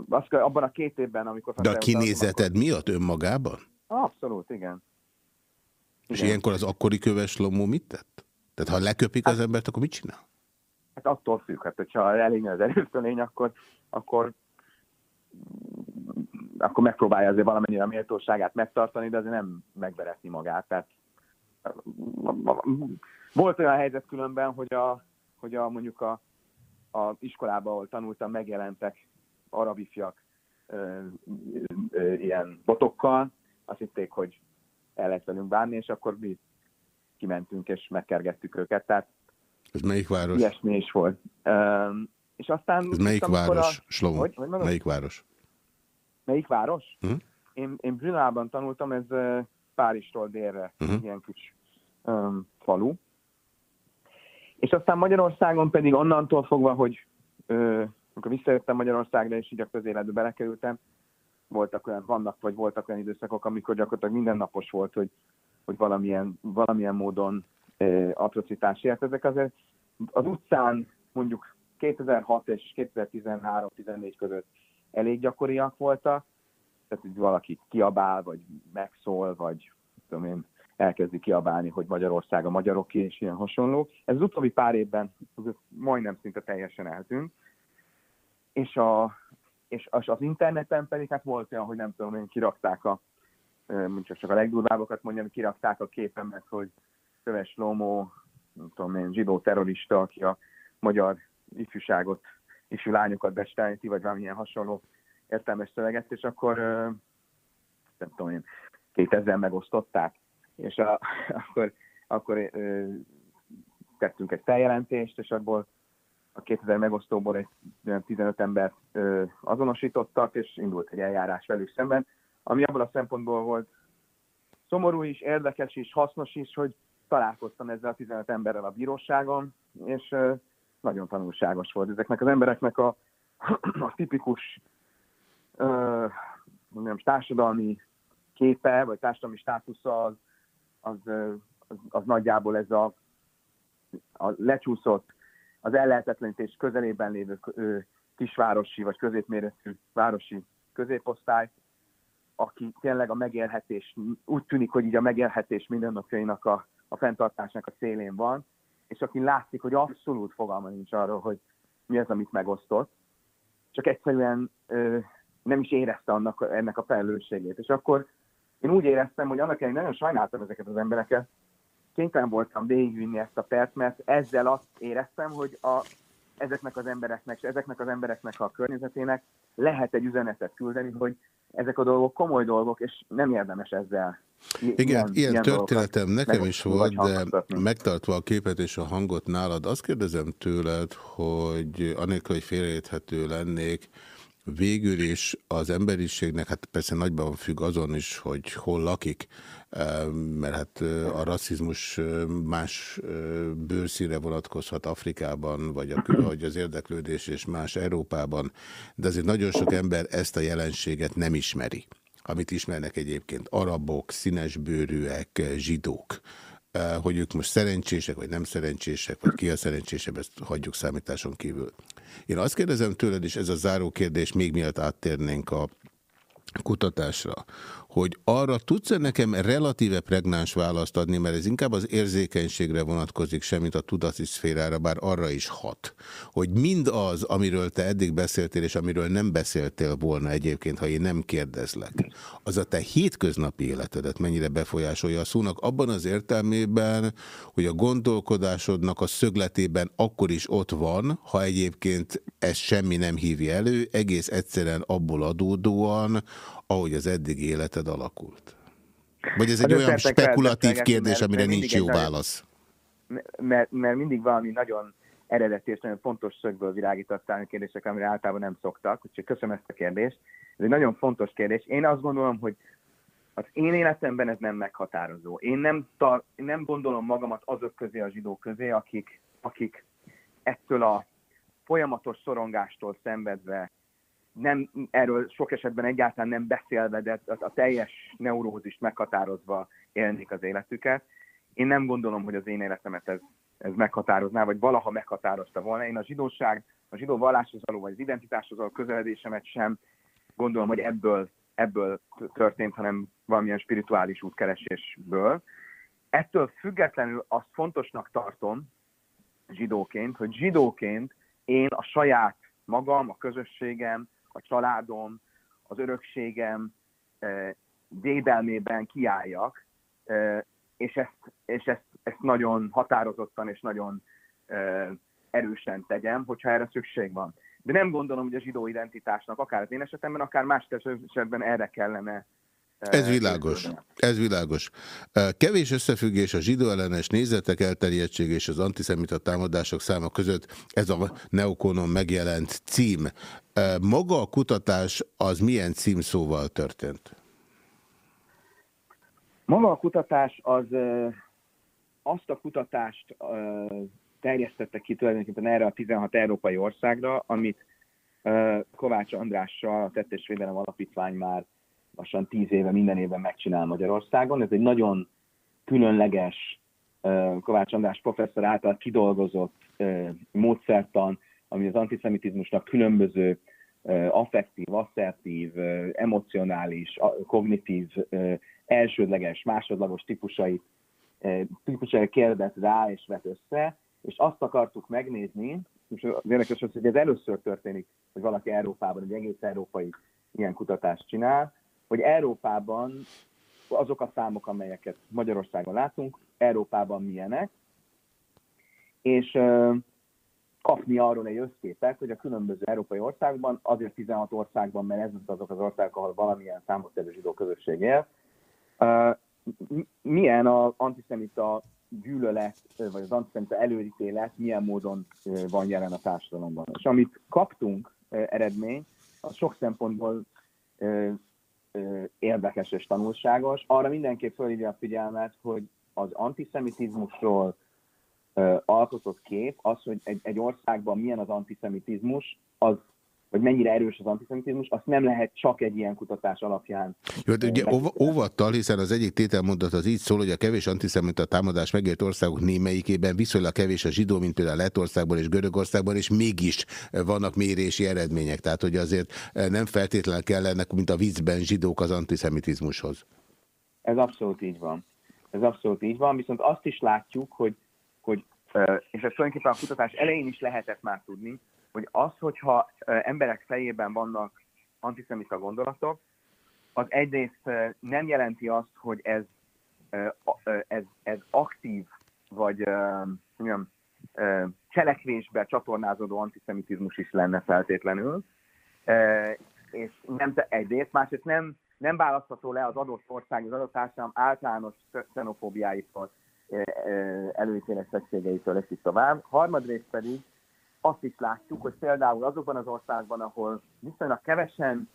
Azt, abban a két évben, amikor... De a kinézeted akkor... miatt önmagában? Abszolút, igen. És igen. ilyenkor az akkori köves lomó mit tett? Tehát ha leköpik hát, az embert, akkor mit csinál? Hát attól függ, hát hogyha elég az erőszölény, akkor, akkor akkor megpróbálja azért valamennyire a méltóságát megtartani, de azért nem megveretni magát. Tehát volt olyan helyzet különben, hogy a, hogy a mondjuk a, a iskolában, ahol tanultam, megjelentek arab ifjak ö, ö, ilyen botokkal, azt hitték, hogy el lehet velünk bánni, és akkor mi kimentünk és megkergettük őket. Tehát Ez melyik város? Ilyesmi is volt. Ö, és aztán... Ez melyik város, a... Hogy, hogy melyik város? Melyik város? Hm? Én, én Brünában tanultam, ez Párizstól délre, uh hm? -huh. ilyen kis um, falu. És aztán Magyarországon pedig onnantól fogva, hogy ö, amikor visszajöttem Magyarországra, és így a közéletbe belekerültem, voltak olyan, vannak vagy voltak olyan időszakok, amikor gyakorlatilag mindennapos volt, hogy, hogy valamilyen, valamilyen módon ö, atrocitás ért. Ezek azért az utcán mondjuk 2006 és 2013-14 között elég gyakoriak voltak, tehát hogy valaki kiabál, vagy megszól, vagy tudom én, elkezdi kiabálni, hogy Magyarország a magyaroké, és ilyen hasonló. Ez az utóbbi pár évben majdnem szinte teljesen eltűnt. És, a, és az interneten pedig hát volt olyan, hogy nem tudom én, kirakták a, mondjuk csak a legdurvábbakat mondjam, kirakták a képemet, hogy Köves Lomó, nem tudom én, zsidó terrorista, aki a magyar ifjúságot, ifjú lányokat bestelti, vagy valamilyen hasonló értelmes szöveget, és akkor nem tudom én, 2000 megosztották és a, akkor, akkor ö, tettünk egy feljelentést, és abból a 2000 megosztóból egy olyan 15 embert ö, azonosítottak, és indult egy eljárás velük szemben, ami abból a szempontból volt szomorú is, érdekes is, hasznos is, hogy találkoztam ezzel a 15 emberrel a bíróságon, és ö, nagyon tanulságos volt. Ezeknek az embereknek a, a tipikus ö, mondjam, társadalmi képe, vagy társadalmi státusza az, az, az, az nagyjából ez a, a lecsúszott, az ellehetetlenítés közelében lévő kisvárosi vagy középméretű városi középosztály, aki tényleg a megélhetés, úgy tűnik, hogy így a megélhetés mindennapjainak a, a fenntartásnak a szélén van, és aki látszik, hogy abszolút fogalma nincs arról, hogy mi az, amit megosztott, csak egyszerűen ö, nem is érezte annak, ennek a felelősségét. És akkor én úgy éreztem, hogy annak ellenére nagyon sajnáltam ezeket az embereket, kénytelen voltam végigvinni ezt a perc, mert ezzel azt éreztem, hogy a, ezeknek az embereknek, és ezeknek az embereknek a környezetének lehet egy üzenetet küldeni, hogy ezek a dolgok komoly dolgok, és nem érdemes ezzel. Igen, ilyen, ilyen történetem nekem is volt, de megtartva a képet és a hangot nálad, azt kérdezem tőled, hogy anélkül, hogy félreérthető lennék, végül is az emberiségnek, hát persze nagyban függ azon is, hogy hol lakik, mert hát a rasszizmus más bőrszíre vonatkozhat Afrikában, vagy, a, vagy az érdeklődés és más Európában, de azért nagyon sok ember ezt a jelenséget nem ismeri amit ismernek egyébként arabok, színesbőrűek, zsidók. Hogy ők most szerencsések, vagy nem szerencsések, vagy ki a szerencsésebb, ezt hagyjuk számításon kívül. Én azt kérdezem tőled, és ez a záró kérdés, még miatt áttérnénk a kutatásra, hogy arra tudsz-e nekem relatíve pregnáns választ adni, mert ez inkább az érzékenységre vonatkozik, semmint a tudati szférára, bár arra is hat. Hogy mind az, amiről te eddig beszéltél, és amiről nem beszéltél volna egyébként, ha én nem kérdezlek, az a te hétköznapi életedet mennyire befolyásolja a szónak, abban az értelmében, hogy a gondolkodásodnak a szögletében akkor is ott van, ha egyébként ez semmi nem hívja elő, egész egyszerűen abból adódóan, ahogy az eddig életed alakult? Vagy ez egy hát olyan spekulatív kérdés, amire nincs jó válasz? Mert, mert mindig valami nagyon eredeti és nagyon fontos szögből virágítottál kérdések, amire általában nem szoktak, úgyhogy köszönöm ezt a kérdést. Ez egy nagyon fontos kérdés. Én azt gondolom, hogy az én életemben ez nem meghatározó. Én nem, tar- nem gondolom magamat azok közé, a zsidók közé, akik, akik ettől a folyamatos szorongástól szenvedve nem, erről sok esetben egyáltalán nem beszélve, de a, a teljes neurózist meghatározva élnék az életüket. Én nem gondolom, hogy az én életemet ez, ez meghatározná, vagy valaha meghatározta volna. Én a zsidóság, a zsidó valláshoz való, vagy az identitáshoz való közeledésemet sem gondolom, hogy ebből, ebből történt, hanem valamilyen spirituális útkeresésből. Ettől függetlenül azt fontosnak tartom zsidóként, hogy zsidóként én a saját magam, a közösségem, a családom, az örökségem védelmében kiálljak, és ezt, és ezt, ezt nagyon határozottan és nagyon erősen tegyem, hogyha erre szükség van. De nem gondolom, hogy a zsidó identitásnak, akár az én esetemben, akár más esetben erre kellene ez világos. Ez világos. Kevés összefüggés a zsidó ellenes nézetek elterjedtség és az antiszemita támadások száma között ez a Neokonon megjelent cím. Maga a kutatás az milyen címszóval történt? Maga a kutatás az azt a kutatást terjesztette ki tulajdonképpen erre a 16 európai országra, amit Kovács Andrással, a Tettésvédelem Alapítvány már lassan tíz éve minden évben megcsinál Magyarországon. Ez egy nagyon különleges Kovács András professzor által kidolgozott módszertan, ami az antiszemitizmusnak különböző affektív, asszertív, emocionális, kognitív, elsődleges, másodlagos típusai, típusai kérdez rá és vet össze, és azt akartuk megnézni, és az érdekes hogy ez először történik, hogy valaki Európában, egy egész európai ilyen kutatást csinál, hogy Európában azok a számok, amelyeket Magyarországon látunk, Európában milyenek, és kapni arról egy összképet, hogy a különböző európai országban, azért 16 országban, mert ez az azok az országok, ahol valamilyen számottevő zsidó közösség él, milyen az antiszemita gyűlölet, vagy az antiszemita előítélet milyen módon van jelen a társadalomban. És amit kaptunk eredmény, az sok szempontból érdekes és tanulságos. Arra mindenképp fölhívja a figyelmet, hogy az antiszemitizmusról alkotott kép, az, hogy egy, egy országban milyen az antiszemitizmus, az vagy mennyire erős az antiszemitizmus, azt nem lehet csak egy ilyen kutatás alapján. Jó, de ugye óvattal, hiszen az egyik tételmondat az így szól, hogy a kevés antiszemita támadás megért országok némelyikében viszonylag kevés a zsidó, mint például Lettországban és Görögországban, és mégis vannak mérési eredmények. Tehát, hogy azért nem feltétlenül kellene, mint a viccben zsidók az antiszemitizmushoz. Ez abszolút így van. Ez abszolút így van, viszont azt is látjuk, hogy, hogy és ezt tulajdonképpen a kutatás elején is lehetett már tudni, hogy az, hogyha emberek fejében vannak antiszemita gondolatok, az egyrészt nem jelenti azt, hogy ez, ez, ez aktív, vagy mondjam, cselekvésbe csatornázódó antiszemitizmus is lenne feltétlenül, és nem egyrészt, másrészt nem, nem választható le az adott ország, az adott társadalom általános xenofóbiáitól, előítéletességeitől, és így tovább. Harmadrészt pedig azt is látjuk, hogy például azokban az országban, ahol viszonylag kevesen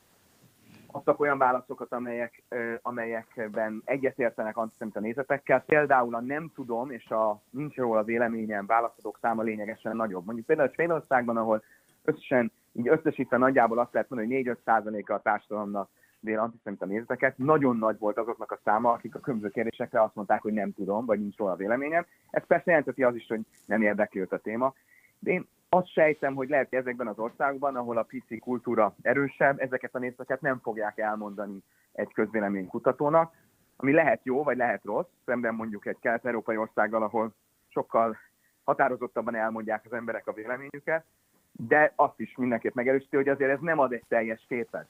adtak olyan válaszokat, amelyek, amelyekben egyetértenek antiszemita nézetekkel, például a nem tudom és a nincs róla a véleményem választhatók száma lényegesen nagyobb. Mondjuk például Svédországban, ahol összesen, így összesítve nagyjából azt lehet mondani, hogy 4-5 a társadalomnak dél antiszemita nézeteket, nagyon nagy volt azoknak a száma, akik a különböző kérdésekre azt mondták, hogy nem tudom, vagy nincs róla a véleményem. Ez persze jelenteti az is, hogy nem érdekli őt a téma. De én azt sejtem, hogy lehet, hogy ezekben az országban, ahol a PC kultúra erősebb, ezeket a nézeteket nem fogják elmondani egy közvéleménykutatónak, ami lehet jó, vagy lehet rossz, szemben mondjuk egy kelet-európai országgal, ahol sokkal határozottabban elmondják az emberek a véleményüket, de azt is mindenképp megerősíti, hogy azért ez nem ad egy teljes képet.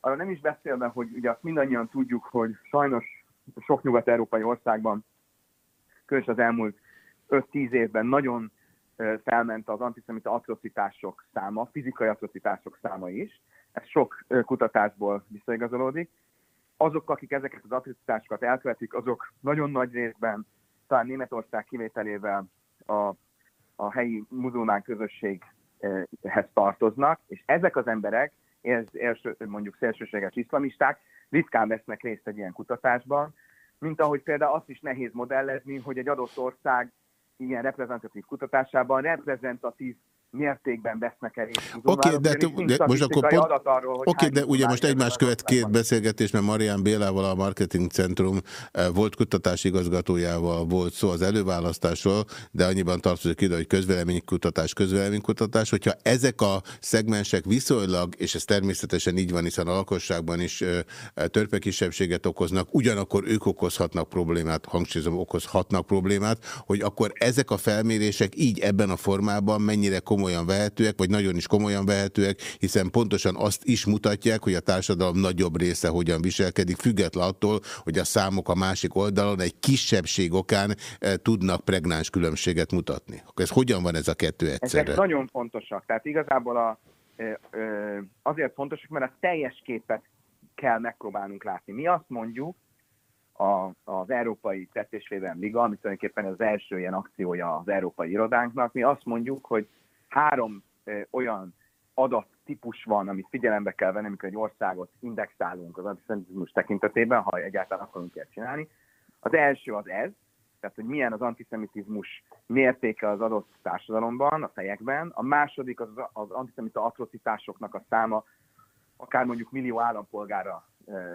Arra nem is beszélve, hogy ugye azt mindannyian tudjuk, hogy sajnos sok nyugat-európai országban, különösen az elmúlt 5-10 évben nagyon felment az antiszemita atrocitások száma, fizikai atrocitások száma is. Ez sok kutatásból visszaigazolódik. Azok, akik ezeket az atrocitásokat elkövetik, azok nagyon nagy részben, talán Németország kivételével a, a helyi muzulmán közösséghez tartoznak, és ezek az emberek, ez első, mondjuk szélsőséges iszlamisták, ritkán vesznek részt egy ilyen kutatásban, mint ahogy például azt is nehéz modellezni, hogy egy adott ország ilyen reprezentatív kutatásában. Reprezentatív mértékben vesznek el részt. Oké, okay, de, de most akkor pont, oké, okay, de ugye most egymás követ két beszélgetés, mert Marian Bélával a Marketing Centrum eh, volt kutatási igazgatójával volt szó az előválasztásról, de annyiban tartozik ide, hogy közvéleménykutatás, közvéleménykutatás, hogyha ezek a szegmensek viszonylag, és ez természetesen így van, hiszen a lakosságban is eh, törpe kisebbséget okoznak, ugyanakkor ők okozhatnak problémát, hangsúlyozom, okozhatnak problémát, hogy akkor ezek a felmérések így ebben a formában mennyire komoly komolyan vehetőek, vagy nagyon is komolyan vehetőek, hiszen pontosan azt is mutatják, hogy a társadalom nagyobb része hogyan viselkedik, független attól, hogy a számok a másik oldalon egy kisebbség okán e, tudnak pregnáns különbséget mutatni. Akkor ez hogyan van ez a kettő egyszerre? Ezek nagyon fontosak. Tehát igazából a, azért fontosak, mert a teljes képet kell megpróbálnunk látni. Mi azt mondjuk, a, az Európai Tettésvédelem Liga, ami tulajdonképpen az első ilyen akciója az Európai Irodánknak, mi azt mondjuk, hogy három olyan adattípus van, amit figyelembe kell venni, amikor egy országot indexálunk az antiszemitizmus tekintetében, ha egyáltalán akarunk ilyet csinálni. Az első az ez, tehát hogy milyen az antiszemitizmus mértéke az adott társadalomban, a fejekben. A második az, az antiszemita atrocitásoknak a száma, akár mondjuk millió állampolgára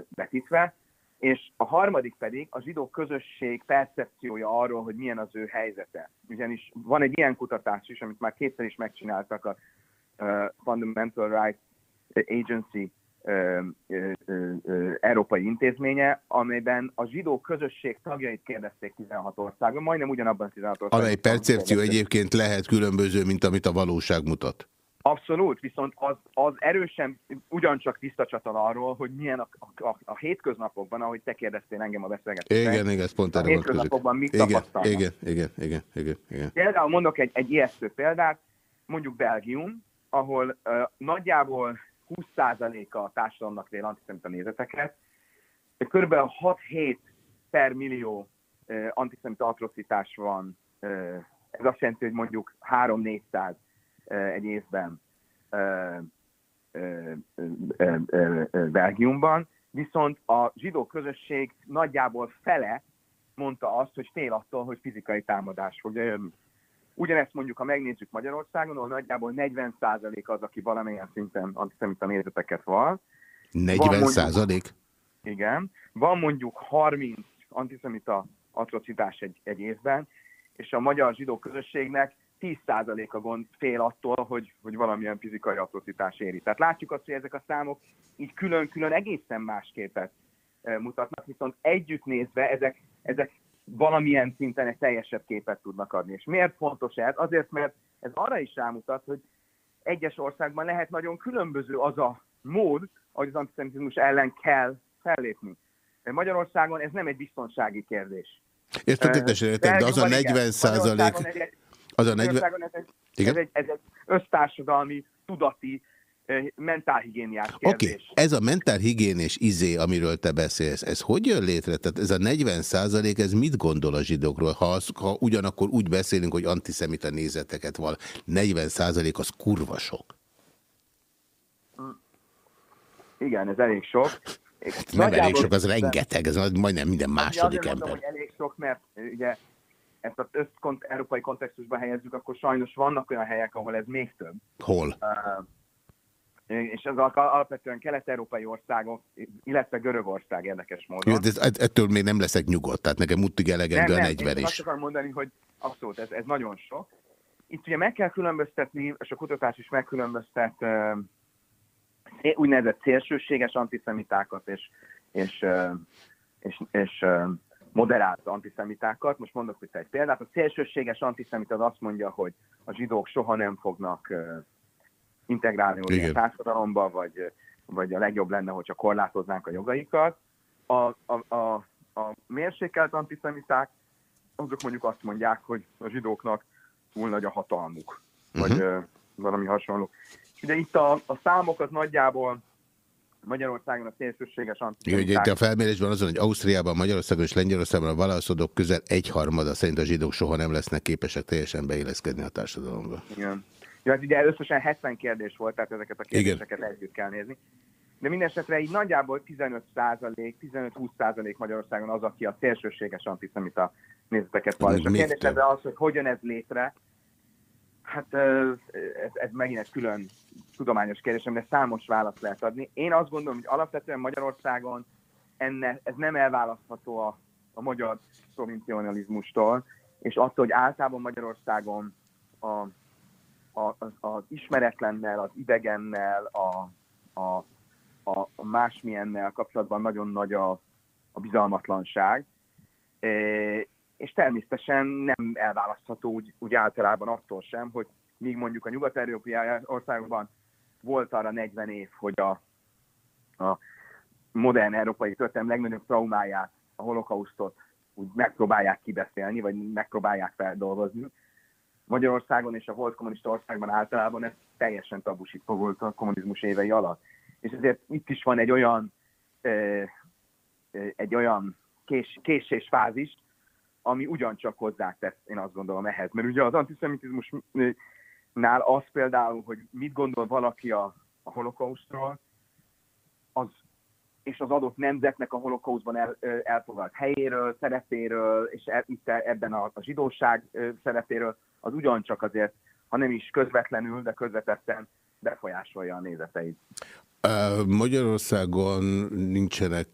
vetítve, és a harmadik pedig a zsidó közösség percepciója arról, hogy milyen az ő helyzete. Ugyanis van egy ilyen kutatás is, amit már kétszer is megcsináltak a uh, Fundamental Rights Agency uh, uh, európai intézménye, amelyben a zsidó közösség tagjait kérdezték 16 országban, majdnem ugyanabban 16 országban. Amely percepció egyébként lehet különböző, mint amit a valóság mutat. Abszolút, viszont az, az erősen ugyancsak visszacsatol arról, hogy milyen a, a, a hétköznapokban, ahogy te kérdeztél engem a beszélgetésben. Igen, igen, ez pont erre A hétköznapokban mit igen, tapasztalnak. Igen, igen, igen, igen, igen. Például mondok egy, egy ijesztő példát, mondjuk Belgium, ahol uh, nagyjából 20%-a a társadalomnak vél antiszemita nézeteket, kb. 6-7 per millió uh, antiszemita atrocitás van, uh, ez azt jelenti, hogy mondjuk 3-400 egy évben Belgiumban, viszont a zsidó közösség nagyjából fele mondta azt, hogy fél attól, hogy fizikai támadás fogja jönni. Ugyanezt mondjuk, ha megnézzük Magyarországon, ahol nagyjából 40% az, aki valamilyen szinten antiszemita nézeteket val. 40 százalék? Igen. Van mondjuk 30 antiszemita atrocitás egy, egy évben, és a magyar zsidó közösségnek 10%-a gond fél attól, hogy, hogy valamilyen fizikai atrocitás éri. Tehát látjuk azt, hogy ezek a számok így külön-külön egészen más képet e, mutatnak, viszont együtt nézve ezek, ezek valamilyen szinten egy teljesebb képet tudnak adni. És miért fontos ez? Azért, mert ez arra is rámutat, hogy egyes országban lehet nagyon különböző az a mód, ahogy az antiszemitizmus ellen kell fellépni. Magyarországon ez nem egy biztonsági kérdés. Értem, értem, de az a 40 százalék... Az a 40... Ez egy, ez, egy, ez egy össztársadalmi, tudati, mentálhigiéniás kérdés. Oké, okay. ez a mentálhigiénés izé, amiről te beszélsz, ez hogy jön létre? Tehát ez a 40 százalék, ez mit gondol a zsidókról? Ha, az, ha ugyanakkor úgy beszélünk, hogy antiszemita nézeteket van, 40 százalék az kurva sok. Igen, ez elég sok. Nem elég sok, az rengeteg, ez majdnem minden második ember. Mondom, hogy elég sok, mert ugye ezt az összkont, európai kontextusban helyezzük, akkor sajnos vannak olyan helyek, ahol ez még több. Hol? Uh, és az alapvetően kelet-európai országok, illetve Görögország érdekes módon. Jó, de ettől még nem leszek nyugodt, tehát nekem mutig elegendő a 40 is. Azt akarom mondani, hogy abszolút, ez, ez nagyon sok. Itt ugye meg kell különböztetni, és a kutatás is megkülönböztet uh, úgynevezett szélsőséges antiszemitákat és, és, uh, és, és uh, moderált antiszemitákat. Most mondok itt egy példát. A szélsőséges antiszemita az azt mondja, hogy a zsidók soha nem fognak integrálni a társadalomba, vagy, vagy a legjobb lenne, hogyha korlátoznánk a jogaikat. A, a, a, a mérsékelt antiszemiták, azok mondjuk azt mondják, hogy a zsidóknak túl nagy a hatalmuk, uh-huh. vagy uh, valami hasonló. Ugye itt a, a számok az nagyjából Magyarországon a szélsőséges antiszemiták. Itt a felmérésben azon, hogy Ausztriában, Magyarországon és Lengyelországban a válaszodók közel egyharmada szerint a zsidók soha nem lesznek képesek teljesen beilleszkedni a társadalomba. Igen. Ja, hát ugye összesen 70 kérdés volt, tehát ezeket a kérdéseket Igen. együtt kell nézni. De minden esetre így nagyjából 15 százalék, 15-20 százalék Magyarországon az, aki a szélsőséges antiszemita nézeteket. És a kérdés az, hogy hogyan ez létre, hát ez, ez megint egy külön tudományos kérdésem, de számos választ lehet adni. Én azt gondolom, hogy alapvetően Magyarországon enne, ez nem elválasztható a, a magyar provincionalizmustól, és attól, hogy általában Magyarországon a az, az ismeretlennel, az idegennel, a, a, a, a másmilyennel kapcsolatban nagyon nagy a, a bizalmatlanság, és természetesen nem elválasztható úgy, úgy általában attól sem, hogy míg mondjuk a nyugat-európai országokban volt arra 40 év, hogy a, a modern európai történelem legnagyobb traumáját, a holokausztot úgy megpróbálják kibeszélni, vagy megpróbálják feldolgozni, Magyarországon és a volt kommunista országban általában ez teljesen tabusítva volt a kommunizmus évei alatt. És ezért itt is van egy olyan, egy olyan kés, késésfázis, ami ugyancsak hozzátesz, én azt gondolom ehhez. Mert ugye az antiszemitizmusnál az például, hogy mit gondol valaki a, a holokausztról, az, és az adott nemzetnek a holokauszban el, elfoglalt helyéről, szerepéről, és e, itt ebben a, a zsidóság szerepéről, az ugyancsak azért, ha nem is közvetlenül, de közvetetten befolyásolja a nézeteit. Magyarországon nincsenek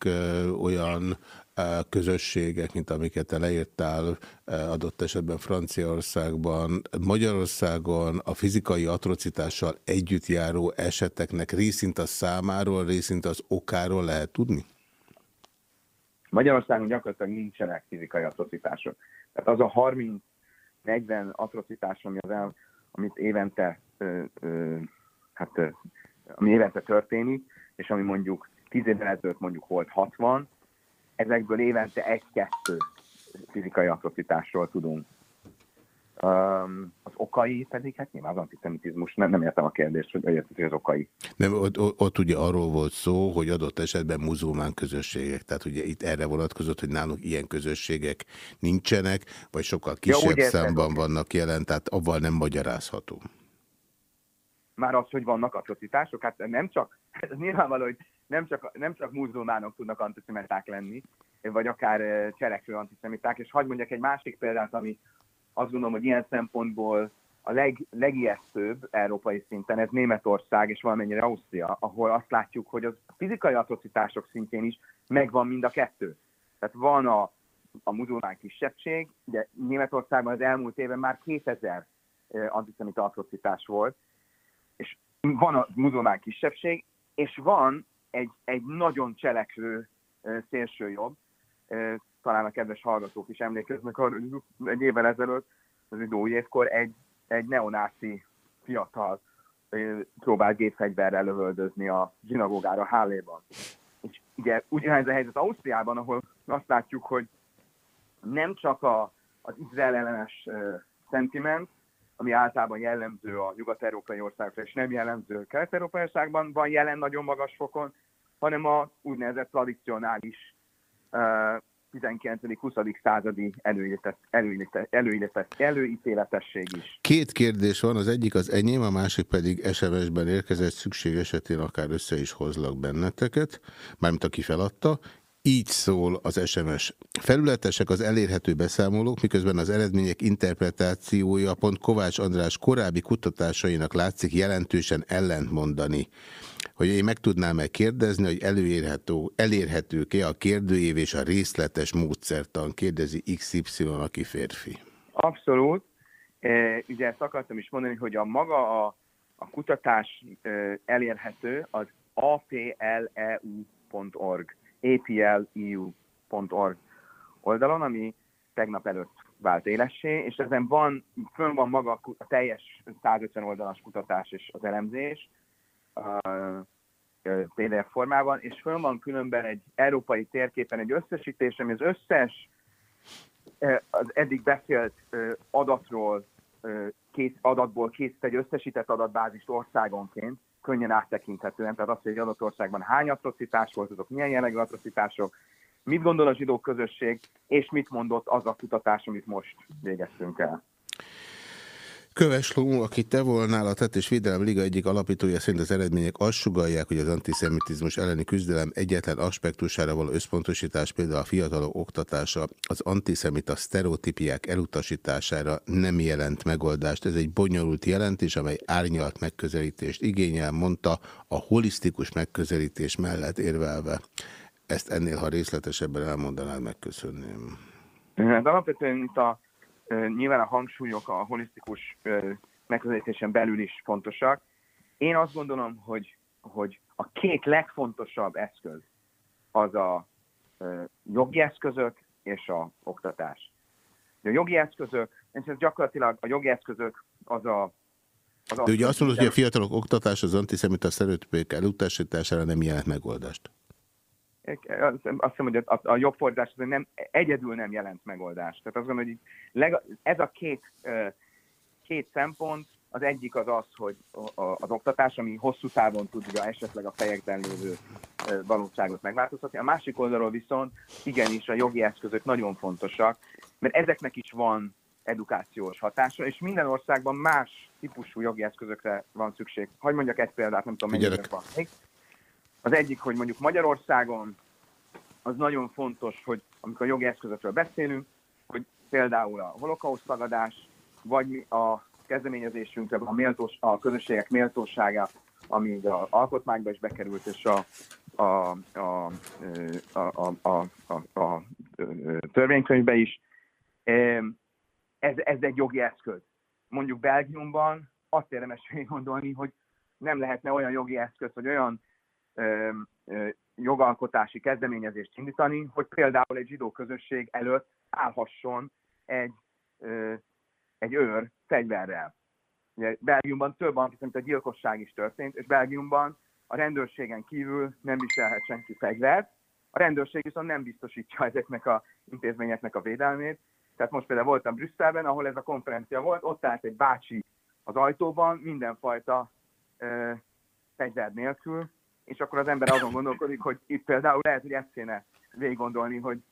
olyan közösségek, mint amiket te leírtál adott esetben Franciaországban. Magyarországon a fizikai atrocitással együtt járó eseteknek részint a számáról, részint az okáról lehet tudni? Magyarországon gyakorlatilag nincsenek fizikai atrocitások. Tehát az a 30 40 atrocitás, ami az el, amit évente, ö, ö, hát, ö, ami évente történik, és ami mondjuk 10 évvel ezelőtt mondjuk volt 60, ezekből évente egy-kettő fizikai atrocitásról tudunk. Um, az okai pedig, hát nyilván az antiszemitizmus, nem, nem értem a kérdést, hogy értem, az okai. Nem, ott, ott ugye arról volt szó, hogy adott esetben muzulmán közösségek, tehát ugye itt erre vonatkozott, hogy nálunk ilyen közösségek nincsenek, vagy sokkal kisebb ja, számban értem. vannak jelen, tehát avval nem magyarázható. Már az, hogy vannak atrocitások, hát nem csak, nyilvánvaló, hogy nem csak, nem csak muzulmánok tudnak antiszemiták lenni, vagy akár cselekvő antiszemiták, és hagyd mondjak egy másik példát, ami azt gondolom, hogy ilyen szempontból a leg, legijesztőbb európai szinten ez Németország és valamennyire Ausztria, ahol azt látjuk, hogy az fizikai atrocitások szintjén is megvan mind a kettő. Tehát van a, a muzulmán kisebbség, de Németországban az elmúlt évben már 2000 antiszemita atrocitás volt, és van a muzulmán kisebbség, és van egy, egy nagyon cselekvő szélső jobb, talán a kedves hallgatók is emlékeznek arra, hogy egy évvel ezelőtt, az idő évkor egy, egy neonáci fiatal próbált gépfegyverrel lövöldözni a zsinagógára Háléban. És ugye ugyanez a helyzet Ausztriában, ahol azt látjuk, hogy nem csak a, az izrael ellenes uh, szentiment, ami általában jellemző a nyugat-európai országokra, és nem jellemző kelet-európai országban, van jelen nagyon magas fokon, hanem a úgynevezett tradicionális uh, 19.-20. századi előítéletesség is. Két kérdés van, az egyik az enyém, a másik pedig SMS-ben érkezett, szükség esetén akár össze is hozlak benneteket, mármint aki feladta. Így szól az SMS. Felületesek az elérhető beszámolók, miközben az eredmények interpretációja pont Kovács András korábbi kutatásainak látszik jelentősen ellentmondani hogy én meg tudnám-e kérdezni, hogy előérhető, elérhetők-e a kérdőév és a részletes módszertan, kérdezi XY, aki férfi. Abszolút. E, ugye ezt akartam is mondani, hogy a maga a, a kutatás e, elérhető az apleu.org, apleu.org oldalon, ami tegnap előtt vált élessé, és ezen van, fönn van maga a teljes 150 oldalas kutatás és az elemzés, PDF formában, és föl van különben egy európai térképen egy összesítés, ami az összes az eddig beszélt adatról, kész, adatból készít egy összesített adatbázist országonként, könnyen áttekinthetően, tehát azt, hogy egy adott országban hány atrocitás volt, azok milyen jellegű atrocitások, mit gondol a zsidó közösség, és mit mondott az a kutatás, amit most végeztünk el. Köves Ló, aki te volnál a Tett és Védelem Liga egyik alapítója szerint az eredmények azt sugalják, hogy az antiszemitizmus elleni küzdelem egyetlen aspektusára való összpontosítás, például a fiatalok oktatása, az antiszemita sztereotípiák elutasítására nem jelent megoldást. Ez egy bonyolult jelentés, amely árnyalt megközelítést igényel, mondta a holisztikus megközelítés mellett érvelve. Ezt ennél, ha részletesebben elmondanád, megköszönném. Hát alapvetően itt a Nyilván a hangsúlyok a holisztikus megközelítésen belül is fontosak. Én azt gondolom, hogy, hogy a két legfontosabb eszköz az a jogi eszközök és a oktatás. A jogi eszközök, és gyakorlatilag a jogi eszközök az a az De ugye azt mondod, hogy a fiatalok oktatás az antiszemita szerőtőpék elutasítására nem jelent megoldást azt hiszem, hogy a, a jobb fordítás nem, egyedül nem jelent megoldást. Tehát azt gondolom, hogy leg, ez a két, két szempont, az egyik az az, hogy az oktatás, ami hosszú távon tudja esetleg a fejekben lévő valóságot megváltoztatni. A másik oldalról viszont igenis a jogi eszközök nagyon fontosak, mert ezeknek is van edukációs hatása, és minden országban más típusú jogi eszközökre van szükség. Hagy mondjak egy példát, nem tudom, mennyire van még. Az egyik, hogy mondjuk Magyarországon az nagyon fontos, hogy amikor jogi eszközökről beszélünk, hogy például a holokauszt tagadás, vagy a kezdeményezésünkre a, méltós, a közösségek méltósága, ami az alkotmányba is bekerült, és a, a, a, a, a, a, a, a törvénykönyvbe is. Ez, ez egy jogi eszköz. Mondjuk Belgiumban azt érdemes gondolni, hogy nem lehetne olyan jogi eszköz, vagy olyan jogalkotási kezdeményezést indítani, hogy például egy zsidó közösség előtt állhasson egy, egy őr fegyverrel. Ugye Belgiumban több a gyilkosság is történt, és Belgiumban a rendőrségen kívül nem viselhet senki fegyvert, a rendőrség viszont nem biztosítja ezeknek a intézményeknek a védelmét. Tehát most például voltam Brüsszelben, ahol ez a konferencia volt, ott állt egy bácsi az ajtóban, mindenfajta ö, fegyver nélkül, és akkor az ember azon gondolkodik, hogy itt például lehet, hogy ezt kéne végig gondolni, hogy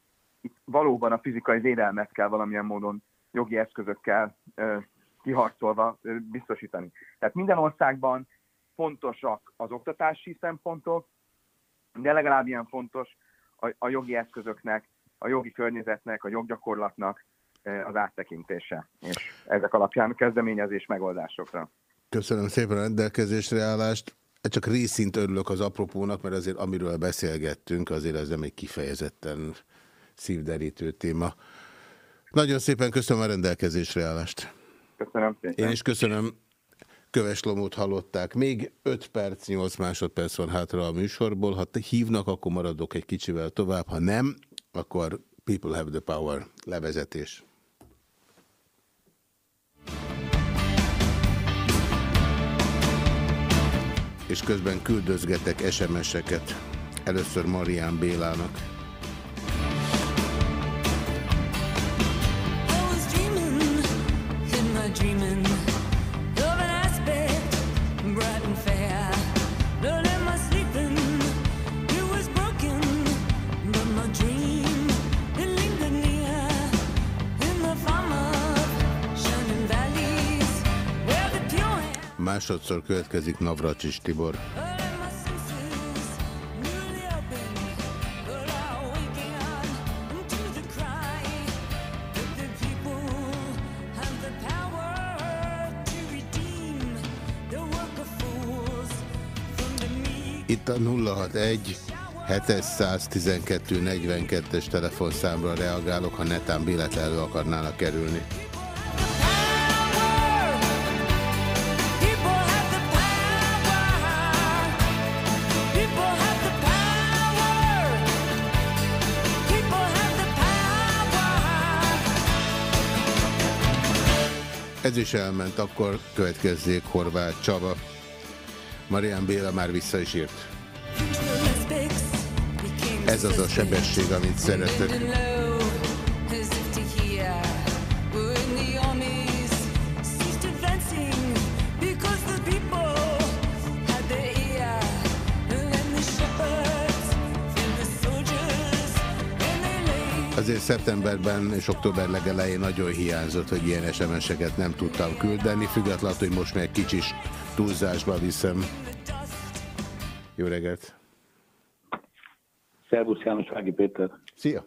itt valóban a fizikai védelmet kell valamilyen módon jogi eszközökkel kiharcolva biztosítani. Tehát minden országban fontosak az oktatási szempontok, de legalább ilyen fontos a, a jogi eszközöknek, a jogi környezetnek, a joggyakorlatnak az áttekintése, és ezek alapján kezdeményezés megoldásokra. Köszönöm szépen a rendelkezésre állást. Csak részint örülök az apropónak, mert azért amiről beszélgettünk, azért ez nem egy kifejezetten szívderítő téma. Nagyon szépen köszönöm a rendelkezésre állást. Köszönöm szépen. Én is köszönöm. Köves Lomót hallották. Még 5 perc, 8 másodperc van hátra a műsorból. Ha hívnak, akkor maradok egy kicsivel tovább. Ha nem, akkor People Have the Power levezetés. És közben küldözgetek SMS-eket. Először Marián Bélának. Másodszor következik Navracsis Tibor. Itt a 061 712 42-es telefonszámra reagálok, ha netán véletlenül akarnának kerülni. Ez is elment, akkor következzék Horváth Csaba. Marian Béla már vissza is írt. Ez az a sebesség, amit szeretek. Azért szeptemberben és október legelején nagyon hiányzott, hogy ilyen SMS-eket nem tudtam küldeni, függetlenül, hogy most meg kicsis túlzásba viszem. Jó reggelt! Szervusz János Vági Péter! Szia!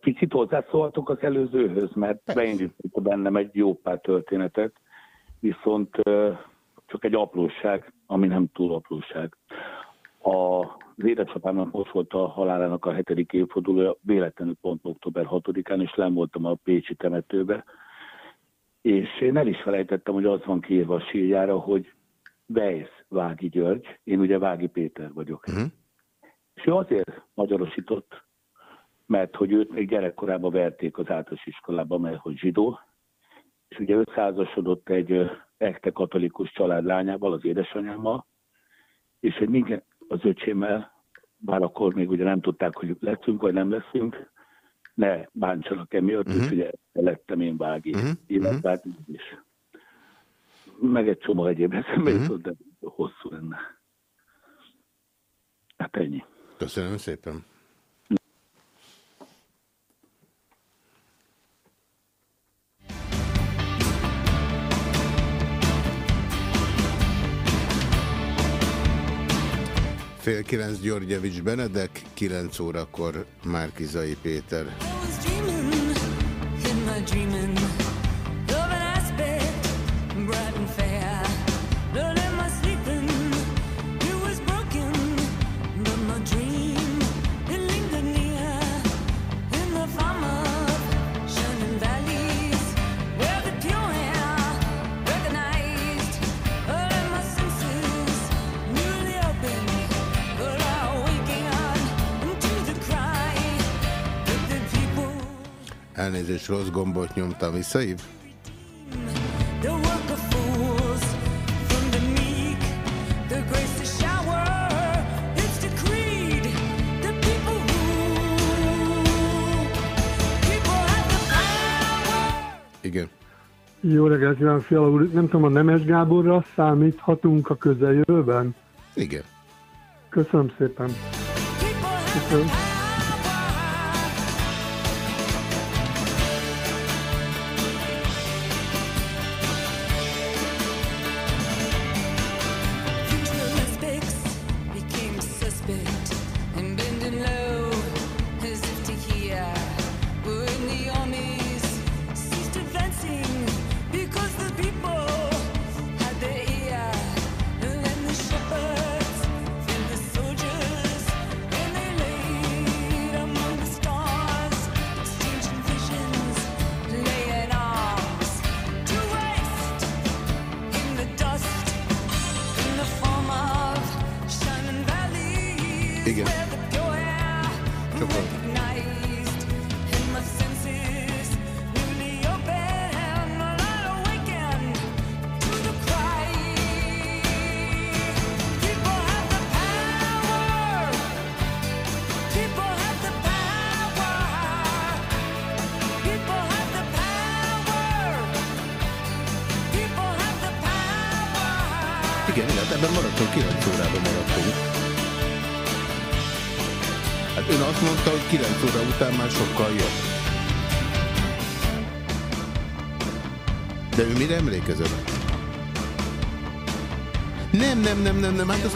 Picit hozzászóltok az előzőhöz, mert beindította bennem egy jó pár történetet, viszont csak egy apróság, ami nem túl apróság. A az édesapámnak most volt a halálának a hetedik évfordulója, véletlenül pont október 6-án, és nem voltam a Pécsi temetőbe. És én el is felejtettem, hogy az van kiírva a sírjára, hogy Weiss Vági György, én ugye Vági Péter vagyok. Uh-huh. És ő azért magyarosított, mert hogy őt még gyerekkorában verték az általános iskolába, mert hogy zsidó, és ugye ő százasodott egy ekte katolikus család lányával, az édesanyámmal, és hogy minden, az öcsémmel, bár akkor még ugye nem tudták, hogy leszünk vagy nem leszünk, ne bántsanak emiatt, uh-huh. úgyhogy lettem én Vági, uh-huh. illetve is. Meg egy csomó egyéb eszembe uh-huh. jutott, de hosszú lenne. Hát ennyi. Köszönöm szépen. Fél kilenc Györgyevics Benedek, kilenc órakor Márkizai Péter. Elnézést, rossz gombot nyomtam, visszaív? Igen. Jó reggelt kívánok, Fiala úr. Nem tudom, a Nemes Gáborra számíthatunk a közeljövőben? Igen. Köszönöm szépen. Köszönöm.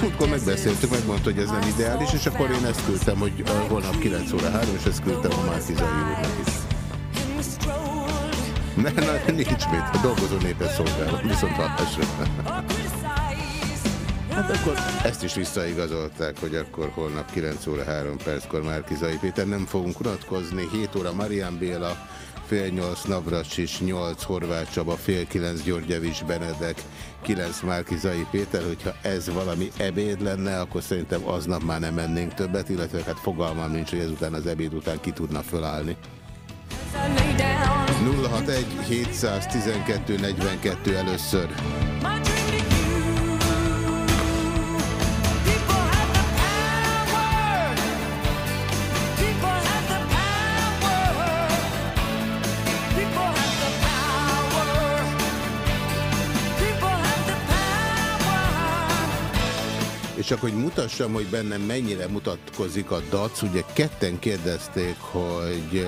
Múltkor megbeszéltük, megmondta, hogy ez nem ideális, és akkor én ezt küldtem, hogy holnap 9 óra 3, és ezt küldtem a Márkizai úrnak is. Ne, ne, nincs mit, a dolgozó népet szolgálom, viszont hallásra. Hát akkor ezt is visszaigazolták, hogy akkor holnap 9 óra 3 perckor Márkizai Péter. Nem fogunk unatkozni, 7 óra Marian Béla, fél 8 Navracsis, 8 Horváth Csaba, fél 9 Györgyevics Benedek, 9 Márkizai Péter, hogyha ez valami ebéd lenne, akkor szerintem aznap már nem mennénk többet, illetve hát fogalmam nincs, hogy ezután az ebéd után ki tudna fölállni. 061 712 42 először. Csak hogy mutassam, hogy bennem mennyire mutatkozik a dac, ugye ketten kérdezték, hogy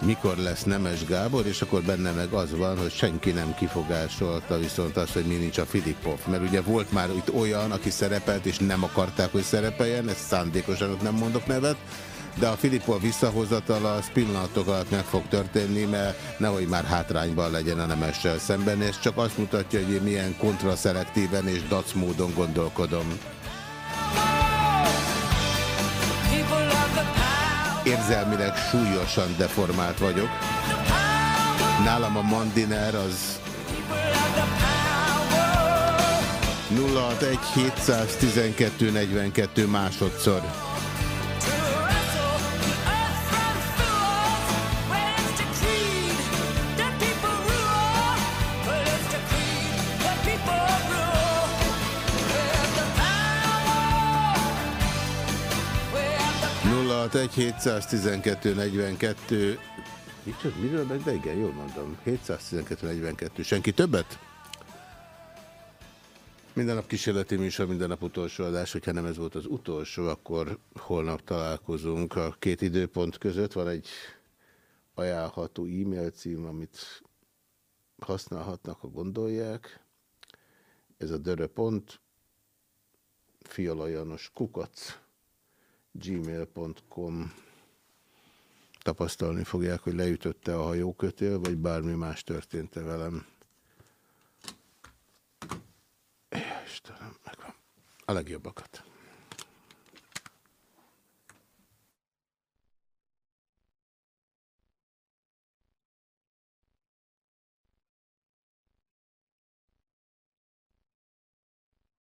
mikor lesz Nemes Gábor, és akkor benne meg az van, hogy senki nem kifogásolta viszont az, hogy mi nincs a Filipov. Mert ugye volt már itt olyan, aki szerepelt, és nem akarták, hogy szerepeljen, ezt szándékosan nem mondok nevet, de a Filippo visszahozatala az pillanatok alatt meg fog történni, mert nehogy már hátrányban legyen a nemessel szemben, és csak azt mutatja, hogy én milyen kontraszelektíven és dac módon gondolkodom. Érzelmileg súlyosan deformált vagyok. Nálam a mandiner az 061 712 42 másodszor. Egy 712 42 Micsoda, miről meg? De igen, jól mondom. 712 42. Senki többet? Minden nap kísérleti műsor, minden nap utolsó adás. Hogyha nem ez volt az utolsó, akkor holnap találkozunk a két időpont között. Van egy ajánlható e-mail cím, amit használhatnak, ha gondolják. Ez a dörö.pont fialajanos kukac gmail.com tapasztalni fogják, hogy leütötte a hajókötél, vagy bármi más történt-e velem. Istenem, megvan. A legjobbakat.